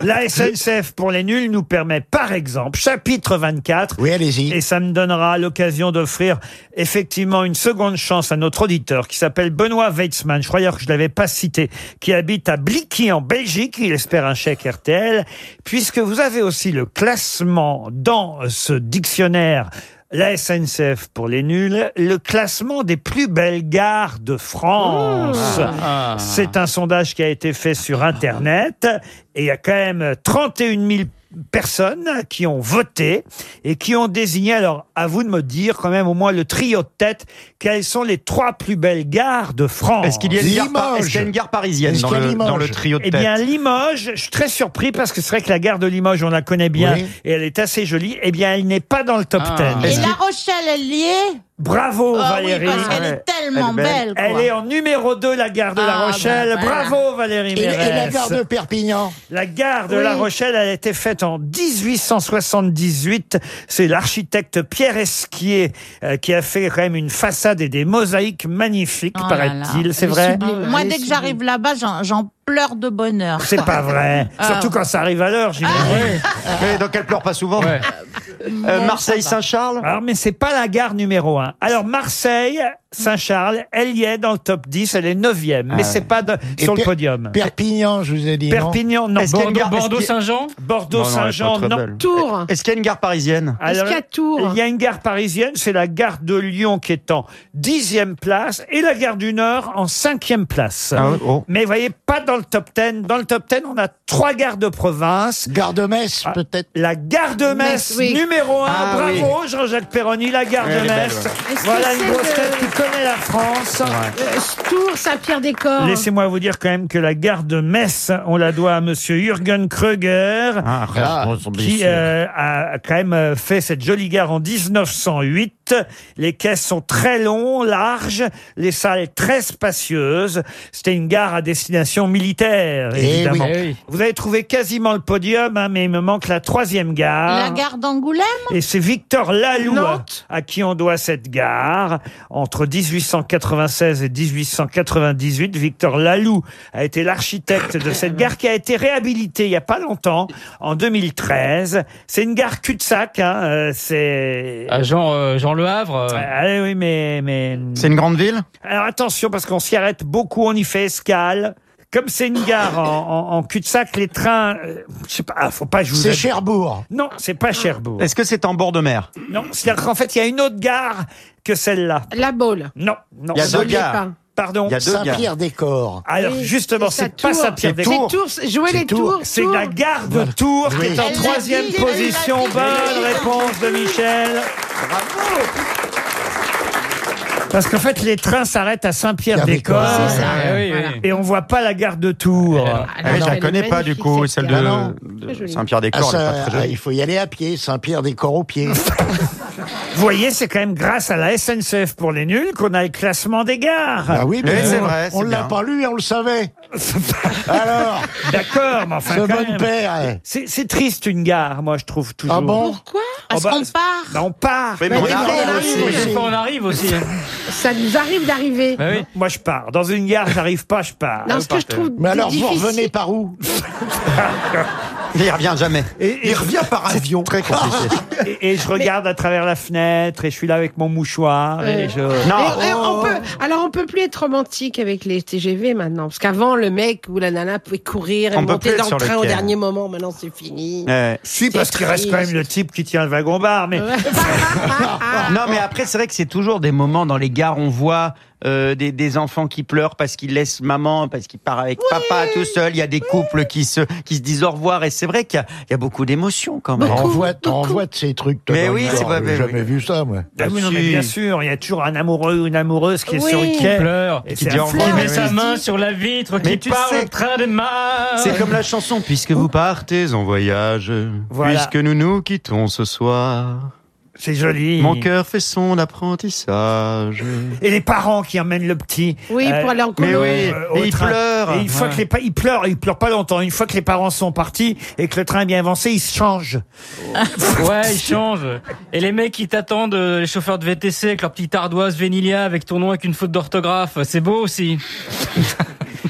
S5: La SNCF pour les nuls nous permet, par exemple, chapitre 24.
S18: Oui, allez-y.
S5: Et ça me donnera l'occasion d'offrir effectivement une seconde chance à notre auditeur qui s'appelle Benoît Weitzmann. Je crois d'ailleurs que je l'avais pas cité, qui habite à Blicky en Belgique. Il espère un chèque RTL, puisque vous avez aussi le classement dans ce dictionnaire. La SNCF pour les nuls, le classement des plus belles gares de France.
S29: Ah.
S5: C'est un sondage qui a été fait sur Internet et il y a quand même 31 000 personnes qui ont voté et qui ont désigné, alors à vous de me dire quand même au moins le trio de tête, quelles sont les trois plus belles gares de France
S45: Est-ce qu'il y a une gare, par- est-ce qu'il y a une gare parisienne
S18: Est-ce
S45: dans
S18: qu'il y a
S45: le,
S18: Limoges
S45: dans le trio de
S5: eh
S45: tête
S5: bien, Limoges, je suis très surpris parce que c'est vrai que la gare de Limoges, on la connaît bien
S18: Oui.
S5: et elle est assez jolie. Eh bien, elle n'est pas dans le top
S29: Ah.
S5: 10.
S9: Et La Rochelle, elle y est?
S5: Bravo,
S9: Ah oui,
S5: Valérie.
S9: parce qu'elle est tellement
S45: Elle est belle.
S9: belle. quoi.
S5: Elle est en numéro 2, la gare de La
S9: Ah,
S5: Rochelle.
S9: bah, voilà.
S5: Bravo, Valérie
S18: Et, et la
S5: Mérès.
S18: gare de Perpignan.
S5: La gare de
S18: Oui.
S5: La Rochelle, elle a été faite en 1878. C'est l'architecte Pierre Esquier euh, qui a fait quand même une façade et des mosaïques magnifiques,
S9: Oh là
S5: paraît-il. C'est
S9: Elle est
S5: vrai
S9: sublime. Moi, dès que j'arrive là-bas, j'en- j'en pleure de bonheur.
S5: C'est pas vrai.
S9: Ah.
S5: Surtout quand ça arrive à l'heure, j'imagine.
S45: Oui, donc elle pleure pas souvent. Euh,
S9: Bon,
S45: Marseille
S9: ça va.
S45: Saint-Charles.
S5: Alors, mais c'est pas la gare numéro un. Alors, Marseille, Saint-Charles, elle y est dans le top 10, elle est 9e, mais
S18: Ah
S5: c'est pas de-
S18: Et
S5: sur le
S18: Per-
S5: podium.
S18: Perpignan, je vous ai dit. non
S5: Perpignan, non.
S45: Est-ce qu'il y a une gare- est-ce qu'il y a-
S7: Bordeaux-Saint-Jean
S5: Bordeaux-Saint-Jean,
S45: Non.
S52: Tours.
S45: Est-ce qu'il y a une gare parisienne?
S52: Est-ce qu'il y a Tours?
S5: Il y a une gare parisienne, c'est la gare de Lyon qui est en dixième place et la gare du Nord en cinquième place.
S45: Ah oh.
S5: Mais vous voyez, pas dans le top 10. Dans le top 10, on a trois gares de province.
S18: Gare de Metz,
S5: Ah,
S18: peut-être.
S5: La gare de Metz,
S52: Metz, oui.
S5: numéro 1.
S45: Ah
S5: Bravo, Jean-Jacques Perroni, la gare de Metz. Voilà une grosse tête qui connaît la France.
S52: Euh, Tours, Saint-Pierre-des-Corps.
S5: Laissez-moi vous dire quand même que la gare de Metz, on la doit à monsieur Jürgen Kröger.
S45: Ah,
S18: Ah,
S5: qui euh, a quand même euh, fait cette jolie gare en 1908. Les caisses sont très longs, larges, les salles très spacieuses. C'était une gare à destination militaire,
S18: Eh
S5: évidemment.
S7: oui. Eh oui.
S5: Vous avez trouvé quasiment le podium, hein, mais il me manque la troisième gare.
S9: La gare d'Angoulême?
S5: Et c'est Victor Laloux à,
S52: Nantes.
S5: à qui on doit cette gare. Entre 1896 et 1898, Victor Laloux a été l'architecte de cette gare qui a été réhabilitée il y a pas longtemps, en 2013. C'est une gare cul-de-sac. Hein, euh, c'est
S7: Ah, Jean, euh, Jean Le Havre. euh,
S5: ah oui, mais mais
S45: C'est une grande ville
S5: alors attention parce qu'on s'y arrête beaucoup, on y fait escale. Comme c'est une gare en, en- en cul-de-sac, les trains, euh, je sais pas, ah, faut pas je vous
S18: C'est. Cherbourg.
S5: Non, c'est pas Cherbourg.
S45: Est-ce que c'est en bord de mer
S5: Non, c'est-à-dire qu'en fait, il y a une autre gare que celle-là.
S52: La Baule.
S5: Non, non.
S45: Il y a deux
S52: l'ai
S45: gares.
S52: pas.
S5: Pardon.
S45: Il y a deux gares.
S18: Saint-Pierre-des-Corps.
S5: Alors
S52: Oui,
S5: justement,
S52: c'est ça,
S5: c'est pas
S52: Tours. C'est Tours. Jouer
S18: C'est
S52: les
S18: Tours.
S52: tours.
S5: C'est la gare de Tours qui est en
S9: Elle l'a
S5: troisième
S9: dit, elle l'a
S5: position.
S9: dit, elle l'a
S5: Bonne
S9: dit.
S5: réponse de Michel. Parce qu'en fait, les trains s'arrêtent à Saint-Pierre-des-Corps.
S18: C'est ça.
S7: Ah oui.
S5: Et on voit pas la gare de Tours.
S52: Ah,
S45: Ah Je la
S52: elle est
S45: connais pas du
S52: magnifique,
S45: coup, celle de,
S18: Ah non.
S45: de
S52: Très jolie.
S18: Ah,
S45: Saint-Pierre-des-Corps. elle est
S18: ça,
S45: pas très jolie.
S18: il faut y aller à pied. Saint-Pierre-des-Corps au pied.
S5: Vous voyez, c'est quand même grâce à la SNCF pour les nuls qu'on a le classement des gares.
S18: Ah oui,
S45: Oui,
S18: mais
S45: c'est
S18: on-
S45: vrai,
S18: On
S45: c'est
S18: l'a
S45: bien.
S18: pas lu et on le savait. Alors,
S5: D'accord, mais enfin
S18: ce
S5: quand
S18: bon
S5: même.
S18: père.
S5: C'est c'est triste une gare, moi je trouve toujours.
S18: Ah bon
S52: Pourquoi?
S9: Parce
S5: Oh bah,
S9: qu'on part.
S5: Bah, on part.
S45: Mais on arrive
S18: mais
S45: aussi.
S7: Oui, des fois, on arrive aussi.
S52: Ça nous arrive d'arriver.
S7: Bah oui.
S5: Moi je pars. Dans une gare, j'arrive pas, je pars.
S52: Non, ce que je trouve
S18: Mais alors, vous revenez par où
S45: Il revient jamais.
S5: Et, et-
S53: Il revient par avion.
S45: Très compliqué.
S5: et- et je regarde à travers la fenêtre et je suis là avec mon mouchoir et je.
S45: Non.
S52: Et- on peut, alors on peut plus être romantique avec les TGV maintenant, parce qu'avant le mec ou la nana pouvait courir et
S45: On
S52: monter dans le train
S45: le
S52: au dernier moment. Maintenant c'est fini.
S45: Ouais.
S5: Si, parce qu'il reste quand même le type qui tient le wagon bar, mais.
S45: Non, mais après, c'est vrai que c'est toujours des moments dans les gares, on voit euh, des, des enfants qui pleurent parce qu'ils laissent maman, parce qu'ils partent avec papa tout seul. Il y a des couples qui se, qui se disent au revoir. Et c'est vrai qu'il y a, il y a beaucoup d'émotions quand même.
S18: T'en vois de ces trucs.
S45: Mais oui, c'est pas-
S18: J'ai jamais
S45: oui.
S18: vu ça, moi.
S5: Ah oui, non, mais
S45: si.
S5: bien sûr, il y a toujours un amoureux ou une amoureuse qui est
S52: Oui.
S5: sur le quai.
S7: pleure,
S5: Et
S45: qui dit revoir.
S7: qui met sa main sur la vitre,
S45: Mais
S7: qui
S45: tu
S7: parle
S45: sais-
S7: au train de mar.
S45: C'est comme la chanson, puisque vous partez en voyage,
S5: Voilà.
S45: puisque nous nous quittons ce soir.
S5: C'est joli.
S45: Mon cœur fait son apprentissage.
S5: Et les parents qui emmènent le petit.
S52: Oui,
S5: euh,
S52: pour aller en
S45: Mais oui,
S5: euh, au
S45: et il
S5: train.
S45: pleure.
S5: Et une fois
S45: Ouais.
S5: que les pa- ils pleurent, ils pleurent pas longtemps. Une fois que les parents sont partis et que le train est bien avancé, ils se changent.
S7: Ouais, ils changent. Et les mecs qui t'attendent, euh, les chauffeurs de VTC avec leur petite ardoise Vénilia avec ton nom avec une faute d'orthographe, c'est beau aussi.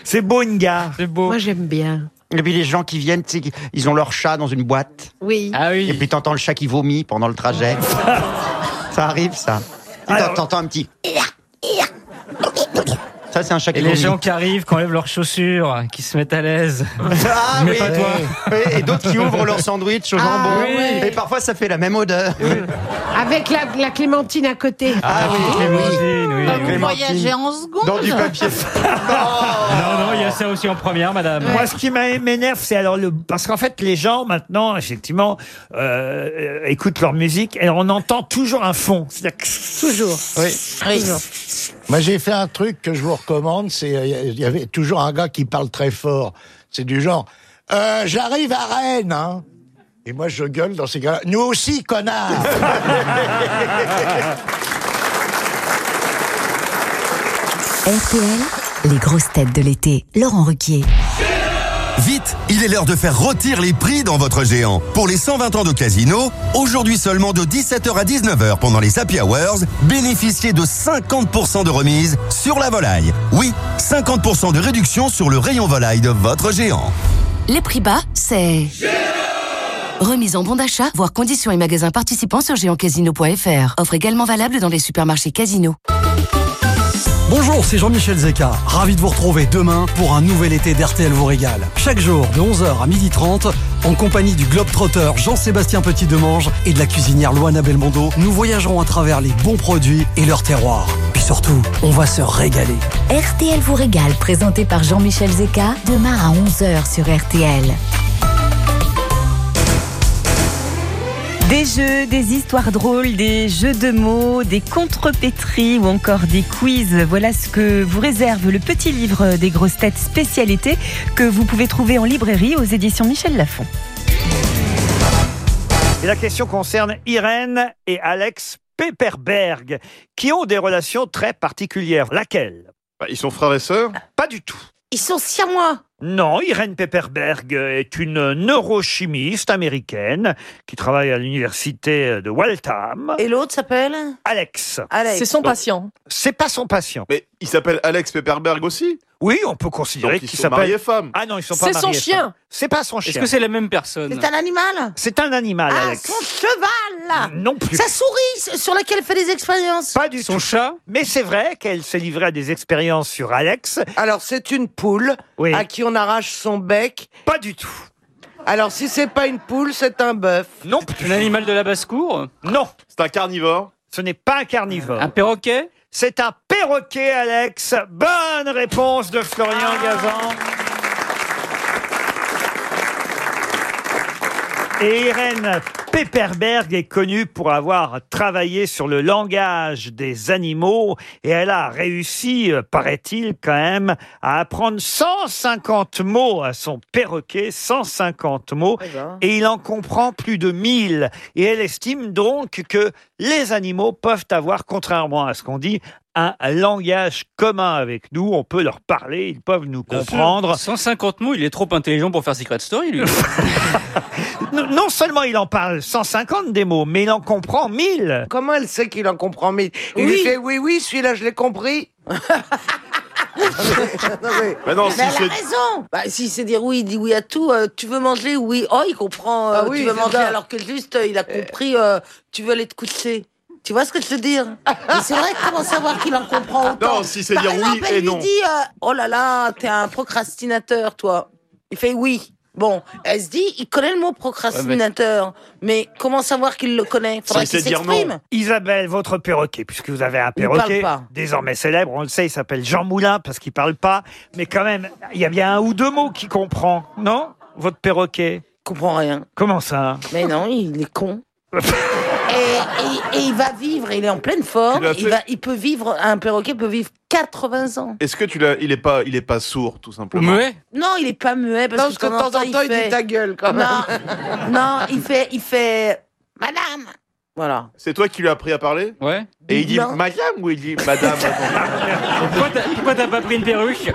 S5: C'est beau une gare.
S7: C'est beau.
S52: Moi j'aime bien.
S45: Et puis les gens qui viennent, tu sais, ils ont leur chat dans une boîte.
S52: Oui.
S7: Ah
S45: Et
S7: oui.
S45: puis t'entends le chat qui vomit pendant le trajet. ça arrive, ça. T'entends un petit. Ça, c'est un chat qui
S7: Et les gens qui arrivent, qui enlèvent leurs chaussures, qui se mettent à l'aise.
S45: Ah
S7: Mais
S45: oui,
S7: pas toi.
S45: Oui, et d'autres qui ouvrent leur sandwich au
S52: Ah,
S45: jambon.
S52: oui.
S45: Et parfois, ça fait la même odeur.
S52: Avec la, la clémentine à côté.
S45: Ah oui,
S7: Clémentine, oui.
S9: Bah, vous
S45: Clémentine.
S9: voyagez en seconde.
S45: Dans du papier.
S7: Non, non, il y a ça aussi en première, madame.
S5: Moi, ce qui m'a- m'énerve, c'est alors le parce qu'en fait, les gens maintenant, effectivement, euh, euh, écoutent leur musique et on entend toujours un fond. C'est-à-dire que-
S52: Toujours.
S18: Oui.
S52: Toujours.
S18: Moi, j'ai fait un truc que je vous recommande. C'est euh, il y avait toujours un gars qui parle très fort. C'est du genre euh, J'arrive à Rennes. Hein. Et moi, je gueule dans ces cas-là. Nous aussi, connards.
S12: RTL, les grosses têtes de l'été. Laurent Ruquier.
S13: Vite, il est l'heure de faire rôtir les prix dans votre géant. Pour les 120 ans de casino, aujourd'hui seulement de 17h à 19h pendant les Happy Hours, bénéficiez de 50% de remise sur la volaille. Oui, 50% de réduction sur le rayon volaille de votre géant.
S48: Les prix bas, c'est... Remise en bon d'achat, voire conditions et magasins participants sur géantcasino.fr. Offre également valable dans les supermarchés Casino.
S54: Bonjour, c'est Jean-Michel Zeka. Ravi de vous retrouver demain pour un nouvel été d'RTL vous régale. Chaque jour de 11h à 12h30, en compagnie du globe-trotteur Jean-Sébastien Petit-Demange et de la cuisinière Loana Belmondo, nous voyagerons à travers les bons produits et leur terroir. Puis surtout, on va se régaler.
S12: RTL vous régale, présenté par Jean-Michel Zeka, demain à 11h sur RTL.
S4: Des jeux, des histoires drôles, des jeux de mots, des contrepétries ou encore des quiz. Voilà ce que vous réserve le petit livre des grosses têtes spécialité que vous pouvez trouver en librairie aux éditions Michel Lafon.
S5: Et la question concerne Irène et Alex Pepperberg, qui ont des relations très particulières. Laquelle?
S55: Ils sont frères et sœurs?
S5: Pas du tout.
S51: Ils sont siamois.
S5: Non, Irène Pepperberg est une neurochimiste américaine qui travaille à l'université de Waltham.
S9: Et l'autre s'appelle
S5: Alex.
S9: Alex.
S52: C'est son
S55: Donc-
S52: patient.
S5: C'est pas son patient.
S55: Mais il s'appelle Alex Pepperberg aussi?
S5: Oui, on peut considérer
S55: Donc ils
S5: qu'il
S55: sont mariés femmes.
S5: Ah non, ils sont pas
S52: C'est son
S5: mariés,
S52: chien.
S5: C'est pas son chien.
S52: Est-ce que c'est la même personne
S9: C'est un animal
S5: C'est un animal,
S9: Ah,
S5: Alex.
S9: son cheval
S5: Non plus.
S9: Sa souris sur laquelle elle fait des expériences
S5: Pas du
S52: Son
S5: tout.
S52: chat
S5: Mais c'est vrai qu'elle s'est livrée à des expériences sur Alex.
S23: Alors, c'est une poule
S5: Oui.
S23: à qui on arrache son bec.
S5: Pas du tout.
S23: Alors, si c'est pas une poule, c'est un bœuf.
S5: Non
S52: Un animal de la basse-cour
S5: Non.
S55: C'est un carnivore
S5: Ce n'est pas un carnivore.
S52: Un perroquet
S5: C'est un perroquet, Alex. Bonne réponse de Florian Gazan. Et Irène Pepperberg est connue pour avoir travaillé sur le langage des animaux et elle a réussi, euh, paraît-il quand même, à apprendre 150 mots à son perroquet, 150 mots, et il en comprend plus de 1000. Et elle estime donc que les animaux peuvent avoir, contrairement à ce qu'on dit, un langage commun avec nous. On peut leur parler, ils peuvent nous comprendre.
S52: 150 mots, il est trop intelligent pour faire Secret Story, lui.
S5: Non non seulement il en parle 150 des mots, mais il en comprend 1000.
S23: Comment elle sait qu'il en comprend mille? Il
S9: Oui.
S23: lui fait oui, oui, celui-là, je l'ai compris.
S55: Mais non,
S9: Mais
S55: si
S9: elle a raison bah, Si c'est dire oui, il dit oui à tout. euh, tu veux manger? Oui. Oh, il comprend. euh,
S23: Ah oui,
S9: tu veux manger
S23: ça.
S9: alors que juste, euh, il a compris. euh, tu veux aller te coucher. Tu vois ce que je veux dire Mais c'est vrai, comment savoir qu'il en comprend autant
S55: Non, si c'est dire oui
S9: exemple,
S55: et
S9: elle
S55: non.
S9: lui dit euh, Oh là là, t'es un procrastinateur, toi. Il fait oui. Bon, elle se dit, il connaît le mot procrastinateur, mais comment savoir qu'il le connaît? Faudrait qu'il s'exprime.
S5: Isabelle, votre perroquet, puisque vous avez un
S9: Il parle
S5: perroquet
S9: pas.
S5: désormais célèbre, on le sait, il s'appelle Jean Moulin parce qu'il parle pas, mais quand même, il y a bien un ou deux mots qu'il comprend, non Votre perroquet?
S9: Comprend rien.
S5: Comment ça?
S9: Mais non, il est con. et, et- et il va vivre, il est en pleine forme. Il,
S55: fait
S9: va, il peut vivre, un perroquet peut vivre 80 ans.
S55: Est-ce que tu l'as. Il est pas, il est pas sourd, tout simplement.
S9: Non, il est pas muet parce,
S23: Non, parce que de temps en temps, il dit ta gueule, quand même.
S9: Non, non, il fait, il fait, Madame. Voilà.
S55: C'est toi qui lui as appris à parler
S52: Ouais.
S55: Et il dit
S9: Non.
S55: madame ou il dit madame
S52: Pourquoi t'as- Pourquoi t'as pas pris une perruque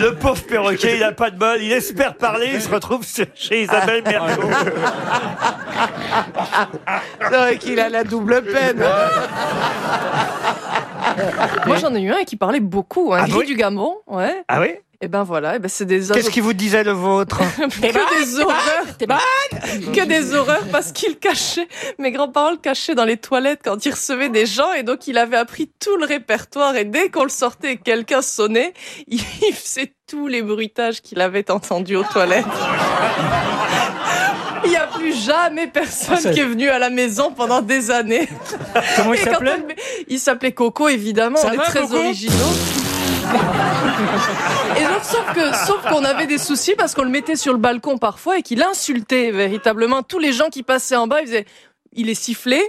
S5: Le pauvre perroquet, il a pas de bol, il espère parler, il se retrouve chez Isabelle Mergo.
S23: C'est vrai qu'il a la double peine.
S52: Moi, j'en ai eu un qui parlait beaucoup, un
S5: Ah
S52: gris
S5: oui
S52: du Gabon, ouais.
S5: Ah oui?
S52: Et ben voilà, et ben c'est des
S5: Qu'est-ce
S52: oiseaux-
S5: qui vous disait le vôtre
S52: que des horreurs, que des horreurs parce qu'il cachait, mes grands-parents le cachaient dans les toilettes quand il recevait des gens et donc il avait appris tout le répertoire et dès qu'on le sortait et que quelqu'un sonnait, il faisait tous les bruitages qu'il avait entendus aux toilettes. Il n'y a plus jamais personne Ah, qui est venu à la maison pendant des années. Comment il s'appelait? Il s'appelait Coco, évidemment. Ça on est va, très Coco? originaux. Et donc, sauf que, sauf qu'on avait des soucis parce qu'on le mettait sur le balcon parfois et qu'il insultait véritablement tous les gens qui passaient en bas. Il faisait, il est sifflé.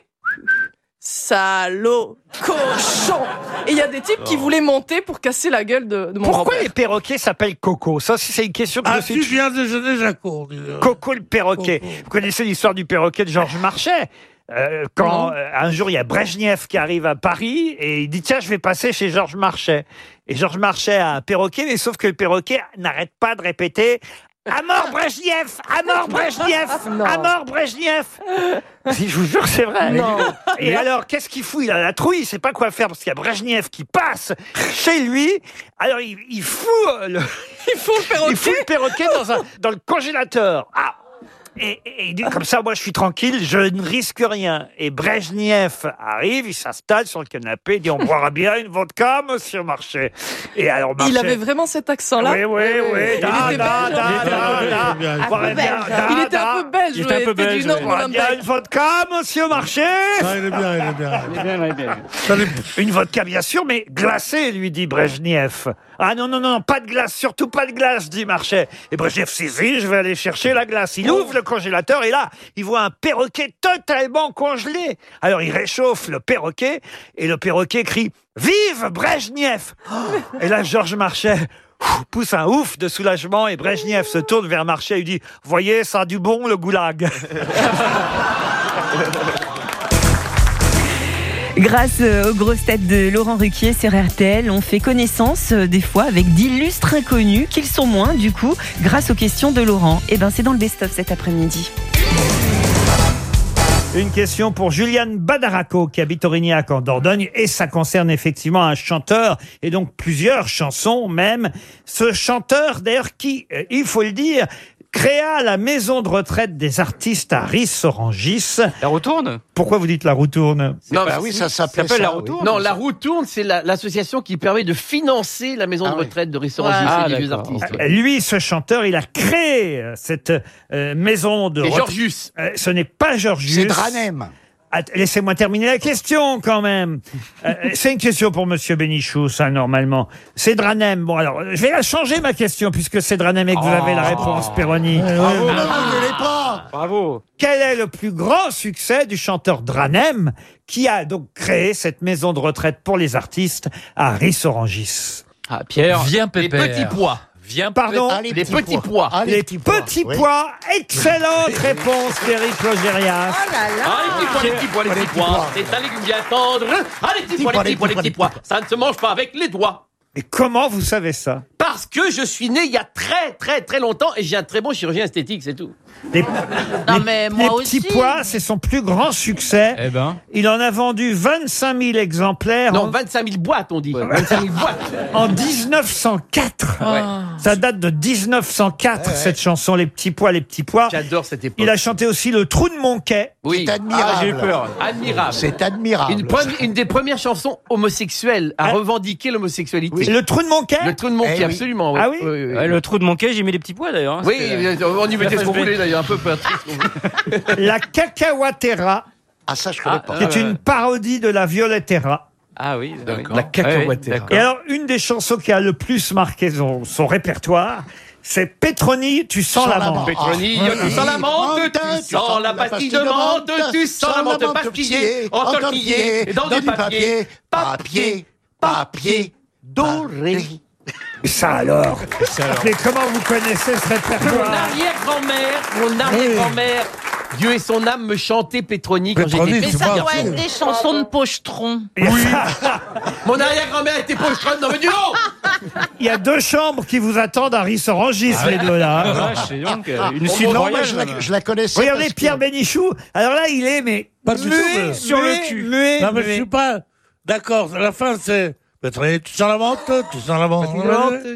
S52: Salaud, cochon. Et il y a des types qui voulaient monter pour casser la gueule de, de mon
S5: Pourquoi
S52: grand-père.
S5: les perroquets s'appellent Coco? Ça, c'est une question que
S23: Ah,
S5: je me suis
S23: tu viens de jeter Jacob.
S5: Coco le perroquet. Vous connaissez l'histoire du perroquet de Georges Marchais? Euh, quand euh, un jour il y a Brejnev qui arrive à Paris et il dit tiens je vais passer chez Georges Marchais et Georges Marchais a un perroquet mais sauf que le perroquet n'arrête pas de répéter à mort Brejnev à mort Brejnev à mort Brejnev si je vous jure c'est vrai
S52: Non.
S5: et alors qu'est-ce qu'il fout? Il a la trouille il sait pas quoi faire parce qu'il y a Brejnev qui passe chez lui alors il, il fout le
S52: Il faut le perroquet.
S5: il fout le perroquet dans, un, dans le congélateur. Ah Et, et il dit comme ça, moi je suis tranquille, je ne risque rien. Et Brejniev arrive, il s'installe sur le canapé, il dit on boira bien une vodka, monsieur Marchais. Et alors
S52: Il avait vraiment cet accent-là
S5: Oui, oui, oui.
S52: Il était. Un peu belge. Il était un peu belge,
S5: Il bien
S52: Molenbeek.
S5: une vodka, monsieur Marchais
S37: Ah, il est bien, il est bien.
S5: Une vodka, bien sûr, mais glacée, lui dit Brejniev. Ah non, non, non, pas de glace, surtout pas de glace, dit Marchais. Et Brejniev saisit, je vais aller chercher la glace. Il ouvre le congélateur et là, il voit un perroquet totalement congelé. Alors il réchauffe le perroquet et le perroquet crie « Vive Brejniev !» Et là, Georges Marchais pousse un ouf de soulagement et Brejniev se tourne vers Marchais et lui dit « Voyez, ça a du bon, le goulag !»
S4: Grâce euh, aux grosses têtes de Laurent Ruquier sur RTL, on fait connaissance euh, des fois avec d'illustres inconnus, qu'ils sont moins du coup, grâce aux questions de Laurent. Et ben c'est dans le best-of cet après-midi.
S5: Une question pour Juliane Badaraco qui habite Aurignac en Dordogne et ça concerne effectivement un chanteur et donc plusieurs chansons même. Ce chanteur d'ailleurs qui, euh, il faut le dire, créa la maison de retraite des artistes à Ris-Orangis. La roue tourne Pourquoi vous dites la roue tourne
S22: Non, bah oui, ça s'appelle la roue tourne. Non, la roue tourne, c'est la- l'association qui permet de financer la maison de retraite de Rissorangis
S5: Ah,
S22: et des vieux artistes.
S5: Euh, Lui, ce chanteur, il a créé euh, cette euh, maison de
S22: C'est
S5: retraite.
S22: Georgius.
S5: Euh, ce n'est pas Georgius.
S22: C'est Dranem.
S5: Att- Laissez-moi terminer la question quand même. Euh, c'est une question pour Monsieur Bénichou, ça normalement. C'est Dranem. Bon alors, je vais la changer ma question puisque c'est Dranem et que vous avez la réponse, Perroni.
S18: Bravo, ne l'ai pas.
S5: Bravo. Quel est le plus grand succès du chanteur Dranem qui a donc créé cette maison de retraite pour les artistes à Ris-Orangis
S22: Ah, Pierre.
S5: Viens,
S22: Les
S5: Pépère.
S22: petits pois.
S5: Viens, Pardon
S22: Ah, les, petits pois.
S5: les petits pois. Excellente réponse d'Éric Logérias.
S22: Ah, les petits pois, les petits pois, les petits pois. C'est un légume bien tendre. Ah, les petits pois, les petits pois, les petits pois. Ça ne se mange pas avec les doigts.
S5: Et comment vous savez ça?
S22: Parce que je suis né il y a très, très, très longtemps et j'ai un très bon chirurgien esthétique, c'est tout.
S5: Les,
S22: Non,
S5: les-
S22: mais
S5: les
S22: moi
S5: petits
S22: aussi.
S5: pois, c'est son plus grand succès.
S22: Eh ben.
S5: Il en a vendu 25 000 exemplaires.
S22: Non,
S5: en...
S22: 25 000 boîtes, on dit. 25 000 boîtes.
S5: En 1904.
S22: Ouais.
S5: Ça date de 1904, cette chanson, Les petits pois, les petits pois.
S22: J'adore cette époque.
S5: Il a chanté aussi Le trou de mon quai.
S22: Oui.
S18: C'est admirable.
S22: Ah, j'ai eu peur. Admirable.
S18: C'est admirable.
S22: Une, des premières chansons homosexuelles à revendiquer l'homosexualité.
S5: Le trou de mon quai
S22: Le trou de mon
S18: Eh
S22: quai,
S18: oui.
S22: Absolument. Oui.
S5: Ah oui
S22: oui, oui.
S29: Ouais, le trou de mon quai, j'ai mis les petits pois d'ailleurs. hein.
S22: Oui,
S29: C'était, euh,
S22: on y mettait ce qu'on voulait d'ailleurs, un peu Patrice.
S5: La cacahuatera,
S18: Ah, ça, je connais
S29: Ah,
S18: pas.
S29: ah,
S5: qui est
S29: ouais,
S5: une parodie de la violettera.
S29: Ah oui, d'accord.
S22: La
S29: d'accord.
S5: Et alors, une des chansons qui a le plus marqué son, son répertoire, c'est Petroni, tu sens la
S18: la
S5: menthe.
S18: menthe.
S22: Pétroni,
S18: Ah,
S22: tu sens la Menthe, tu sens la pastille de menthe, tu sens la menthe pastillée, entortillée, dans du papier,
S18: papier, papier, doré.
S5: Ça alors Mais comment vous connaissez ce
S22: Mon
S5: répertoire
S22: arrière-grand-mère, mon arrière-grand-mère, Dieu et son âme me chantait Pétroni quand
S37: Pétroni,
S22: j'étais petit
S37: pas-
S22: garçon.
S37: Ouais,
S52: des chansons de pochetron.
S22: Mon arrière-grand-mère était pochetronne, non mais donc
S5: Il y a deux chambres qui vous attendent à Rissorangis, les deux là.
S29: Ah, euh, une
S18: Non,
S29: suite
S18: mais
S29: royale.
S18: je la, je la connaissais.
S5: Regardez
S18: parce que-
S5: Pierre Bénichou. Alors là, il est mais
S23: Pas du tout, mais-
S5: sur le cul. Muet,
S23: Non, mais je suis pas d'accord. À la fin, c'est. Tu sens la menthe, tu sens la menthe,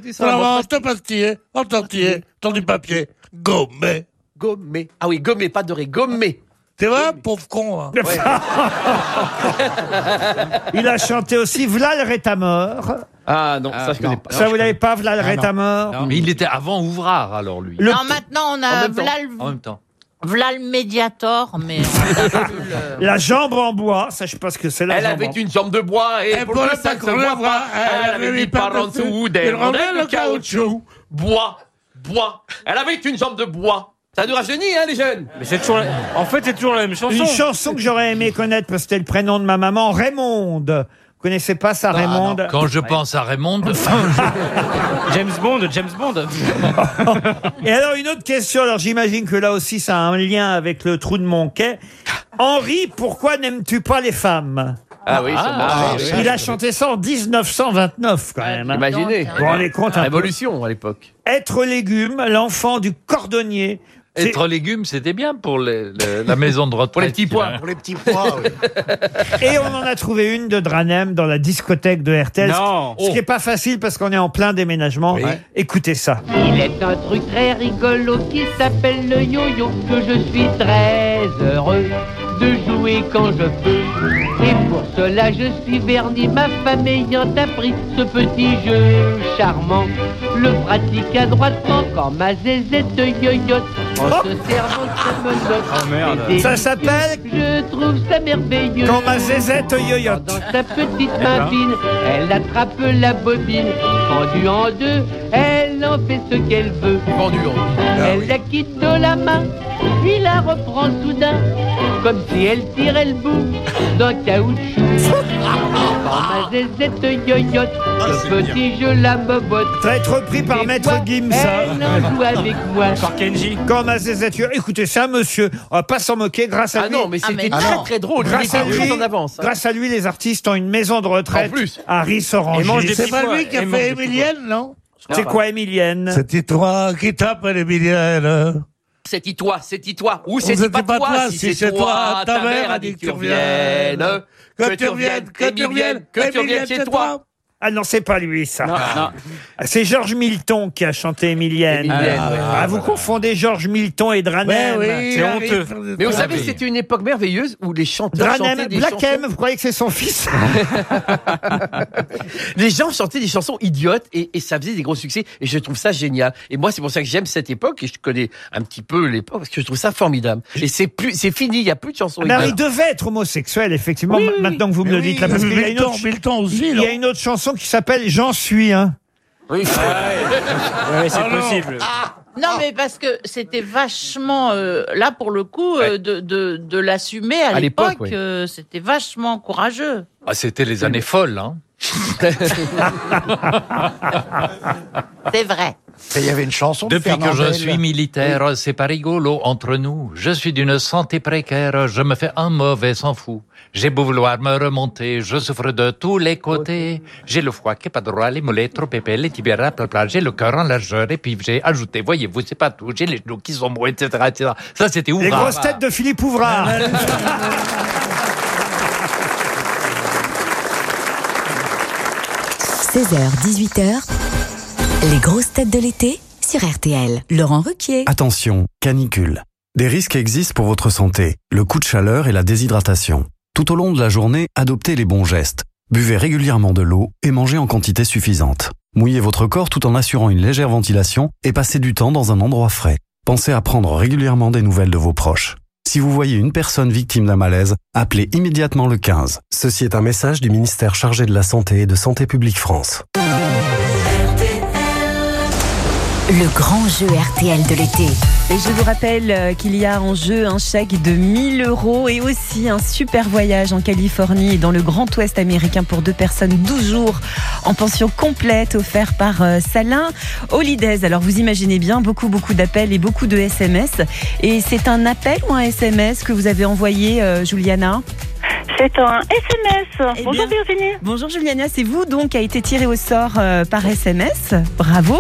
S22: tu sens la menthe,
S23: pastillé, entortillé, dans du papier, gommé.
S22: Gommé. Ah oui, gommé, pas doré, gommé.
S23: T'es vrai, pauvre con, hein.
S5: Il a chanté aussi V'là le rétamor.
S22: Ah non, ça je connais pas.
S5: Ça, vous l'avez pas, V'là le
S18: Ah, non.
S5: rétamor
S29: Mais il était avant Ouvrard alors lui.
S5: Le-
S52: Non, maintenant, on
S22: En
S52: a
S22: même temps.
S52: v'là
S29: En
S52: le,
S29: même temps.
S52: V'là le Mediator, mais on a plus le-
S5: La jambe en bois, ça je sais pas ce que c'est la
S22: Elle
S5: jambe
S22: avait
S5: en-
S22: une jambe de bois et
S23: Et
S22: pour
S23: le
S22: voit, pas, elle avait mis par en dessous des rondelles
S23: remet
S22: de
S23: le
S22: caoutchouc. Bois, bois. Elle avait une jambe de bois. Ça nous rajeunit, hein, les jeunes
S29: Mais c'est toujours. la- En fait, c'est toujours la même chanson.
S5: Une chanson que j'aurais aimé connaître parce que c'était le prénom de ma maman, Raymonde. Vous connaissez pas ça, Raymonde
S29: Quand je pense à Raymond. James Bond, James Bond.
S5: Et alors une autre question, alors j'imagine que là aussi ça a un lien avec le trou de mon quai. Henri, pourquoi n'aimes-tu pas les femmes?
S22: Ah oui,
S29: Ah,
S22: c'est
S5: Il a chanté ça en 1929 quand même. hein.
S22: Imaginez.
S5: Vous vous rendez compte un peu?
S22: Révolution à l'époque.
S5: Être légume, l'enfant du cordonnier,
S56: Être légumes, c'était bien pour les- la maison de retraite.
S22: Pour les petits pois.
S18: Pour les petits pois, oui.
S5: Et on en a trouvé une de Dranem dans la discothèque de RTL.
S22: Non.
S5: Ce qui n'est pas facile parce qu'on est en plein déménagement.
S22: Oui.
S5: Écoutez ça.
S57: Il est un truc très rigolo qui s'appelle le yo-yo que je suis très heureux de jouer quand je peux. Et pour cela je suis verni, ma femme ayant appris ce petit jeu charmant. Le pratique adroitement quand ma zézette yoyote en se servant de sa menotte.
S22: Oh, merde.
S5: Ça s'appelle
S57: Je trouve ça merveilleux.
S5: Quand ma zézette yoyote.
S57: Dans sa petite main fine, elle attrape la bobine. Fendue en deux, elle en fait ce qu'elle veut.
S22: Vendu en
S57: Elle la quitte de la main, puis la reprend soudain, comme si elle tirait le bout d'un caoutchouc. Quand ma zézette yoyote, le petit jeu la bobote.
S5: Ça va être repris par
S57: Et
S5: Maître
S57: quoi
S5: Gims.
S57: Elle en joue avec moi.
S22: Par Kenji.
S5: Quand ma zézette yoyote- Écoutez ça, monsieur. On va pas s'en moquer. Grâce à
S22: Ah
S5: lui.
S22: non, mais c'était
S9: mais
S22: très
S9: non.
S22: très drôle. Il
S5: Grâce
S22: était
S5: à lui,
S22: en avance. hein.
S5: grâce à lui, les artistes ont une maison de retraite
S22: En plus.
S5: à Rissorangis.
S22: Et mange des
S23: C'est
S22: petits
S23: pas
S22: pois.
S23: lui qui a
S22: Et mange
S23: fait
S22: des petits
S23: Emilienne, non?
S5: C'est quoi, Emilienne
S23: C'était toi qui t'appelles Emilienne.
S22: C'est toi, c'est toi. Ou
S23: c'est pas
S22: pas
S23: toi, si
S22: Si
S23: c'est toi,
S22: ta mère a dit que tu reviennes.
S23: Que tu reviennes, que tu reviennes,
S22: que tu reviennes chez toi.
S5: Ah non, c'est pas lui, ça.
S22: Non, non.
S5: C'est Georges Milton qui a chanté Emilienne.
S22: Emilienne,
S5: ah,
S22: ouais.
S5: ah, vous confondez Georges Milton et Dranem.
S23: Ouais, oui,
S22: C'est honteux. Mais vous savez, c'était une époque merveilleuse où les chanteurs
S5: Dranem,
S22: chantaient des
S5: Black
S22: chansons.
S5: M, vous croyez que c'est son fils
S22: Les gens chantaient des chansons idiotes et, et ça faisait des gros succès et je trouve ça génial. Et moi, c'est pour ça que j'aime cette époque et je connais un petit peu l'époque parce que je trouve ça formidable. Et c'est plus, c'est fini, il y a plus de chansons
S5: Alors, il
S22: idiotes.
S5: devait être homosexuel, effectivement, maintenant que vous me le dites là, parce qu'il y a une
S23: Milton,
S5: autre,
S23: Milton aussi,
S5: il y a une autre chanson qui s'appelle J'en suis un.
S22: Oui,
S56: c'est
S23: Ah non.
S56: possible.
S9: Non, mais parce que c'était vachement, euh, là pour le coup, euh, de, de, de l'assumer à,
S22: À l'époque,
S9: l'époque,
S22: oui.
S9: euh, c'était vachement courageux.
S56: Ah, c'était les années folles, hein.
S9: C'est vrai.
S18: Il y avait une chanson de
S56: Depuis que je suis militaire, c'est pas rigolo entre nous. Je suis d'une santé précaire, je me fais un mauvais s'en fout. J'ai beau vouloir me remonter, je souffre de tous les côtés. J'ai le foie qui est pas droit, les mollets trop épais, les tibias plat j'ai le cœur en largeur, et puis j'ai ajouté, voyez-vous, c'est pas tout, j'ai les genoux qui sont mous, etc., etc. Ça, c'était
S5: Les
S56: ouvrard.
S5: grosses têtes de Philippe Ouvrard.
S12: 16h, 18h, les grosses têtes de l'été sur RTL. Laurent Ruquier.
S58: Attention, canicule. Des risques existent pour votre santé, le coup de chaleur et la déshydratation. Tout au long de la journée, adoptez les bons gestes. Buvez régulièrement de l'eau et mangez en quantité suffisante. Mouillez votre corps tout en assurant une légère ventilation et passez du temps dans un endroit frais. Pensez à prendre régulièrement des nouvelles de vos proches. Si vous voyez une personne victime d'un malaise, appelez immédiatement le 15. Ceci est un message du ministère chargé de la Santé et de Santé publique France.
S12: Le grand jeu RTL de l'été.
S4: Et je vous rappelle euh, qu'il y a en jeu un chèque de 1000 euros et aussi un super voyage en Californie et dans le Grand Ouest américain pour deux personnes 12 jours en pension complète offert par euh, Salin Holidays. Alors vous imaginez bien beaucoup beaucoup d'appels et beaucoup de SMS. Et c'est un appel ou un SMS que vous avez envoyé, euh, Juliana?
S59: C'est un SMS.
S4: Eh
S59: Bonjour
S4: bien,
S59: Virginie.
S4: Bonjour Juliana, c'est vous donc qui a été tiré au sort euh, par SMS. Bravo.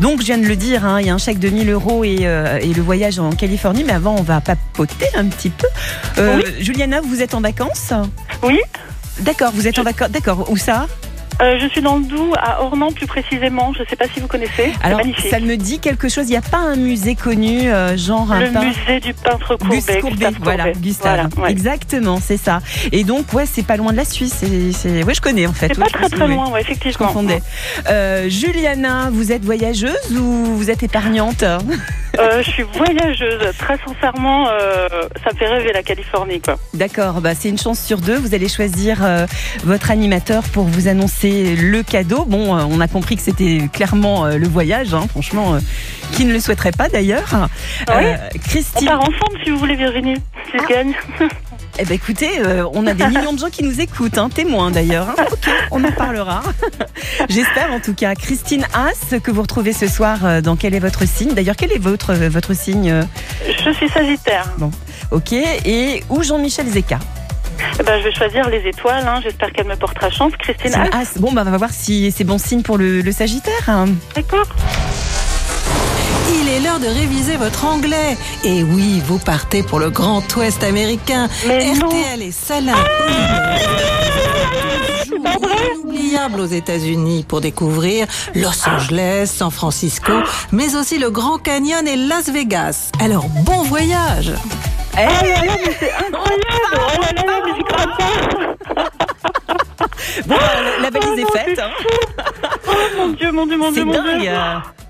S4: Donc je viens de le dire, hein, il y a un chèque de 1000 euros et, euh, et le voyage en Californie. Mais avant, on va papoter un petit peu. Euh, Juliana, vous êtes en vacances?
S59: Oui.
S4: D'accord, vous êtes en vacances. D'accord, où ça?
S59: Euh, je suis dans le Doubs, à Ornans plus précisément. Je ne sais pas si vous connaissez.
S4: Alors,
S59: magnifique.
S4: ça me dit quelque chose. Il n'y a pas un musée connu, euh, genre un
S59: Le
S4: peintre-
S59: musée du peintre Courbet.
S4: Gus Courbet,
S59: Gustave
S4: voilà. Gustave.
S59: Voilà, ouais.
S4: Exactement, c'est ça. Et donc, ouais, c'est pas loin de la Suisse. C'est. Ouais, je connais en fait.
S59: C'est
S4: Ouais,
S59: pas
S4: je
S59: très très loin, ouais,
S4: Je
S59: effectivement.
S4: confondais. Euh, Juliana, vous êtes voyageuse ou vous êtes épargnante?
S59: Je suis voyageuse. Très sincèrement, ça me fait rêver la Californie, quoi.
S4: D'accord, bah c'est une chance sur deux. Vous allez choisir votre animateur pour vous annoncer le cadeau. Bon, euh, on a compris que c'était clairement euh, le voyage, hein, franchement, euh, qui ne le souhaiterait pas d'ailleurs.
S59: Oui.
S4: Euh, Christine.
S59: On part ensemble si vous voulez, Virginie. Si je gagne.
S4: Eh ben écoutez, euh, on a des millions de gens qui nous écoutent, hein, témoins d'ailleurs. hein. Ok, on en parlera. J'espère en tout cas. Christine Haas, que vous retrouvez ce soir dans Quel est votre signe? D'ailleurs, quel est votre, votre signe
S59: Je suis Sagittaire.
S4: Bon, ok. Et où Jean-Michel Zeka?
S59: Eh ben, je vais choisir les étoiles. hein. J'espère qu'elle me portera chance. Christine. Haas.
S4: Bon, bah, on va voir si c'est bon signe pour le, le Sagittaire. hein.
S59: D'accord.
S12: Il est
S60: l'heure de réviser votre anglais. Et oui, vous partez pour le Grand Ouest américain. RTL et Salin. Inoubliable aux États-Unis pour découvrir Los Angeles, San Francisco, mais aussi le Grand Canyon et Las Vegas. Alors bon voyage.
S35: Oh là là, mais c'est incroyable Oh là là, mais j'y crois pas
S4: Bon, la, la valise est faite. hein.
S35: Oh mon Dieu, mon Dieu, mon Dieu,
S4: C'est
S35: mon
S4: dingue.
S35: Dieu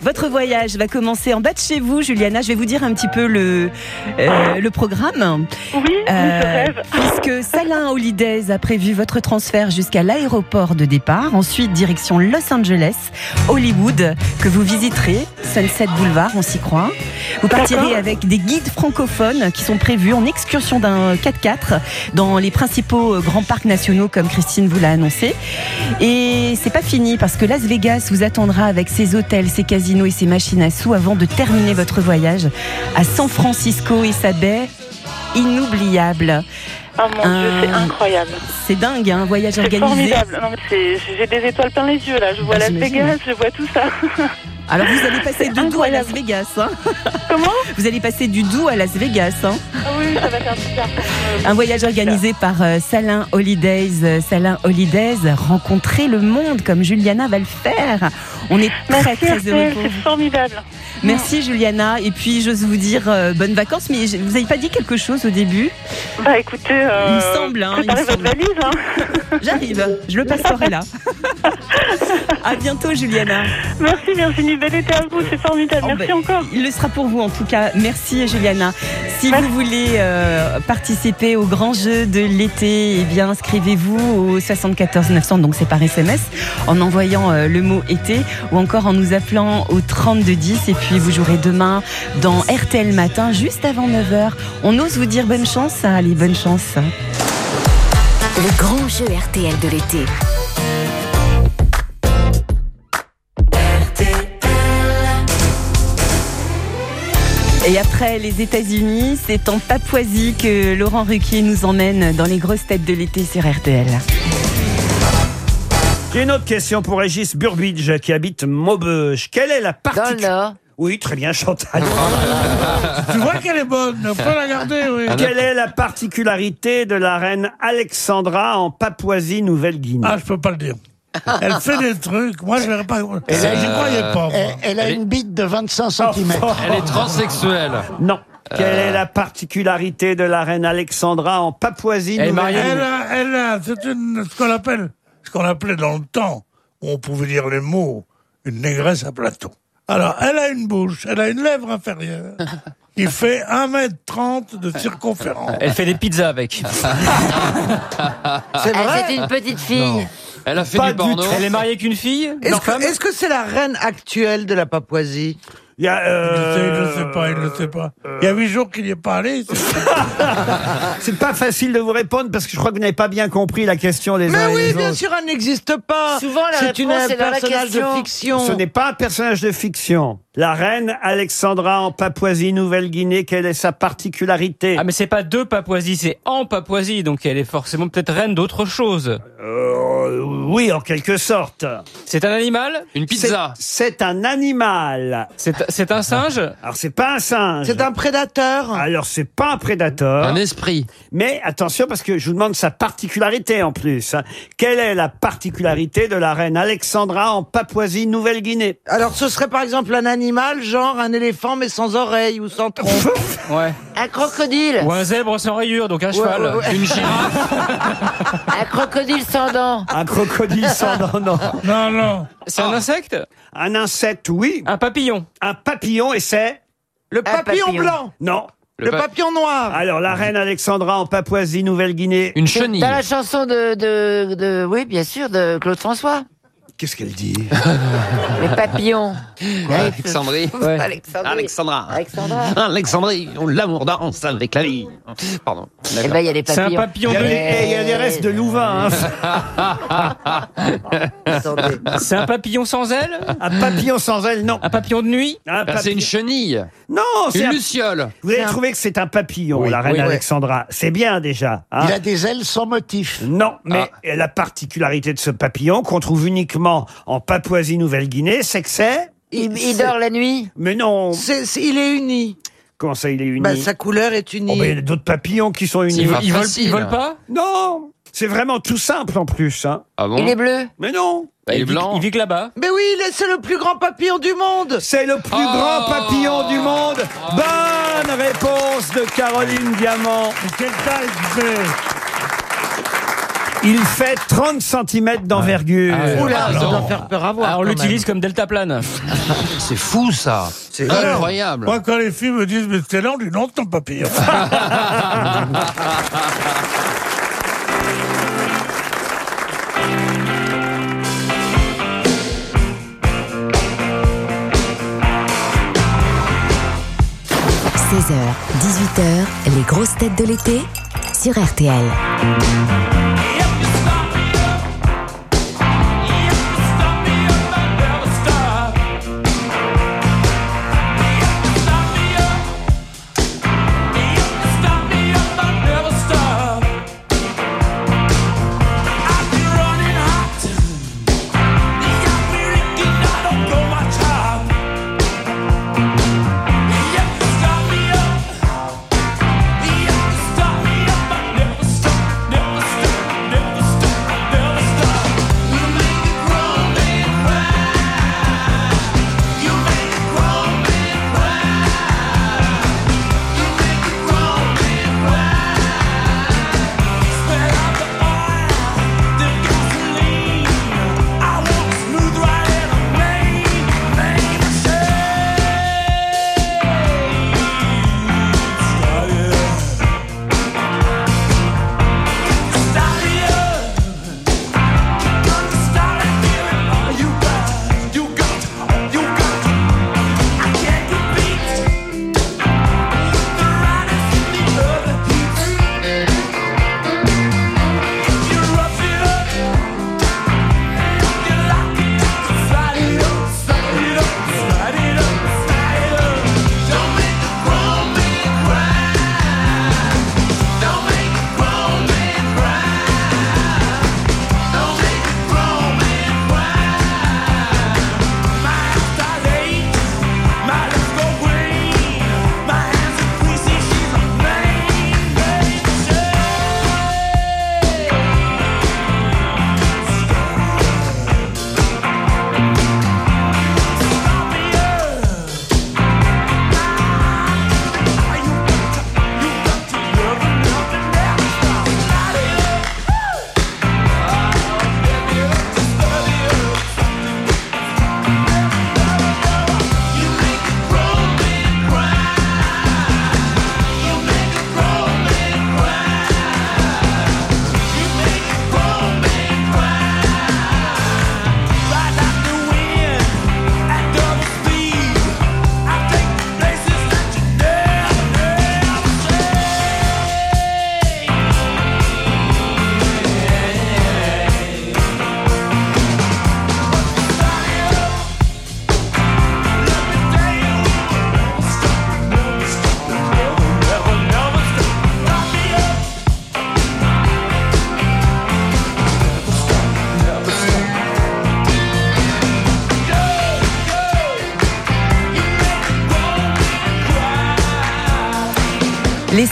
S4: Votre voyage va commencer en bas de chez vous, Juliana. Je vais vous dire un petit peu le, euh, le programme.
S35: Oui, rêve.
S4: Puisque Salin Holidays a prévu votre transfert jusqu'à l'aéroport de départ. Ensuite, direction Los Angeles, Hollywood, que vous visiterez. Sunset Boulevard, on s'y croit. Vous partirez avec des guides francophones qui sont prévus en excursion d'un 4x4 dans les principaux euh, grands parcs nationaux comme Christine vous l'a annoncé. Et c'est pas fini parce que Las Vegas vous attendra avec ses hôtels, ses casinos et ses machines à sous avant de terminer votre voyage à San Francisco et sa baie inoubliable.
S35: Oh mon Dieu, c'est incroyable
S4: C'est dingue, hein, un voyage
S35: C'est
S4: organisé.
S35: formidable Non mais c'est- j'ai des étoiles plein les yeux là, je vois
S4: Ah,
S35: Las. Vegas, je vois tout ça
S4: Alors vous allez passer du doux à Las. Vegas. Hein.
S35: Comment?
S4: Vous allez passer du doux à Las Vegas. Hein.
S35: Ah oui, ça va faire bizarre
S4: Un voyage organisé par euh, Salin Holidays. Euh, Salin Holidays, rencontrer le monde comme Juliana va le faire. On est très
S35: Merci
S4: très heureux
S35: c'est formidable
S4: Merci Juliana. Et puis j'ose vous dire euh, bonnes vacances. Mais vous n'avez pas dit quelque chose au début
S35: Bah écoutez, euh,
S4: Il me semble, hein, il me
S35: préparez votre
S4: semble.
S35: valise hein.
S4: J'arrive. Je le passerai là. à bientôt Juliana.
S35: Merci Virginie, bel été à vous, c'est formidable,
S4: Oh,
S35: merci
S4: ben,
S35: encore
S4: Il le sera pour vous en tout cas. Merci Juliana. Si vous voulez euh, participer au grand jeu de l'été, eh bien inscrivez-vous au 74 900, donc c'est par SMS, en envoyant euh, le mot été ou encore en nous appelant au 3210 et puis vous jouerez demain dans RTL Matin juste avant 9h. On ose vous dire bonne chance, hein, allez bonne chance.
S12: Le grand jeu RTL de l'été.
S4: Et après les États-Unis, c'est en Papouasie que Laurent Ruquier nous emmène dans les grosses têtes de l'été sur RTL.
S5: J'ai une autre question pour Régis Burbidge qui habite Maubeuge. Quelle est la partie Oui, très bien, Chantal.
S23: Tu vois qu'elle est bonne, on peut la garder, oui.
S5: Quelle est la particularité de la reine Alexandra en Papouasie-Nouvelle-Guinée
S23: Ah, je peux pas le dire. Elle fait des trucs, moi je verrais pas.
S5: Elle a-
S23: J'y croyais pas. moi.
S5: elle- elle a une
S23: bite de 25
S5: cm.
S17: Elle est transsexuelle.
S5: Non. Quelle
S17: Euh.
S5: est la particularité de la reine Alexandra en Papouasie-Nouvelle-Guinée
S23: Elle a, elle a, c'est une, ce qu'on appelle, ce qu'on appelait dans le temps, où on pouvait dire les mots, une négresse à plateau. Alors, elle a une bouche, elle a une lèvre inférieure, qui fait 1m30 de circonférence.
S7: Elle fait des pizzas avec.
S23: C'est vrai
S24: C'est une petite fille.
S17: Elle a fait
S7: Pas
S17: du porno.
S7: Elle est mariée avec une fille
S14: que est-ce que c'est la reine actuelle de la Papouasie?
S5: Il y a,
S23: Il
S5: euh,
S23: ne sait pas, il ne sait pas. Il y a huit jours qu'il n'y est pas allé. c'est-
S5: pas facile de vous répondre parce que je crois que vous n'avez pas bien compris la question des uns
S14: Mais
S5: et
S14: oui,
S5: des
S14: bien
S5: autres.
S14: sûr, elle n'existe pas.
S24: Souvent, la
S14: c'est une
S24: réponse
S14: un
S24: est dans la
S14: personnage de
S24: question.
S14: fiction.
S5: Ce n'est pas un personnage de fiction. La reine Alexandra en Papouasie-Nouvelle-Guinée, quelle est sa particularité
S7: Ah mais c'est pas de Papouasie, c'est en Papouasie, donc elle est forcément peut-être reine d'autre chose.
S5: Euh, Oui, en quelque sorte.
S7: C'est un animal?
S17: Une pizza.
S5: C'est c'est un animal.
S7: C'est c'est un singe
S5: Alors c'est pas un singe.
S14: C'est un prédateur.
S5: Alors c'est pas un prédateur.
S17: Un esprit.
S5: Mais attention parce que je vous demande sa particularité en plus. hein. Quelle est la particularité de la reine Alexandra en Papouasie-Nouvelle-Guinée?
S14: Alors, ce serait par exemple un animal, genre un éléphant mais sans oreilles ou sans tronc.
S7: Ouais.
S24: Un crocodile.
S7: Ou un zèbre sans rayures, donc un cheval.
S14: ouais, ouais.
S17: Une girafe.
S24: Un crocodile sans dents.
S5: Un crocodile sans dents, non.
S23: Non, non.
S7: C'est un insecte?
S5: Un insecte, oui.
S7: Un papillon
S5: Un papillon, et c'est
S14: Le papillon,
S24: papillon.
S14: blanc.
S5: Non.
S14: Le,
S17: pa-
S14: papillon noir.
S5: Alors, la reine Alexandra en Papouasie-Nouvelle-Guinée.
S17: Une chenille.
S24: Dans la chanson de, de, de, oui, bien sûr, de Claude François.
S5: Qu'est-ce qu'elle dit?
S24: Les papillons.
S17: Alexandrie.
S24: Ouais. Alexandrie.
S17: Alexandra.
S24: Alexandra.
S17: Alexandrie, l'amour danse avec la vie. Pardon.
S24: Eh ben, il y a des
S7: C'est un
S24: papillons.
S7: papillon
S5: Il y a
S7: de
S5: il y a des restes de Louvain. hein.
S7: C'est un papillon sans ailes
S5: Un papillon sans aile, non.
S7: Un papillon de nuit?
S5: Un
S17: Ah, c'est une chenille.
S5: Non, c'est
S17: Une
S5: un-
S17: luciole.
S5: Vous avez trouvé que c'est un papillon,
S14: Oui,
S5: la reine
S14: oui, ouais.
S5: Alexandra. C'est bien déjà. hein.
S18: Il a des ailes sans motif.
S5: Non, mais la particularité de ce papillon qu'on trouve uniquement en Papouasie-Nouvelle-Guinée, c'est que c'est
S14: Il, il dort la nuit
S5: Mais non.
S14: C'est- c'est- Il est uni.
S5: Comment ça, il est uni
S14: Bah, sa couleur est unie.
S5: Oh, mais il y a d'autres papillons qui sont unis.
S7: Il vole- il vole- il vole pas
S5: Non C'est vraiment tout simple en plus. Hein.
S7: Ah bon
S14: Il est bleu
S5: Mais non
S7: Bah, il, vit, il vit que là-bas.
S14: Mais oui, il est- c'est le plus grand papillon du monde.
S5: C'est le plus grand papillon du monde. Bonne réponse de Caroline Diamant.
S23: Quelle taille Il fait
S5: 30 cm d'envergure.
S7: Ah ouais.
S14: Oula, ça
S7: Alors-
S14: doit faire peur à voir.
S7: Alors, on
S14: quand
S7: l'utilise comme deltaplane.
S17: C'est fou ça. C'est
S23: Alors,
S17: incroyable.
S23: Moi, quand les filles me disent, mais c'est lent, dis non, c'est un papillon.
S12: – 16h, 18h, les grosses têtes de l'été sur RTL.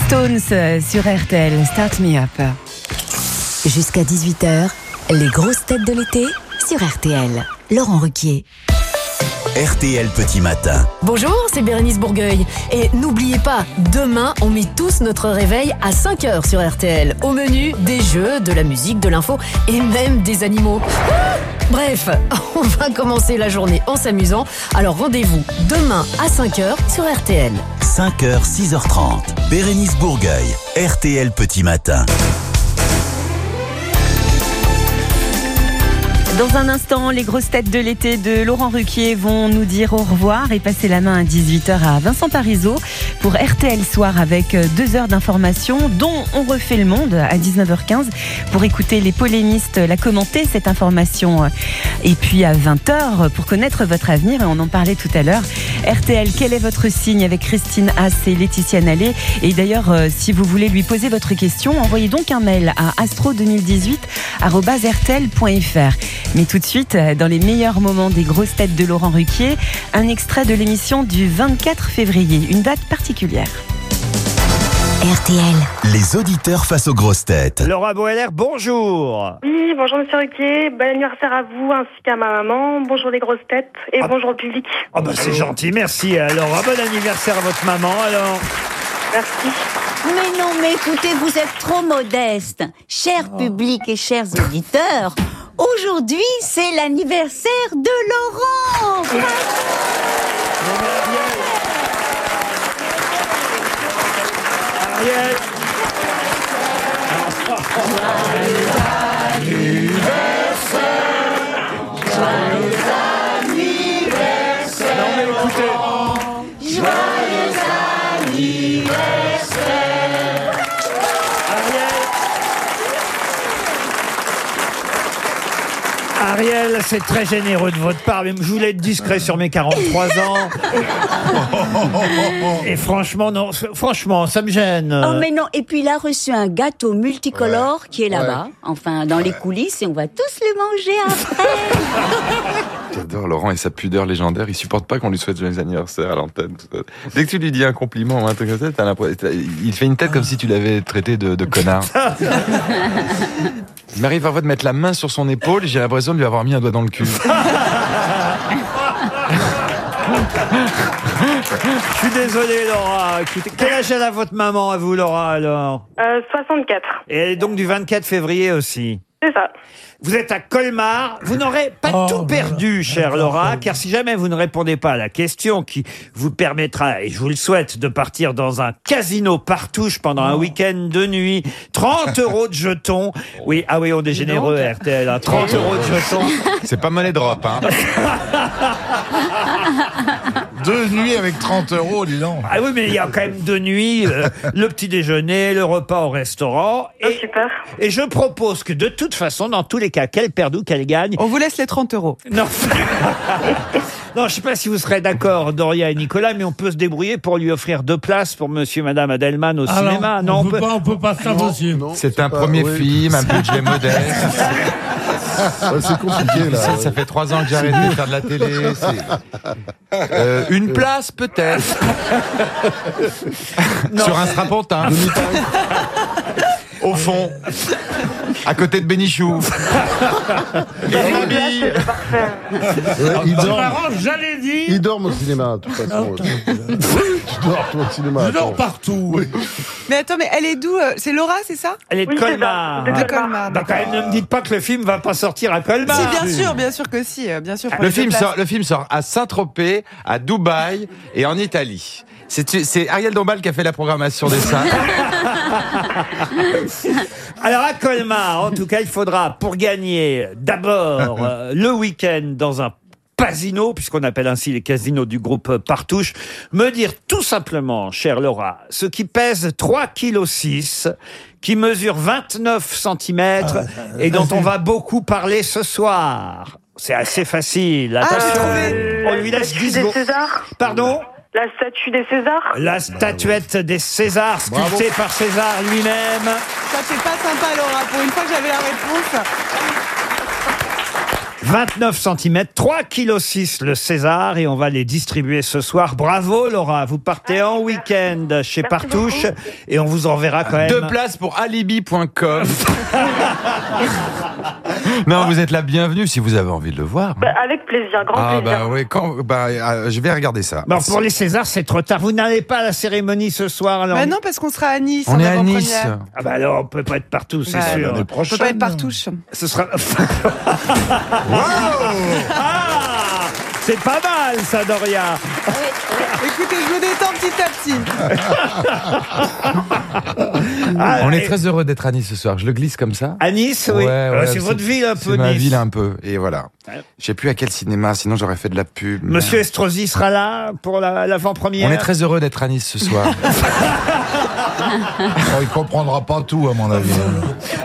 S4: Stones euh, sur RTL, Start Me Up.
S12: Jusqu'à 18h, les grosses têtes de l'été sur RTL. Laurent Ruquier.
S13: RTL Petit Matin.
S61: Bonjour, c'est Bérénice Bourgueil. Et n'oubliez pas, demain, on met tous notre réveil à 5h sur RTL. Au menu, des jeux, de la musique, de l'info et même des animaux. Ah Bref, on va commencer la journée en s'amusant. Alors rendez-vous demain à 5h sur RTL.
S13: 5h, 6h30. Bérénice Bourgueil. RTL Petit Matin.
S4: Dans un instant, les grosses têtes de l'été de Laurent Ruquier vont nous dire au revoir et passer la main à 18h à Vincent Parisot pour RTL Soir avec euh, deux heures d'information dont on refait le monde à 19h15 pour écouter les polémistes la commenter cette information. Et puis à 20h pour connaître votre avenir et on en parlait tout à l'heure. RTL, quel est votre signe avec Christine Haas et Laetitia Nallet Et d'ailleurs, euh, si vous voulez lui poser votre question, envoyez donc un mail à astro2018.rtl.fr. Mais tout de suite, euh, dans les meilleurs moments des grosses têtes de Laurent Ruquier, un extrait de l'émission du 24 février, une date particulière.
S62: RTL.
S13: Les auditeurs face aux grosses têtes.
S5: Laura Boeller, bonjour.
S60: Oui, bonjour Monsieur Ruquier, bon anniversaire à vous ainsi qu'à ma maman. Bonjour les grosses têtes et bonjour le public.
S5: Ah bah c'est gentil, merci. Alors, ah, bon anniversaire à votre maman, alors.
S60: Merci.
S12: Mais non, mais écoutez, vous êtes trop modeste. Cher public et chers auditeurs, aujourd'hui, c'est l'anniversaire de Laurent.
S5: Ariel, c'est très généreux de votre part, mais je voulais être discret sur mes 43 ans. Et franchement, non, franchement, ça me gêne.
S12: Oh mais non, et puis il a reçu un gâteau multicolore qui est là-bas, enfin dans les coulisses, et on va tous le manger après.
S2: J'adore Laurent et sa pudeur légendaire. Il supporte pas qu'on lui souhaite joyeux anniversaire à l'antenne. Dès que tu lui dis un compliment ou un truc comme ça, t'as l'impression- t'as- il fait une tête comme si tu l'avais traité de, de connard. Il m'arrive parfois de mettre la main sur son épaule et j'ai l'impression de lui avoir mis un doigt dans le cul.
S5: Je suis désolé, Laura. Écoutez, quel âge elle a votre maman à vous, Laura, alors?
S60: Euh, 64.
S5: Et elle est donc du 24 février aussi.
S60: C'est ça.
S5: Vous êtes à Colmar. Vous n'aurez pas
S23: Oh,
S5: tout perdu, chère Laura, car si jamais vous ne répondez pas à la question qui vous permettra, et je vous le souhaite, de partir dans un casino partouche pendant un week-end de nuit, 30 euros de jetons. Oui, ah oui, on est généreux, RTL. hein, 30 euros de jetons.
S2: C'est pas monnaie drop, hein.
S63: Deux nuits avec 30 euros, dis donc.
S5: Ah oui, mais il y a quand même deux nuits, euh, le petit déjeuner, le repas au restaurant. Et, et je propose que de toute façon, dans tous les cas, qu'elle perde ou qu'elle gagne.
S64: On vous laisse les 30 euros.
S5: Non. non, je sais pas si vous serez d'accord, Doria et Nicolas, mais on peut se débrouiller pour lui offrir deux places pour monsieur et madame Adelman au
S23: Alors,
S5: cinéma.
S23: on peut pas- on peut pas.
S2: C'est un premier film, un budget modeste.
S63: c'est compliqué, là.
S2: Ça, ça fait trois ans que j'ai arrêté de faire de la télé. Euh, une place, peut-être. Sur un strapontin. Au fond. À côté de Bénichou.
S63: Ouais, il
S23: C'est
S63: dort.
S23: marrant, j'allais dire.
S63: Il dort au cinéma, de toute façon. tu dors toi au cinéma.
S23: Je dors
S63: attends.
S23: partout.
S64: Mais attends, mais elle est d'où euh, C'est Laura, c'est ça?
S5: Elle est de
S64: Oui, c'est
S5: Colmar.
S64: de Colmar.
S5: Quand même, ne me dites pas que le film va pas sortir à Colmar.
S64: Si, bien sûr, bien sûr que si, euh, bien sûr. pour
S2: Le
S64: les deux
S2: film,
S64: places.
S2: sort, le film sort à Saint-Tropez, à Dubaï et en Italie. C'est c'est Ariel Dombal qui a fait la programmation des salles.
S5: Alors à Colmar, en tout cas, il faudra pour gagner d'abord euh, le week-end dans un casino, puisqu'on appelle ainsi les casinos du groupe euh, Partouche, me dire tout simplement, chère Laura, ce qui pèse 3,6 kg, qui mesure 29 cm et dont on va beaucoup parler ce soir. C'est assez facile. Attention, on lui laisse 10
S60: des
S5: secondes. Pardon?
S60: La statue des Césars
S5: La statuette des Césars, sculptée par César lui-même.
S64: Ça fait pas sympa, Laura. Pour une fois que j'avais la réponse.
S5: 29 cm, 3,6 kg le César et on va les distribuer ce soir. Bravo Laura, vous partez en week-end chez Partouche et on vous enverra quand même.
S2: Deux places pour alibi.com. non, vous êtes la bienvenue si vous avez envie de le voir.
S60: Bah, Avec plaisir, grand
S2: Ah
S60: plaisir.
S2: bah oui, quand, bah, euh, je vais regarder ça.
S5: Bon, pour les Césars, c'est trop tard. Vous n'allez pas à la cérémonie ce soir alors
S64: Bah non, parce qu'on sera à Nice.
S2: On
S64: en
S2: est à. Nice.
S5: Ah bah alors on peut pas être partout, c'est
S64: Bah,
S5: sûr.
S64: on peut pas être partouche.
S5: Ce sera. Ah C'est pas mal ça, Doria.
S64: Écoutez, je me détends petit à petit.
S5: Ah,
S2: On est très heureux d'être à Nice ce soir. Je le glisse comme ça.
S5: À Nice, oui. Euh, c'est votre ville un peu,
S2: C'est ma
S5: Nice.
S2: ville un peu. Et voilà. Je sais plus à quel cinéma, sinon j'aurais fait de la pub.
S5: Monsieur Estrosi sera là pour la- l'avant-première.
S2: On est très heureux d'être à Nice ce soir.
S63: Oh, il comprendra pas tout, à mon avis.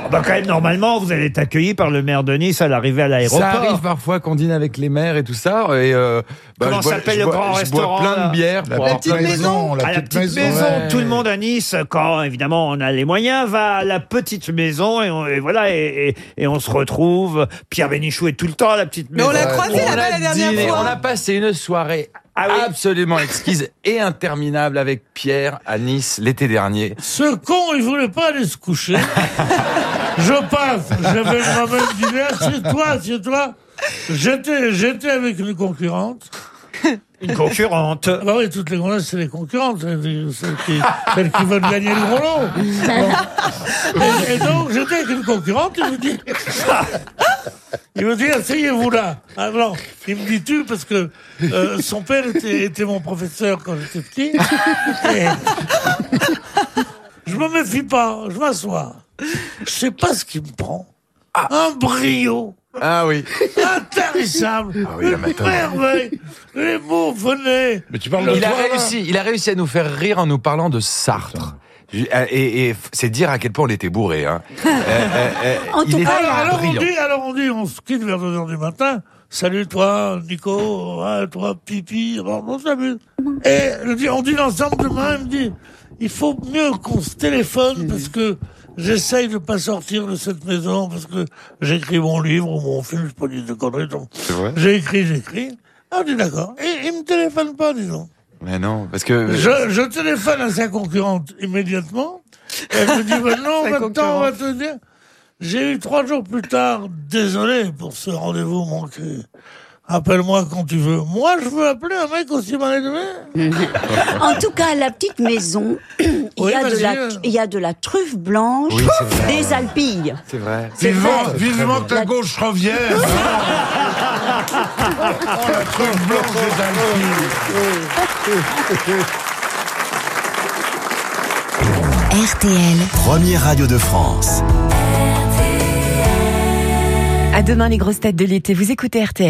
S5: Ah bah quand même, normalement, vous allez être accueilli par le maire de Nice à l'arrivée à l'aéroport.
S2: Ça arrive parfois qu'on dîne avec les maires et tout ça. Et euh, bah,
S5: Comment
S2: bois-
S5: s'appelle le
S2: bois-
S5: grand
S2: je bois
S5: restaurant,
S2: plein
S5: là?
S2: de bière Pierre pour
S5: La
S2: avoir
S5: petite
S2: plein de
S5: maison. À la petite maison. Tout le monde à Nice, quand évidemment on a les moyens, va à la petite maison et, on- et voilà et, et- et on se retrouve. Pierre Bénichou est tout le temps à la petite
S64: Mais
S5: maison.
S64: on l'a croisé
S2: On
S64: là-bas
S2: a
S64: la dernière
S2: dîné,
S64: fois.
S2: On a passé une soirée absolument exquise et interminable avec Pierre à Nice l'été dernier.
S23: Ce con, il voulait pas aller se coucher. je passe, j'avais moi-même dîner, assieds-toi, assieds-toi. J'étais, j'étais avec une concurrente.
S5: Une concurrente.
S23: Ah bah oui, toutes les gonzesses, c'est les concurrentes, celles celles qui, celles qui veulent gagner le gros lot. Bon. Et, et donc, j'étais avec une concurrente, il me dit, il me dit, asseyez-vous là. Ah non, il me dit tu parce que euh, son père était, était mon professeur quand j'étais petit. Et je me méfie pas, je m'assois. Je sais pas ce qui me prend. Un brio.
S2: Ah oui.
S23: Intarissable.
S2: Ah oui, la
S23: Une merveille. Les mots venaient.
S6: Mais tu
S2: il a réussi, il a réussi à nous faire rire en nous parlant de Sartre. Je- Et, et c'est dire à quel point on était bourré. Hein. Euh, euh, euh, il était
S23: alors, alors on
S2: brillant.
S23: dit, alors on dit, on se quitte vers 2 heures du matin. Salut toi, Nico, ouais, toi, Pipi, bon, on s'amuse. Et dis, on dit l'ensemble demain, il me dit, il faut mieux qu'on se téléphone parce que j'essaye de pas sortir de cette maison parce que j'écris mon livre ou mon film, je peux dire de conneries. donc
S2: vrai?
S23: J'ai écrit, j'écris. Ah, on dit d'accord. Et il me téléphone pas, disons.
S2: Mais non, parce que
S23: Je, je téléphone à sa concurrente immédiatement. Elle me dit, non,
S64: Sa
S23: maintenant, on va te dire. J'ai eu trois jours plus tard, désolé pour ce rendez-vous manqué. Appelle-moi quand tu veux. Moi, je veux appeler un mec aussi mal élevé.
S12: En tout cas, à la petite maison, il,
S23: Oui,
S12: y a de la, il y a de la truffe blanche,
S2: Oui, c'est vrai.
S12: des alpilles.
S2: c'est vrai.
S23: Vivement,
S12: vrai.
S23: vivement que
S12: La-
S23: gauche revienne. oh, la truffe blanche des Alpilles.
S65: RTL.
S13: Première radio de France.
S4: À demain les grosses têtes de l'été. Vous écoutez RTL.